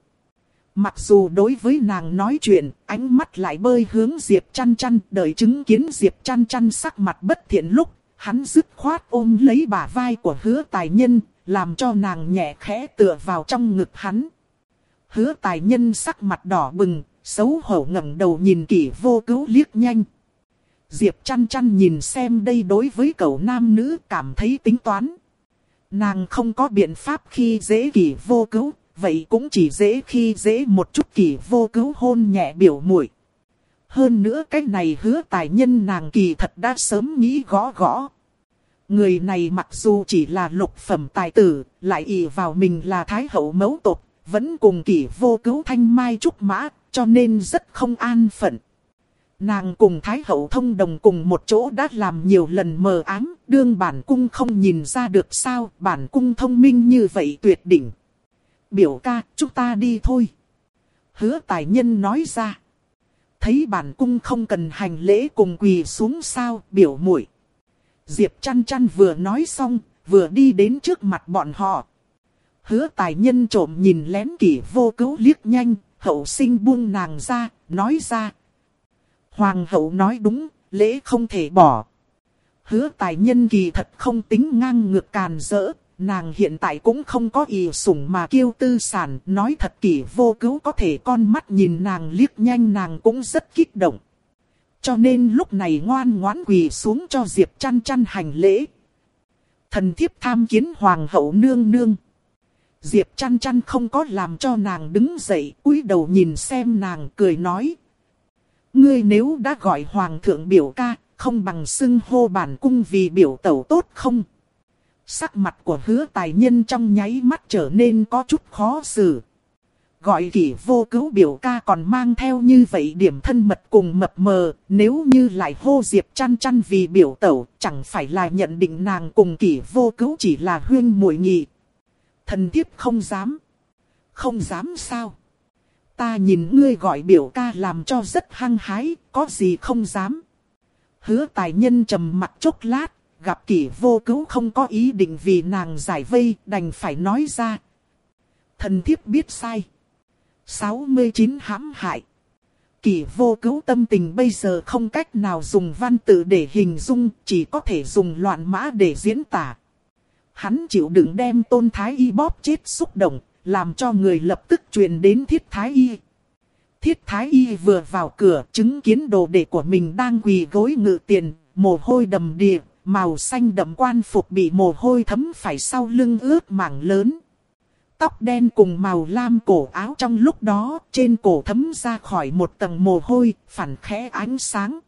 Mặc dù đối với nàng nói chuyện, ánh mắt lại bơi hướng Diệp chăn chăn, đợi chứng kiến Diệp chăn chăn sắc mặt bất thiện lúc, hắn dứt khoát ôm lấy bả vai của hứa tài nhân, làm cho nàng nhẹ khẽ tựa vào trong ngực hắn. Hứa tài nhân sắc mặt đỏ bừng, xấu hổ ngẩng đầu nhìn kỷ vô cứu liếc nhanh. Diệp chăn chăn nhìn xem đây đối với cậu nam nữ cảm thấy tính toán. Nàng không có biện pháp khi dễ kỷ vô cứu, vậy cũng chỉ dễ khi dễ một chút kỳ vô cứu hôn nhẹ biểu muội. Hơn nữa cái này hứa tài nhân nàng kỳ thật đã sớm nghĩ gõ gõ. Người này mặc dù chỉ là lục phẩm tài tử, lại ỷ vào mình là thái hậu mẫu tộc, vẫn cùng kỷ vô cứu thanh mai trúc mã, cho nên rất không an phận. Nàng cùng Thái Hậu thông đồng cùng một chỗ đã làm nhiều lần mờ ám, đương bản cung không nhìn ra được sao, bản cung thông minh như vậy tuyệt đỉnh. Biểu ca, chúng ta đi thôi. Hứa tài nhân nói ra. Thấy bản cung không cần hành lễ cùng quỳ xuống sao, biểu muội Diệp chăn chăn vừa nói xong, vừa đi đến trước mặt bọn họ. Hứa tài nhân trộm nhìn lén kỷ vô cứu liếc nhanh, hậu sinh buông nàng ra, nói ra. Hoàng hậu nói đúng, lễ không thể bỏ. Hứa tài nhân kỳ thật không tính ngang ngược càn rỡ, nàng hiện tại cũng không có ý sủng mà kêu tư sản, nói thật kỳ vô cứu có thể con mắt nhìn nàng liếc nhanh nàng cũng rất kích động. Cho nên lúc này ngoan ngoãn quỳ xuống cho Diệp chăn chăn hành lễ. Thần thiếp tham kiến hoàng hậu nương nương. Diệp chăn chăn không có làm cho nàng đứng dậy, cúi đầu nhìn xem nàng cười nói. Ngươi nếu đã gọi hoàng thượng biểu ca, không bằng xưng hô bản cung vì biểu tẩu tốt không? Sắc mặt của hứa tài nhân trong nháy mắt trở nên có chút khó xử. Gọi kỷ vô cứu biểu ca còn mang theo như vậy điểm thân mật cùng mập mờ, nếu như lại hô diệp chăn chăn vì biểu tẩu, chẳng phải là nhận định nàng cùng kỷ vô cứu chỉ là huyên muội nhị. Thần thiếp không dám. Không dám sao? Ta nhìn ngươi gọi biểu ca làm cho rất hăng hái, có gì không dám. Hứa tài nhân trầm mặt chốc lát, gặp kỷ vô cứu không có ý định vì nàng giải vây, đành phải nói ra. Thần thiếp biết sai. 69 hãm hại. Kỷ vô cứu tâm tình bây giờ không cách nào dùng văn tự để hình dung, chỉ có thể dùng loạn mã để diễn tả. Hắn chịu đựng đem tôn thái y bóp chết xúc động, làm cho người lập tức truyền đến thiết thái y. Thiết thái y vừa vào cửa chứng kiến đồ đệ của mình đang quỳ gối ngự tiền, mồ hôi đầm đìa, màu xanh đậm quan phục bị mồ hôi thấm phải sau lưng ướt mảng lớn. Tóc đen cùng màu lam cổ áo trong lúc đó, trên cổ thấm ra khỏi một tầng mồ hôi, phản khẽ ánh sáng.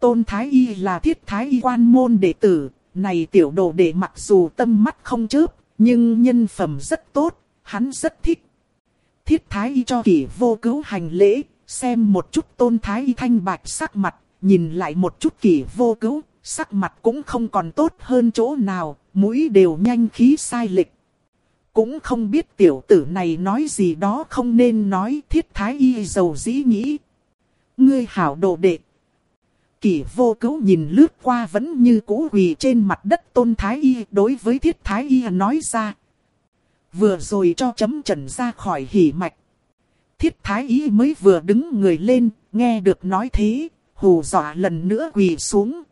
Tôn Thái Y là thiết thái y quan môn đệ tử, này tiểu đồ đệ mặc dù tâm mắt không chớp, nhưng nhân phẩm rất tốt, hắn rất thích. Thiết thái y cho kỷ vô cứu hành lễ, xem một chút tôn thái y thanh bạch sắc mặt, nhìn lại một chút kỷ vô cứu, sắc mặt cũng không còn tốt hơn chỗ nào, mũi đều nhanh khí sai lệch. Cũng không biết tiểu tử này nói gì đó không nên nói thiết thái y dầu dĩ nghĩ. Ngươi hảo đồ đệ. Kỷ vô cứu nhìn lướt qua vẫn như cũ quỳ trên mặt đất tôn thái y đối với thiết thái y nói ra. Vừa rồi cho chấm trần ra khỏi hỉ mạch. Thiết thái y mới vừa đứng người lên, nghe được nói thế, hù dọa lần nữa quỳ xuống,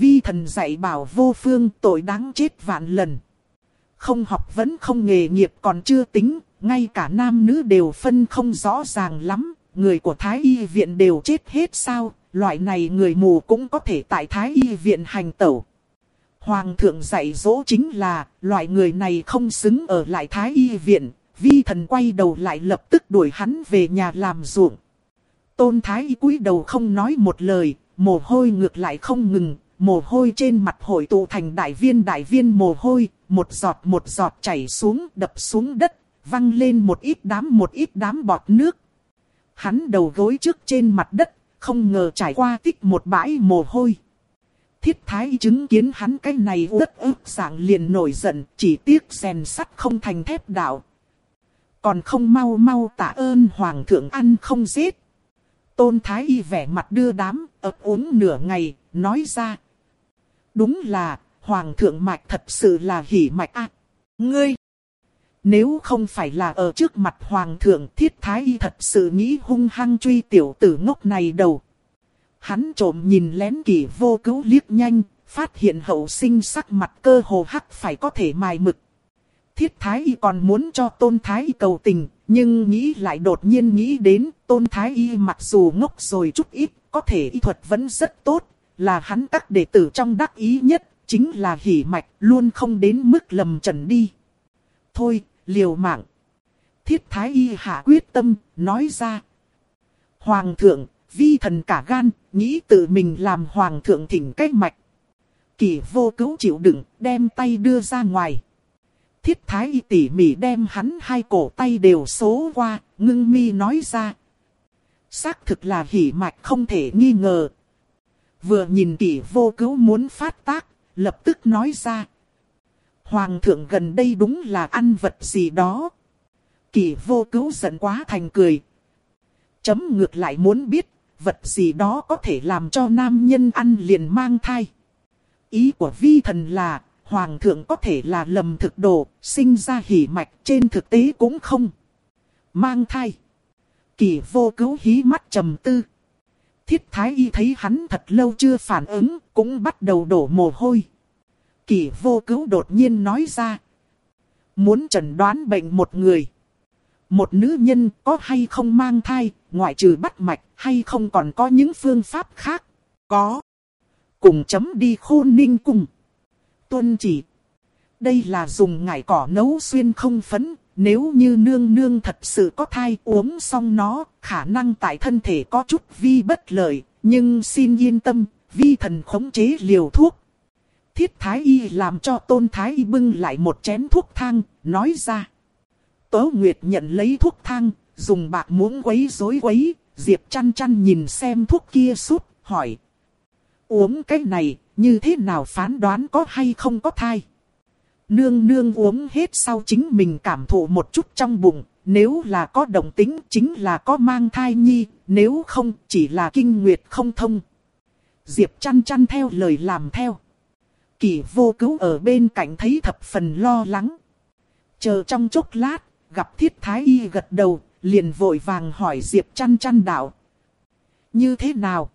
vi thần dạy bảo vô phương tội đáng chết vạn lần. Không học vẫn không nghề nghiệp còn chưa tính, ngay cả nam nữ đều phân không rõ ràng lắm, người của Thái Y viện đều chết hết sao, loại này người mù cũng có thể tại Thái Y viện hành tẩu. Hoàng thượng dạy dỗ chính là, loại người này không xứng ở lại Thái Y viện, vi thần quay đầu lại lập tức đuổi hắn về nhà làm ruộng. Tôn Thái Y cúi đầu không nói một lời, mồ hôi ngược lại không ngừng, mồ hôi trên mặt hội tụ thành đại viên đại viên mồ hôi, một giọt một giọt chảy xuống đập xuống đất, văng lên một ít đám một ít đám bọt nước. Hắn đầu gối trước trên mặt đất, không ngờ trải qua tích một bãi mồ hôi. Thiết thái chứng kiến hắn cái này rất ức sảng liền nổi giận, chỉ tiếc rèn sắt không thành thép đạo. Còn không mau mau tạ ơn hoàng thượng ăn không giết. Tôn thái y vẻ mặt đưa đám, ấp uống nửa ngày, nói ra. Đúng là, hoàng thượng mạch thật sự là hỉ mạch a Ngươi! Nếu không phải là ở trước mặt hoàng thượng thiết thái y thật sự nghĩ hung hăng truy tiểu tử ngốc này đầu. Hắn trộm nhìn lén kỳ vô cứu liếc nhanh, phát hiện hậu sinh sắc mặt cơ hồ hắc phải có thể mài mực. Thiết thái y còn muốn cho tôn thái y cầu tình, nhưng nghĩ lại đột nhiên nghĩ đến tôn thái y mặc dù ngốc rồi chút ít, có thể y thuật vẫn rất tốt, là hắn các đệ tử trong đắc ý nhất, chính là hỉ mạch, luôn không đến mức lầm trần đi. Thôi, liều mạng. Thiết thái y hạ quyết tâm, nói ra. Hoàng thượng, vi thần cả gan, nghĩ tự mình làm hoàng thượng thỉnh cách mạch. Kỳ vô cứu chịu đựng, đem tay đưa ra ngoài. Thiết thái y tỉ mỉ đem hắn hai cổ tay đều số qua, ngưng mi nói ra. Xác thực là hỉ mạch không thể nghi ngờ. Vừa nhìn kỷ vô cứu muốn phát tác, lập tức nói ra. Hoàng thượng gần đây đúng là ăn vật gì đó. Kỷ vô cứu giận quá thành cười. Chấm ngược lại muốn biết, vật gì đó có thể làm cho nam nhân ăn liền mang thai. Ý của vi thần là, hoàng thượng có thể là lầm thực đồ, sinh ra hỉ mạch trên thực tế cũng không. Mang thai. Kỳ vô cứu hí mắt trầm tư. Thiết thái y thấy hắn thật lâu chưa phản ứng, cũng bắt đầu đổ mồ hôi. Kỳ vô cứu đột nhiên nói ra. Muốn chẩn đoán bệnh một người. Một nữ nhân có hay không mang thai, ngoại trừ bắt mạch, hay không còn có những phương pháp khác? Có. Cùng chấm đi khôn ninh cùng. Tuân chỉ. Đây là dùng ngải cỏ nấu xuyên không phấn, nếu như nương nương thật sự có thai uống xong nó, khả năng tại thân thể có chút vi bất lợi, nhưng xin yên tâm, vi thần khống chế liều thuốc. Thiết thái y làm cho tôn thái y bưng lại một chén thuốc thang, nói ra. Tố Nguyệt nhận lấy thuốc thang, dùng bạc muỗng quấy rối quấy, Diệp chăn chăn nhìn xem thuốc kia sút, hỏi. Uống cái này, như thế nào phán đoán có hay không có thai? Nương nương uống hết sau chính mình cảm thụ một chút trong bụng, nếu là có động tính chính là có mang thai nhi, nếu không chỉ là kinh nguyệt không thông. Diệp chăn chăn theo lời làm theo. Kỳ vô cứu ở bên cạnh thấy thập phần lo lắng. Chờ trong chốc lát, gặp thiết thái y gật đầu, liền vội vàng hỏi Diệp chăn chăn đạo. Như thế nào?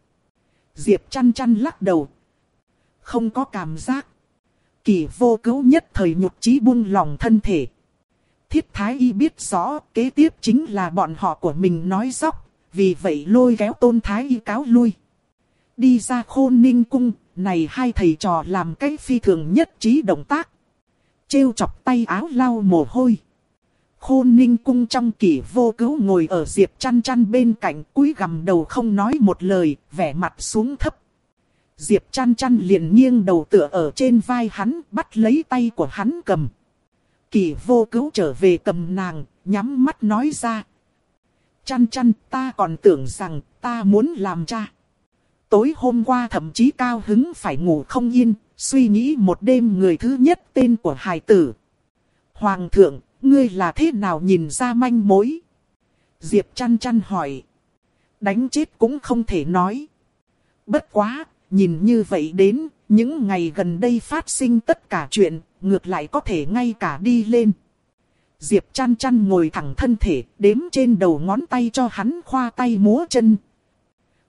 Diệp chăn chăn lắc đầu. Không có cảm giác. Kỳ vô cứu nhất thời nhục trí buông lòng thân thể. Thiết thái y biết rõ kế tiếp chính là bọn họ của mình nói dóc. Vì vậy lôi kéo tôn thái y cáo lui. Đi ra khôn ninh cung, này hai thầy trò làm cái phi thường nhất trí động tác. Trêu chọc tay áo lau mồ hôi. Khôn ninh cung trong kỷ vô cứu ngồi ở diệp chăn chăn bên cạnh cúi gằm đầu không nói một lời, vẻ mặt xuống thấp. Diệp chăn chăn liền nghiêng đầu tựa ở trên vai hắn, bắt lấy tay của hắn cầm. Kỳ vô cứu trở về cầm nàng, nhắm mắt nói ra. Chăn chăn ta còn tưởng rằng ta muốn làm cha. Tối hôm qua thậm chí cao hứng phải ngủ không yên, suy nghĩ một đêm người thứ nhất tên của hài tử. Hoàng thượng, ngươi là thế nào nhìn ra manh mối? Diệp chăn chăn hỏi. Đánh chết cũng không thể nói. Bất quá, nhìn như vậy đến, những ngày gần đây phát sinh tất cả chuyện, ngược lại có thể ngay cả đi lên. Diệp chăn chăn ngồi thẳng thân thể, đếm trên đầu ngón tay cho hắn khoa tay múa chân.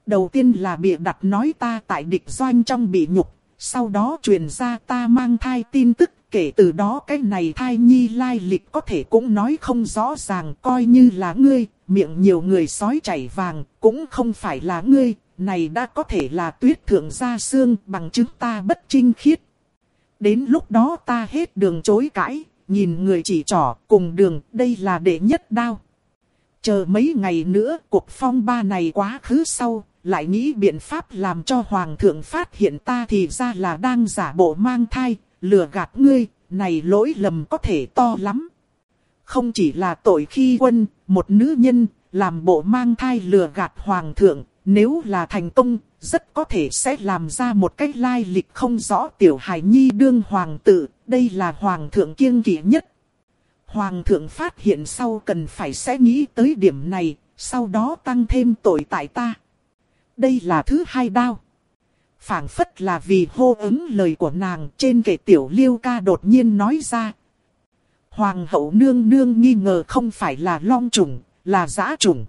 Đầu tiên là bịa đặt nói ta tại địch doanh trong bị nhục, sau đó truyền ra ta mang thai tin tức, kể từ đó cái này thai nhi lai lịch có thể cũng nói không rõ ràng, coi như là ngươi, miệng nhiều người sói chảy vàng, cũng không phải là ngươi, này đã có thể là tuyết thượng gia xương bằng chứng ta bất trinh khiết. Đến lúc đó ta hết đường chối cãi, nhìn người chỉ trỏ cùng đường, đây là đệ nhất đao. Chờ mấy ngày nữa, cuộc phong ba này quá khứ sau, lại nghĩ biện pháp làm cho hoàng thượng phát hiện ta thì ra là đang giả bộ mang thai, lừa gạt ngươi, này lỗi lầm có thể to lắm. Không chỉ là tội khi quân, một nữ nhân, làm bộ mang thai lừa gạt hoàng thượng, nếu là thành công, rất có thể sẽ làm ra một cách lai lịch không rõ tiểu hải nhi đương hoàng tử, đây là hoàng thượng kiêng kỵ nhất. Hoàng thượng phát hiện sau cần phải sẽ nghĩ tới điểm này, sau đó tăng thêm tội tại ta. Đây là thứ hai đao. phảng phất là vì hô ứng lời của nàng trên kệ tiểu liêu ca đột nhiên nói ra. Hoàng hậu nương nương nghi ngờ không phải là long trùng, là giã trùng.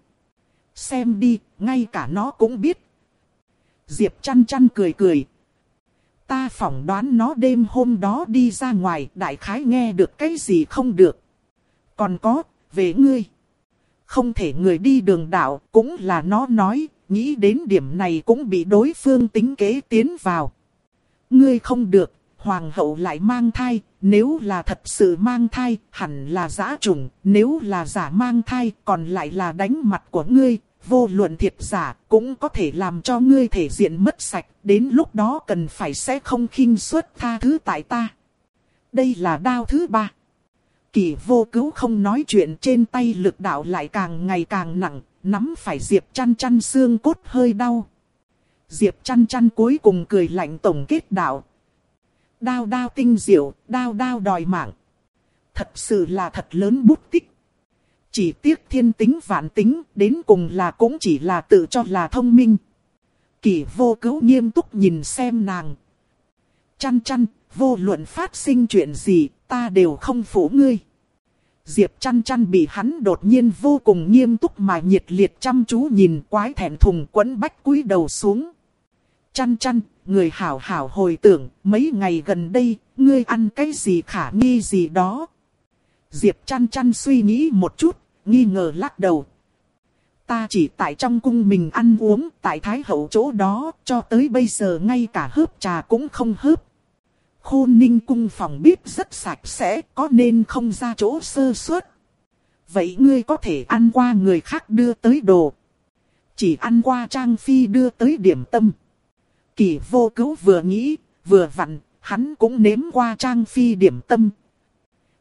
Xem đi, ngay cả nó cũng biết. Diệp chăn chăn cười cười. Ta phỏng đoán nó đêm hôm đó đi ra ngoài đại khái nghe được cái gì không được. Còn có, về ngươi. Không thể người đi đường đạo cũng là nó nói, nghĩ đến điểm này cũng bị đối phương tính kế tiến vào. Ngươi không được, hoàng hậu lại mang thai, nếu là thật sự mang thai, hẳn là giả trùng, nếu là giả mang thai, còn lại là đánh mặt của ngươi, vô luận thiệt giả, cũng có thể làm cho ngươi thể diện mất sạch, đến lúc đó cần phải sẽ không khinh suất tha thứ tại ta. Đây là đao thứ ba. Kỳ vô cứu không nói chuyện trên tay lực đạo lại càng ngày càng nặng, nắm phải Diệp chăn chăn xương cốt hơi đau. Diệp chăn chăn cuối cùng cười lạnh tổng kết đạo. Đao đao tinh diệu, đao đao đòi mạng. Thật sự là thật lớn bút tích. Chỉ tiếc thiên tính vạn tính, đến cùng là cũng chỉ là tự cho là thông minh. Kỳ vô cứu nghiêm túc nhìn xem nàng. Chăn chăn, vô luận phát sinh chuyện gì, ta đều không phủ ngươi. Diệp chăn chăn bị hắn đột nhiên vô cùng nghiêm túc mà nhiệt liệt chăm chú nhìn quái thẹn thùng quấn bách cúi đầu xuống. Chăn chăn, người hảo hảo hồi tưởng, mấy ngày gần đây, ngươi ăn cái gì khả nghi gì đó. Diệp chăn chăn suy nghĩ một chút, nghi ngờ lắc đầu. Ta chỉ tại trong cung mình ăn uống, tại Thái Hậu chỗ đó, cho tới bây giờ ngay cả hớp trà cũng không hớp. Khôn ninh cung phòng bếp rất sạch sẽ, có nên không ra chỗ sơ suất. Vậy ngươi có thể ăn qua người khác đưa tới đồ. Chỉ ăn qua Trang Phi đưa tới điểm tâm. Kỳ vô cứu vừa nghĩ, vừa vặn, hắn cũng nếm qua Trang Phi điểm tâm.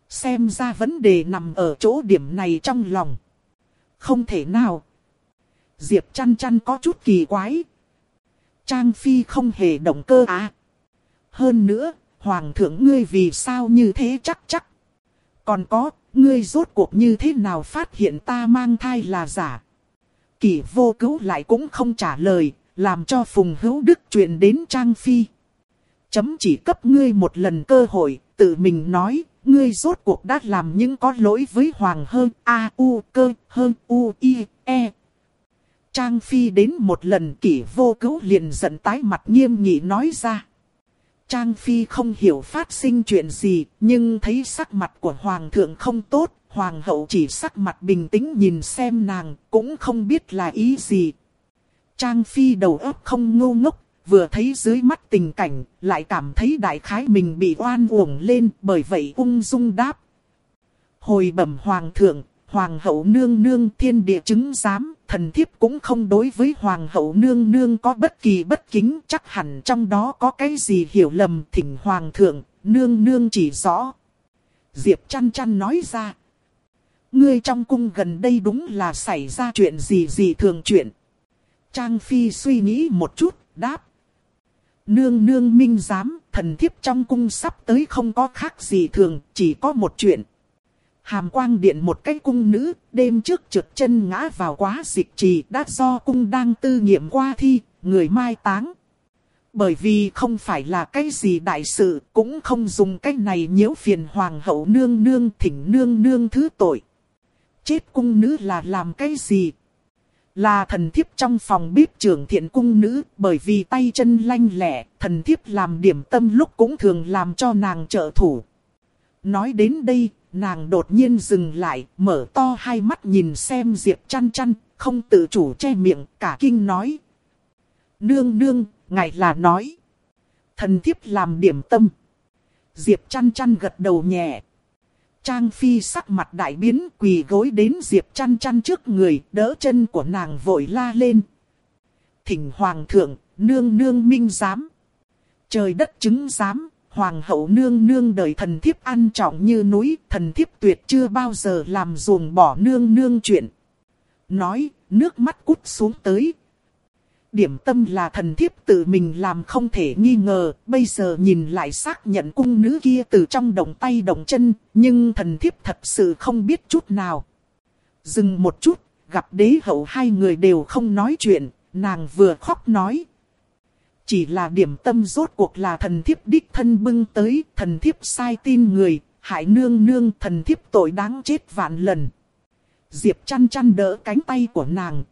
Xem ra vấn đề nằm ở chỗ điểm này trong lòng. Không thể nào. Diệp chăn chăn có chút kỳ quái. Trang Phi không hề động cơ à. Hơn nữa, Hoàng thượng ngươi vì sao như thế chắc chắc. Còn có, ngươi rốt cuộc như thế nào phát hiện ta mang thai là giả. Kỳ vô cứu lại cũng không trả lời, làm cho Phùng Hữu Đức truyền đến Trang Phi. Chấm chỉ cấp ngươi một lần cơ hội, tự mình nói, ngươi rốt cuộc đã làm những có lỗi với Hoàng hơn A U cơ hơn U I E. Trang Phi đến một lần kỷ vô cứu liền giận tái mặt nghiêm nghị nói ra. Trang Phi không hiểu phát sinh chuyện gì, nhưng thấy sắc mặt của Hoàng thượng không tốt, Hoàng hậu chỉ sắc mặt bình tĩnh nhìn xem nàng, cũng không biết là ý gì. Trang Phi đầu óc không ngu ngốc, vừa thấy dưới mắt tình cảnh, lại cảm thấy đại khái mình bị oan uổng lên, bởi vậy ung dung đáp. Hồi bẩm Hoàng thượng, Hoàng hậu nương nương thiên địa chứng giám, thần thiếp cũng không đối với Hoàng hậu nương nương có bất kỳ bất kính, chắc hẳn trong đó có cái gì hiểu lầm, thỉnh Hoàng thượng, nương nương chỉ rõ. Diệp chăn chăn nói ra. Ngươi trong cung gần đây đúng là xảy ra chuyện gì gì thường chuyện. Trang Phi suy nghĩ một chút, đáp. Nương nương minh giám, thần thiếp trong cung sắp tới không có khác gì thường, chỉ có một chuyện. Hàm quang điện một cái cung nữ, đêm trước trượt chân ngã vào quá dịch trì đã do cung đang tư nghiệm qua thi, người mai táng. Bởi vì không phải là cái gì đại sự, cũng không dùng cái này nhiễu phiền hoàng hậu nương nương thỉnh nương nương thứ tội. Chết cung nữ là làm cái gì? Là thần thiếp trong phòng bếp trưởng thiện cung nữ, bởi vì tay chân lanh lẹ, thần thiếp làm điểm tâm lúc cũng thường làm cho nàng trợ thủ. Nói đến đây, nàng đột nhiên dừng lại, mở to hai mắt nhìn xem Diệp chăn chăn, không tự chủ che miệng, cả kinh nói. Nương nương, ngài là nói. Thần thiếp làm điểm tâm. Diệp chăn chăn gật đầu nhẹ. Trang Phi sắc mặt đại biến quỳ gối đến Diệp chăn chăn trước người, đỡ chân của nàng vội la lên. Thỉnh Hoàng thượng, nương nương minh giám. Trời đất chứng giám, Hoàng hậu nương nương đời thần thiếp ăn trọng như núi, thần thiếp tuyệt chưa bao giờ làm ruồng bỏ nương nương chuyện. Nói, nước mắt cút xuống tới điểm tâm là thần thiếp tự mình làm không thể nghi ngờ, bây giờ nhìn lại xác nhận cung nữ kia từ trong động tay động chân, nhưng thần thiếp thật sự không biết chút nào. Dừng một chút, gặp đế hậu hai người đều không nói chuyện, nàng vừa khóc nói. Chỉ là điểm tâm rốt cuộc là thần thiếp đích thân bưng tới, thần thiếp sai tin người, hại nương nương thần thiếp tội đáng chết vạn lần. Diệp chăn chăn đỡ cánh tay của nàng.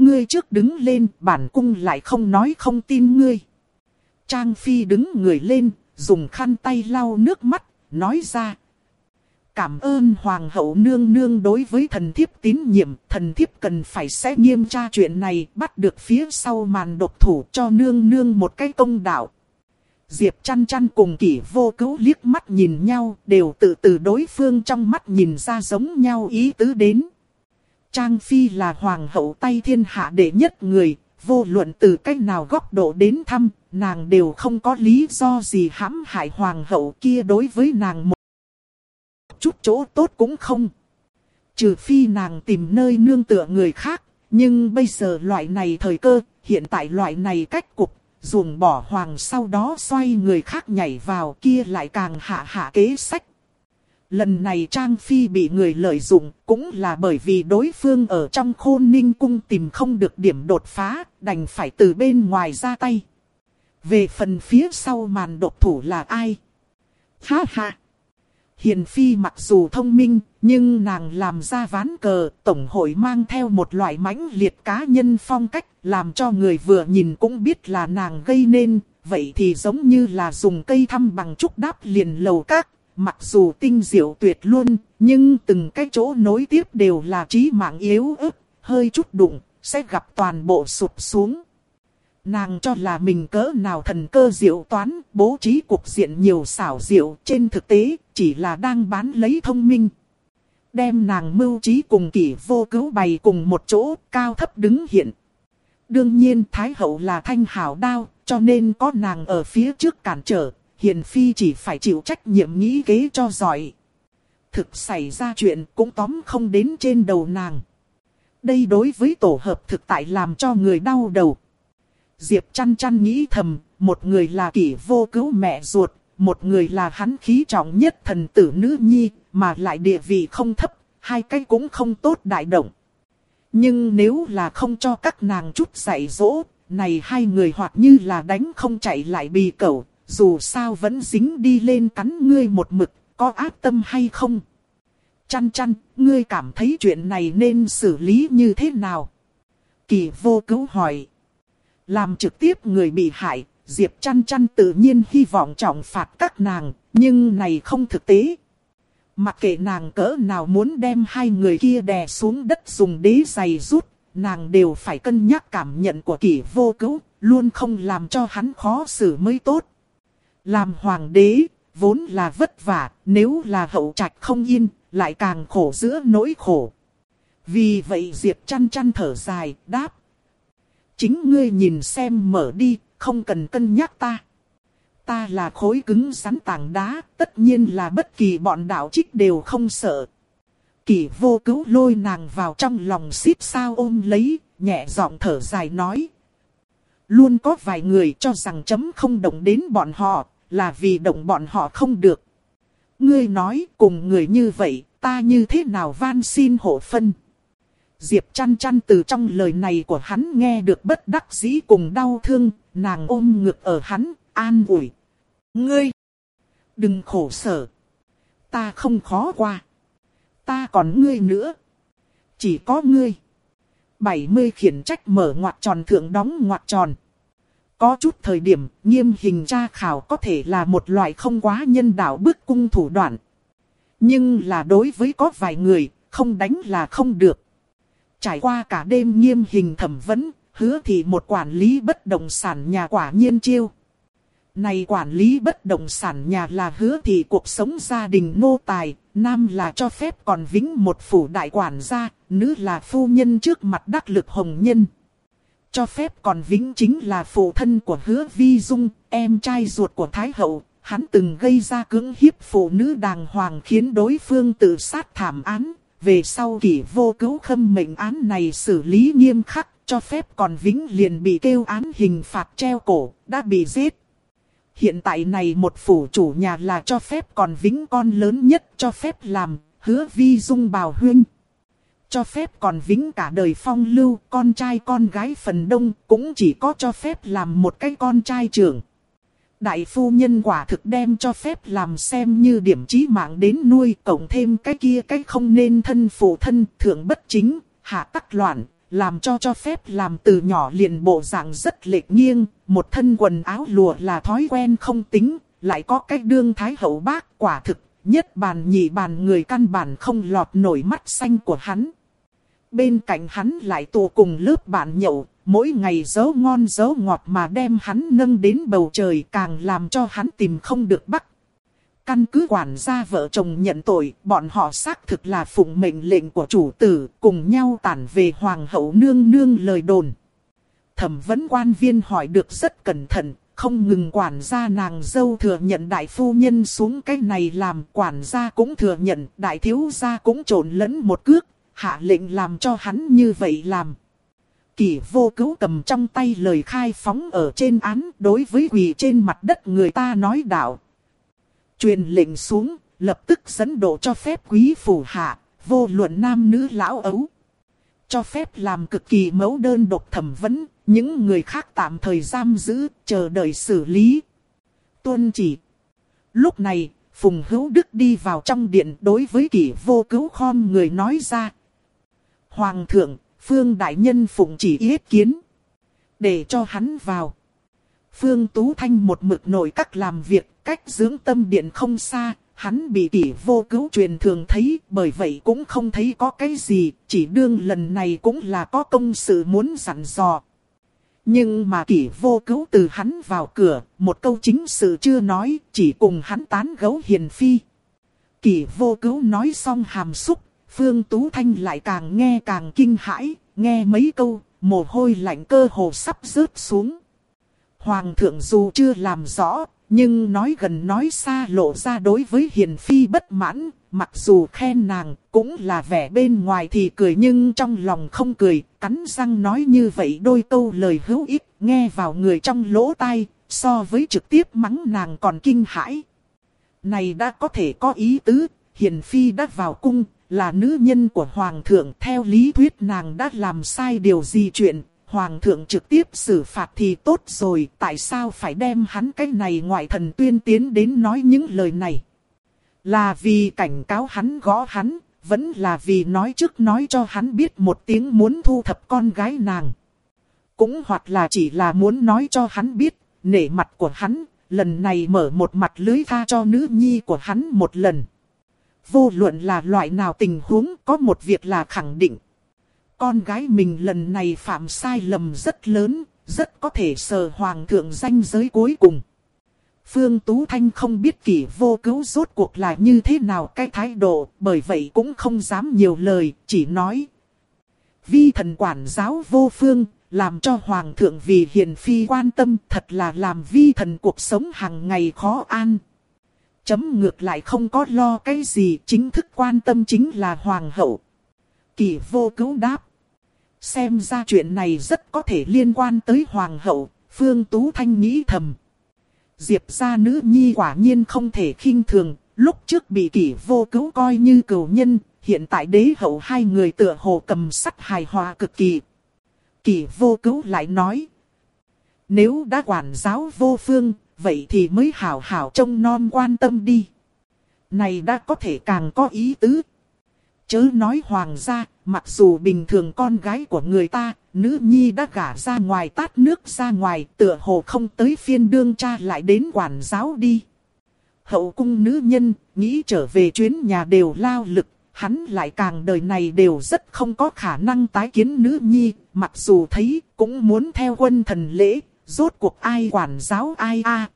Ngươi trước đứng lên, bản cung lại không nói không tin ngươi. Trang Phi đứng người lên, dùng khăn tay lau nước mắt, nói ra. Cảm ơn Hoàng hậu nương nương đối với thần thiếp tín nhiệm, thần thiếp cần phải xét nghiêm tra chuyện này, bắt được phía sau màn độc thủ cho nương nương một cái công đạo. Diệp chăn chăn cùng kỷ vô cứu liếc mắt nhìn nhau, đều tự từ đối phương trong mắt nhìn ra giống nhau ý tứ đến. Trang Phi là hoàng hậu tay thiên hạ đệ nhất người, vô luận từ cách nào góc độ đến thăm, nàng đều không có lý do gì hãm hại hoàng hậu kia đối với nàng một chút chỗ tốt cũng không. Trừ phi nàng tìm nơi nương tựa người khác, nhưng bây giờ loại này thời cơ, hiện tại loại này cách cục, dùng bỏ hoàng sau đó xoay người khác nhảy vào kia lại càng hạ hạ kế sách. Lần này Trang Phi bị người lợi dụng cũng là bởi vì đối phương ở trong khôn ninh cung tìm không được điểm đột phá, đành phải từ bên ngoài ra tay. Về phần phía sau màn độc thủ là ai? Ha ha! Hiền Phi mặc dù thông minh, nhưng nàng làm ra ván cờ, Tổng hội mang theo một loại mãnh liệt cá nhân phong cách, làm cho người vừa nhìn cũng biết là nàng gây nên, vậy thì giống như là dùng cây thăm bằng trúc đáp liền lầu các, mặc dù tinh diệu tuyệt luôn, nhưng từng cái chỗ nối tiếp đều là trí mạng yếu ớt, hơi chút đụng, sẽ gặp toàn bộ sụp xuống. Nàng cho là mình cỡ nào thần cơ diệu toán, bố trí cục diện nhiều xảo diệu, trên thực tế, chỉ là đang bán lấy thông minh. Đem nàng mưu trí cùng kỷ vô cứu bày cùng một chỗ, cao thấp đứng hiện. Đương nhiên Thái Hậu là thanh hảo đao, cho nên có nàng ở phía trước cản trở, Hiền Phi chỉ phải chịu trách nhiệm nghĩ kế cho giỏi. Thực xảy ra chuyện cũng tóm không đến trên đầu nàng. Đây đối với tổ hợp thực tại làm cho người đau đầu. Diệp chăn chăn nghĩ thầm, một người là kỷ vô cứu mẹ ruột, một người là hắn khí trọng nhất thần tử nữ nhi, mà lại địa vị không thấp, hai cái cũng không tốt đại động. Nhưng nếu là không cho các nàng chút dạy dỗ, này hai người hoặc như là đánh không chạy lại bì cẩu, dù sao vẫn dính đi lên cắn ngươi một mực, có ác tâm hay không? Chăn chăn, ngươi cảm thấy chuyện này nên xử lý như thế nào? Kỳ vô cứu hỏi. Làm trực tiếp người bị hại, Diệp chăn chăn tự nhiên hy vọng trọng phạt các nàng, nhưng này không thực tế. Mặc kệ nàng cỡ nào muốn đem hai người kia đè xuống đất dùng đế giày rút, nàng đều phải cân nhắc cảm nhận của kỷ vô cứu, luôn không làm cho hắn khó xử mới tốt. Làm hoàng đế, vốn là vất vả, nếu là hậu trạch không yên, lại càng khổ giữa nỗi khổ. Vì vậy Diệp chăn chăn thở dài, đáp. Chính ngươi nhìn xem mở đi, không cần cân nhắc ta. Ta là khối cứng rắn tảng đá, tất nhiên là bất kỳ bọn đạo trích đều không sợ. Kỳ vô cứu lôi nàng vào trong lòng xít sao ôm lấy, nhẹ giọng thở dài nói. Luôn có vài người cho rằng chấm không động đến bọn họ, là vì động bọn họ không được. Ngươi nói cùng người như vậy, ta như thế nào van xin hộ phân. Diệp chăn chăn từ trong lời này của hắn nghe được bất đắc dĩ cùng đau thương, nàng ôm ngực ở hắn, an ủi. Ngươi, đừng khổ sở. Ta không khó qua. Ta còn ngươi nữa. Chỉ có ngươi. 70 khiển trách mở ngoặt tròn thượng đóng ngoặt tròn. Có chút thời điểm, nghiêm hình tra khảo có thể là một loại không quá nhân đạo bức cung thủ đoạn. Nhưng là đối với có vài người, không đánh là không được. Trải qua cả đêm nghiêm hình thẩm vấn, hứa thì một quản lý bất động sản nhà quả nhiên chiêu. Này quản lý bất động sản nhà là hứa thì cuộc sống gia đình nô tài, nam là cho phép còn vĩnh một phủ đại quản gia, nữ là phu nhân trước mặt đắc lực hồng nhân. Cho phép còn vĩnh chính là phụ thân của hứa vi dung, em trai ruột của Thái Hậu, hắn từng gây ra cưỡng hiếp phụ nữ đàng hoàng khiến đối phương tự sát thảm án. Về sau kỷ vô cứu khâm mệnh án này xử lý nghiêm khắc, cho phép còn vĩnh liền bị kêu án hình phạt treo cổ, đã bị giết. Hiện tại này một phủ chủ nhà là cho phép còn vĩnh con lớn nhất cho phép làm, hứa vi dung bào huyên. Cho phép còn vĩnh cả đời phong lưu, con trai con gái phần đông cũng chỉ có cho phép làm một cái con trai trưởng. Đại phu nhân quả thực đem cho phép làm xem như điểm chí mạng đến nuôi cộng thêm cái kia cái không nên thân phụ thân thượng bất chính, hạ tắc loạn, làm cho cho phép làm từ nhỏ liền bộ dạng rất lệch nghiêng, một thân quần áo lùa là thói quen không tính, lại có cách đương thái hậu bác quả thực, nhất bàn nhị bàn người căn bản không lọt nổi mắt xanh của hắn. Bên cạnh hắn lại tụ cùng lớp bạn nhậu, mỗi ngày dấu ngon dấu ngọt mà đem hắn nâng đến bầu trời càng làm cho hắn tìm không được bắt. Căn cứ quản gia vợ chồng nhận tội, bọn họ xác thực là phụng mệnh lệnh của chủ tử, cùng nhau tản về hoàng hậu nương nương lời đồn. Thẩm vấn quan viên hỏi được rất cẩn thận, không ngừng quản gia nàng dâu thừa nhận đại phu nhân xuống cái này làm quản gia cũng thừa nhận, đại thiếu gia cũng trộn lẫn một cước, hạ lệnh làm cho hắn như vậy làm. Kỷ vô cứu cầm trong tay lời khai phóng ở trên án đối với quỳ trên mặt đất người ta nói đạo. Truyền lệnh xuống, lập tức dẫn độ cho phép quý phủ hạ, vô luận nam nữ lão ấu. Cho phép làm cực kỳ mẫu đơn độc thẩm vấn, những người khác tạm thời giam giữ, chờ đợi xử lý. Tuân chỉ. Lúc này, Phùng Hữu Đức đi vào trong điện đối với kỷ vô cứu khom người nói ra. Hoàng thượng, Phương Đại Nhân phụng chỉ ý kiến. Để cho hắn vào. Phương Tú Thanh một mực nổi các làm việc, cách dưỡng tâm điện không xa, hắn bị kỷ vô cứu truyền thường thấy, bởi vậy cũng không thấy có cái gì, chỉ đương lần này cũng là có công sự muốn dặn dò. Nhưng mà kỷ vô cứu từ hắn vào cửa, một câu chính sự chưa nói, chỉ cùng hắn tán gấu hiền phi. Kỷ vô cứu nói xong hàm xúc, Phương Tú Thanh lại càng nghe càng kinh hãi, nghe mấy câu, mồ hôi lạnh cơ hồ sắp rớt xuống. Hoàng thượng dù chưa làm rõ, nhưng nói gần nói xa lộ ra đối với hiền phi bất mãn, mặc dù khen nàng, cũng là vẻ bên ngoài thì cười nhưng trong lòng không cười, cắn răng nói như vậy đôi câu lời hữu ích, nghe vào người trong lỗ tai, so với trực tiếp mắng nàng còn kinh hãi. Này đã có thể có ý tứ, hiền phi đã vào cung, là nữ nhân của hoàng thượng, theo lý thuyết nàng đã làm sai điều gì chuyện, Hoàng thượng trực tiếp xử phạt thì tốt rồi, tại sao phải đem hắn cái này ngoại thần tuyên tiến đến nói những lời này? Là vì cảnh cáo hắn gõ hắn, vẫn là vì nói trước nói cho hắn biết một tiếng muốn thu thập con gái nàng. Cũng hoặc là chỉ là muốn nói cho hắn biết, nể mặt của hắn, lần này mở một mặt lưới tha cho nữ nhi của hắn một lần. Vô luận là loại nào tình huống có một việc là khẳng định con gái mình lần này phạm sai lầm rất lớn, rất có thể sờ hoàng thượng danh giới cuối cùng. Phương Tú Thanh không biết kỷ vô cứu rốt cuộc là như thế nào cái thái độ, bởi vậy cũng không dám nhiều lời, chỉ nói. Vi thần quản giáo vô phương, làm cho hoàng thượng vì hiền phi quan tâm thật là làm vi thần cuộc sống hàng ngày khó an. Chấm ngược lại không có lo cái gì, chính thức quan tâm chính là hoàng hậu. Kỳ vô cứu đáp. Xem ra chuyện này rất có thể liên quan tới hoàng hậu, Phương Tú Thanh nghĩ thầm. Diệp gia nữ nhi quả nhiên không thể khinh thường, lúc trước bị kỷ vô cứu coi như cửu nhân, hiện tại đế hậu hai người tựa hồ cầm sắt hài hòa cực kỳ. Kỷ vô cứu lại nói, nếu đã quản giáo vô phương, vậy thì mới hảo hảo trông non quan tâm đi. Này đã có thể càng có ý tứ. Chớ nói hoàng gia, mặc dù bình thường con gái của người ta, nữ nhi đã gả ra ngoài tát nước ra ngoài, tựa hồ không tới phiên đương cha lại đến quản giáo đi. Hậu cung nữ nhân, nghĩ trở về chuyến nhà đều lao lực, hắn lại càng đời này đều rất không có khả năng tái kiến nữ nhi, mặc dù thấy cũng muốn theo quân thần lễ, rốt cuộc ai quản giáo ai a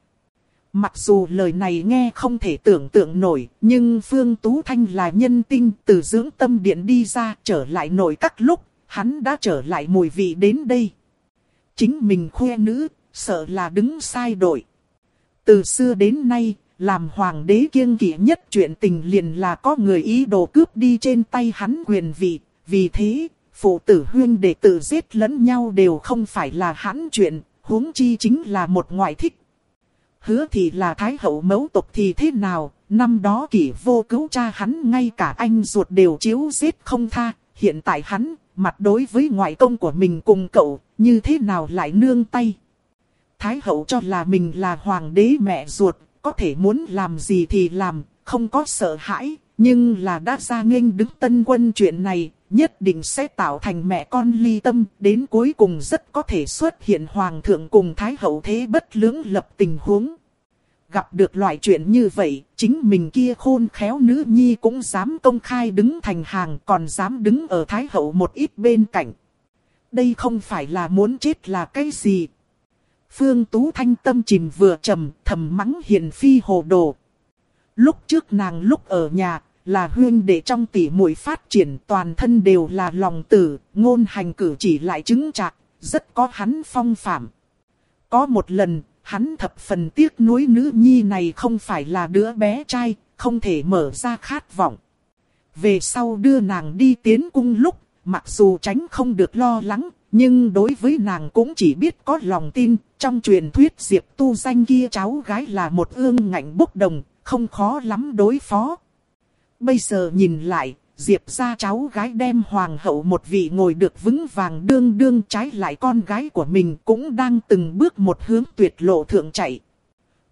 Mặc dù lời này nghe không thể tưởng tượng nổi, nhưng Phương Tú Thanh là nhân tinh từ dưỡng tâm điện đi ra trở lại nổi các lúc, hắn đã trở lại mùi vị đến đây. Chính mình khoe nữ, sợ là đứng sai đội. Từ xưa đến nay, làm hoàng đế kiêng kỵ nhất chuyện tình liền là có người ý đồ cướp đi trên tay hắn quyền vị. Vì thế, phụ tử huyên đệ tử giết lẫn nhau đều không phải là hắn chuyện, huống chi chính là một ngoại thích. Hứa thì là thái hậu mẫu tộc thì thế nào, năm đó kỷ vô cứu cha hắn ngay cả anh ruột đều chiếu giết không tha, hiện tại hắn, mặt đối với ngoại công của mình cùng cậu, như thế nào lại nương tay. Thái hậu cho là mình là hoàng đế mẹ ruột, có thể muốn làm gì thì làm, không có sợ hãi, nhưng là đã ra nghênh đứng tân quân chuyện này, nhất định sẽ tạo thành mẹ con ly tâm, đến cuối cùng rất có thể xuất hiện hoàng thượng cùng thái hậu thế bất lưỡng lập tình huống. Gặp được loại chuyện như vậy, chính mình kia khôn khéo nữ nhi cũng dám công khai đứng thành hàng còn dám đứng ở thái hậu một ít bên cạnh. Đây không phải là muốn chết là cái gì. Phương Tú Thanh tâm chìm vừa trầm, thầm mắng hiền phi hồ đồ. Lúc trước nàng lúc ở nhà, là huyên đệ trong tỉ muội phát triển toàn thân đều là lòng tử, ngôn hành cử chỉ lại chứng trạc, rất có hắn phong phạm. Có một lần, hắn thập phần tiếc nuối nữ nhi này không phải là đứa bé trai, không thể mở ra khát vọng. Về sau đưa nàng đi tiến cung lúc, mặc dù tránh không được lo lắng, nhưng đối với nàng cũng chỉ biết có lòng tin, trong truyền thuyết Diệp tu danh kia cháu gái là một ương ngạnh bốc đồng, không khó lắm đối phó. Bây giờ nhìn lại, Diệp ra cháu gái đem hoàng hậu một vị ngồi được vững vàng đương đương trái lại con gái của mình cũng đang từng bước một hướng tuyệt lộ thượng chạy.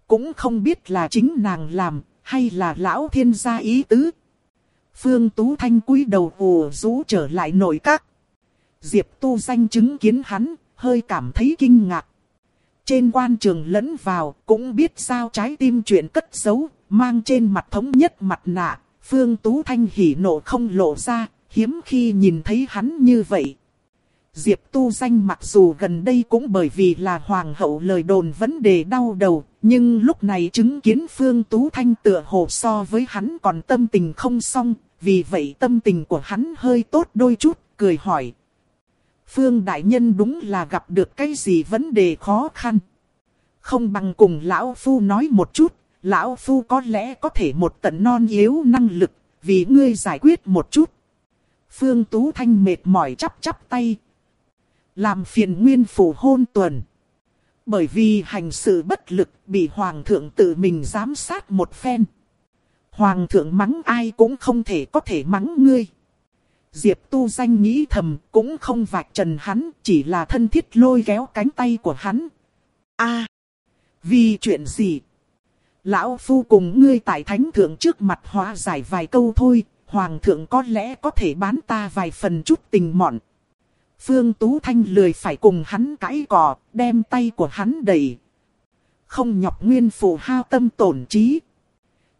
Cũng không biết là chính nàng làm, hay là lão thiên gia ý tứ. Phương Tú Thanh cúi đầu ồ rú trở lại nội các. Diệp tu danh chứng kiến hắn, hơi cảm thấy kinh ngạc. Trên quan trường lẫn vào, cũng biết sao trái tim chuyện cất giấu, mang trên mặt thống nhất mặt nạ, Phương Tú Thanh hỉ nộ không lộ ra, hiếm khi nhìn thấy hắn như vậy. Diệp Tu Danh mặc dù gần đây cũng bởi vì là hoàng hậu lời đồn vấn đề đau đầu, nhưng lúc này chứng kiến Phương Tú Thanh tựa hồ so với hắn còn tâm tình không xong, vì vậy tâm tình của hắn hơi tốt đôi chút, cười hỏi. Phương Đại Nhân đúng là gặp được cái gì vấn đề khó khăn. Không bằng cùng Lão Phu nói một chút, lão phu có lẽ có thể một tận non yếu năng lực, vì ngươi giải quyết một chút. Phương Tú Thanh mệt mỏi chắp chắp tay. Làm phiền nguyên phủ hôn tuần. Bởi vì hành sự bất lực bị Hoàng thượng tự mình giám sát một phen. Hoàng thượng mắng ai cũng không thể có thể mắng ngươi. Diệp tu danh nghĩ thầm cũng không vạch trần hắn, chỉ là thân thiết lôi kéo cánh tay của hắn. a vì chuyện gì? Lão Phu cùng ngươi tại thánh thượng trước mặt hóa giải vài câu thôi, hoàng thượng có lẽ có thể bán ta vài phần chút tình mọn. Phương Tú Thanh lười phải cùng hắn cãi cò, đem tay của hắn đẩy. Không nhọc nguyên phụ hao tâm tổn trí.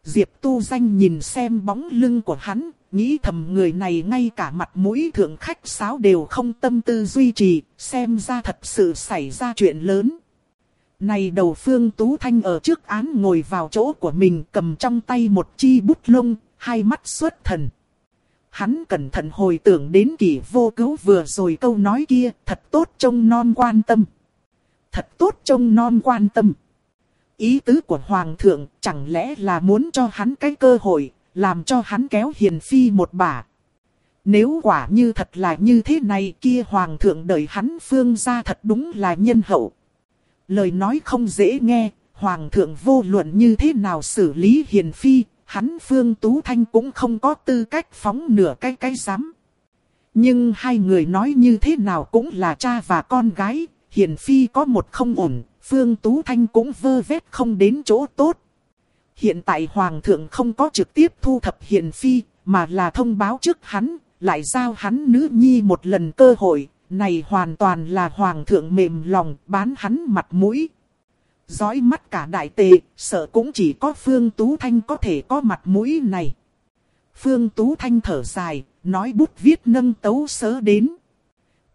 Diệp tu danh nhìn xem bóng lưng của hắn, nghĩ thầm người này ngay cả mặt mũi thượng khách sáo đều không tâm tư duy trì, xem ra thật sự xảy ra chuyện lớn. Này đầu phương Tú Thanh ở trước án ngồi vào chỗ của mình cầm trong tay một chi bút lông, hai mắt xuất thần. Hắn cẩn thận hồi tưởng đến kỷ vô cứu vừa rồi câu nói kia, thật tốt trông non quan tâm. Thật tốt trông non quan tâm. Ý tứ của Hoàng thượng chẳng lẽ là muốn cho hắn cái cơ hội, làm cho hắn kéo hiền phi một bả. Nếu quả như thật là như thế này kia Hoàng thượng đợi hắn phương ra thật đúng là nhân hậu. Lời nói không dễ nghe, Hoàng thượng vô luận như thế nào xử lý hiền phi, hắn Phương Tú Thanh cũng không có tư cách phóng nửa cái cái dám. Nhưng hai người nói như thế nào cũng là cha và con gái, hiền phi có một không ổn, Phương Tú Thanh cũng vơ vét không đến chỗ tốt. Hiện tại Hoàng thượng không có trực tiếp thu thập hiền phi, mà là thông báo trước hắn, lại giao hắn nữ nhi một lần cơ hội, này hoàn toàn là hoàng thượng mềm lòng bán hắn mặt mũi. Dõi mắt cả đại tề, sợ cũng chỉ có Phương Tú Thanh có thể có mặt mũi này. Phương Tú Thanh thở dài, nói bút viết nâng tấu sớ đến.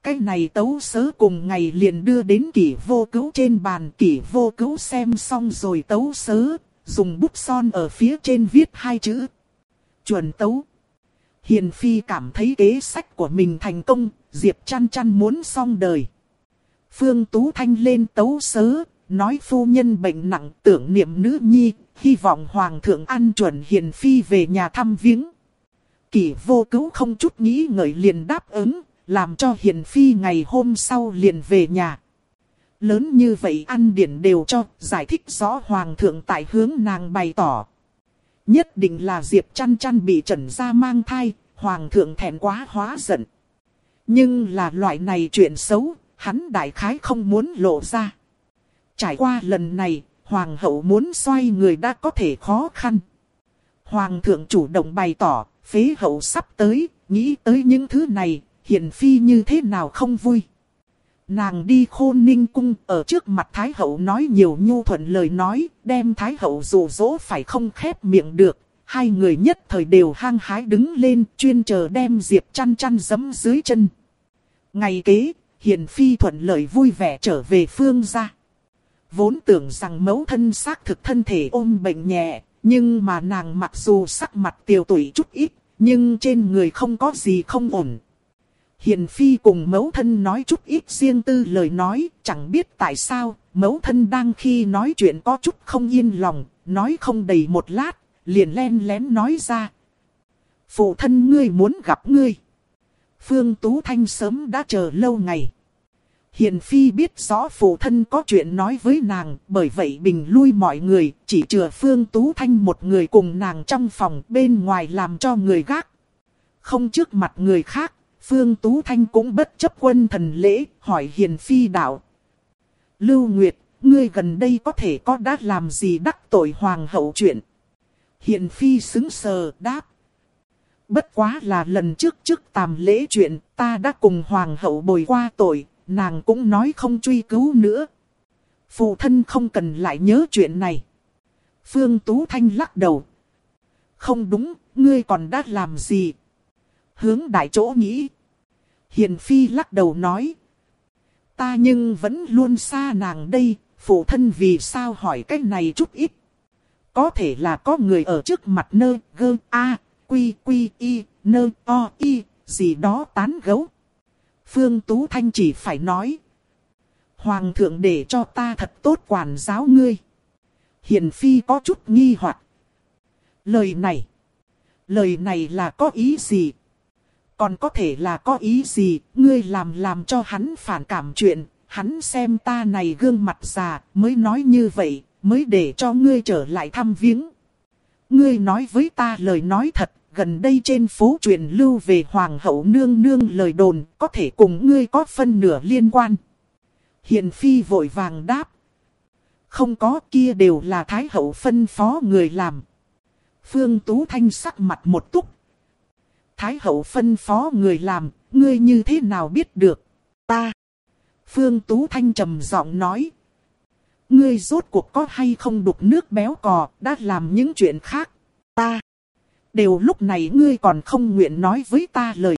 Cái này tấu sớ cùng ngày liền đưa đến kỷ vô cứu trên bàn kỷ vô cứu xem xong rồi tấu sớ, dùng bút son ở phía trên viết hai chữ. Chuẩn tấu. Hiền Phi cảm thấy kế sách của mình thành công, Diệp chăn chăn muốn xong đời. Phương Tú Thanh lên tấu sớ, nói phu nhân bệnh nặng tưởng niệm nữ nhi, hy vọng Hoàng thượng ăn chuẩn Hiền Phi về nhà thăm viếng. Kỷ vô cứu không chút nghĩ ngợi liền đáp ứng, làm cho Hiền Phi ngày hôm sau liền về nhà. Lớn như vậy ăn điển đều cho, giải thích rõ Hoàng thượng tại hướng nàng bày tỏ. Nhất định là Diệp chăn chăn bị trần ra mang thai, Hoàng thượng thẹn quá hóa giận. Nhưng là loại này chuyện xấu, hắn đại khái không muốn lộ ra. Trải qua lần này, Hoàng hậu muốn xoay người đã có thể khó khăn. Hoàng thượng chủ động bày tỏ, phế hậu sắp tới, nghĩ tới những thứ này, hiền phi như thế nào không vui. Nàng đi khôn ninh cung ở trước mặt Thái hậu nói nhiều nhu thuận lời nói, đem Thái hậu dù dỗ phải không khép miệng được. Hai người nhất thời đều hang hái đứng lên chuyên chờ đem Diệp chăn chăn dấm dưới chân. Ngày kế, Hiền Phi thuận lợi vui vẻ trở về phương gia. Vốn tưởng rằng mẫu thân xác thực thân thể ôm bệnh nhẹ, nhưng mà nàng mặc dù sắc mặt tiều tụy chút ít, nhưng trên người không có gì không ổn. Hiền Phi cùng mẫu thân nói chút ít riêng tư lời nói, chẳng biết tại sao, mẫu thân đang khi nói chuyện có chút không yên lòng, nói không đầy một lát, liền len lén nói ra. Phụ thân ngươi muốn gặp ngươi. Phương Tú Thanh sớm đã chờ lâu ngày. Hiền Phi biết rõ phụ thân có chuyện nói với nàng, bởi vậy bình lui mọi người, chỉ chừa Phương Tú Thanh một người cùng nàng trong phòng bên ngoài làm cho người gác. Không trước mặt người khác, Phương Tú Thanh cũng bất chấp quân thần lễ, hỏi Hiền Phi đạo. Lưu Nguyệt, ngươi gần đây có thể có đã làm gì đắc tội hoàng hậu chuyện? Hiền Phi xứng sờ đáp. Bất quá là lần trước trước tàm lễ chuyện, ta đã cùng hoàng hậu bồi qua tội, nàng cũng nói không truy cứu nữa. Phụ thân không cần lại nhớ chuyện này. Phương Tú Thanh lắc đầu. Không đúng, ngươi còn đã làm gì? Hướng đại chỗ nghĩ. Hiền Phi lắc đầu nói. Ta nhưng vẫn luôn xa nàng đây, phụ thân vì sao hỏi cách này chút ít. Có thể là có người ở trước mặt nơ, gơ, a, quy, quy, y, nơ, o, y, gì đó tán gấu. Phương Tú Thanh chỉ phải nói. Hoàng thượng để cho ta thật tốt quản giáo ngươi. Hiền Phi có chút nghi hoặc. Lời này. Lời này là có ý gì? Còn có thể là có ý gì? Ngươi làm làm cho hắn phản cảm chuyện. Hắn xem ta này gương mặt già mới nói như vậy. Mới để cho ngươi trở lại thăm viếng. Ngươi nói với ta lời nói thật gần đây trên phố truyền lưu về Hoàng hậu nương nương lời đồn, có thể cùng ngươi có phân nửa liên quan. Hiền Phi vội vàng đáp. Không có kia đều là Thái hậu phân phó người làm. Phương Tú Thanh sắc mặt một túc. Thái hậu phân phó người làm, ngươi như thế nào biết được? Ta. Phương Tú Thanh trầm giọng nói. Ngươi rốt cuộc có hay không đục nước béo cò, đã làm những chuyện khác. Ta. Đều lúc này ngươi còn không nguyện nói với ta lời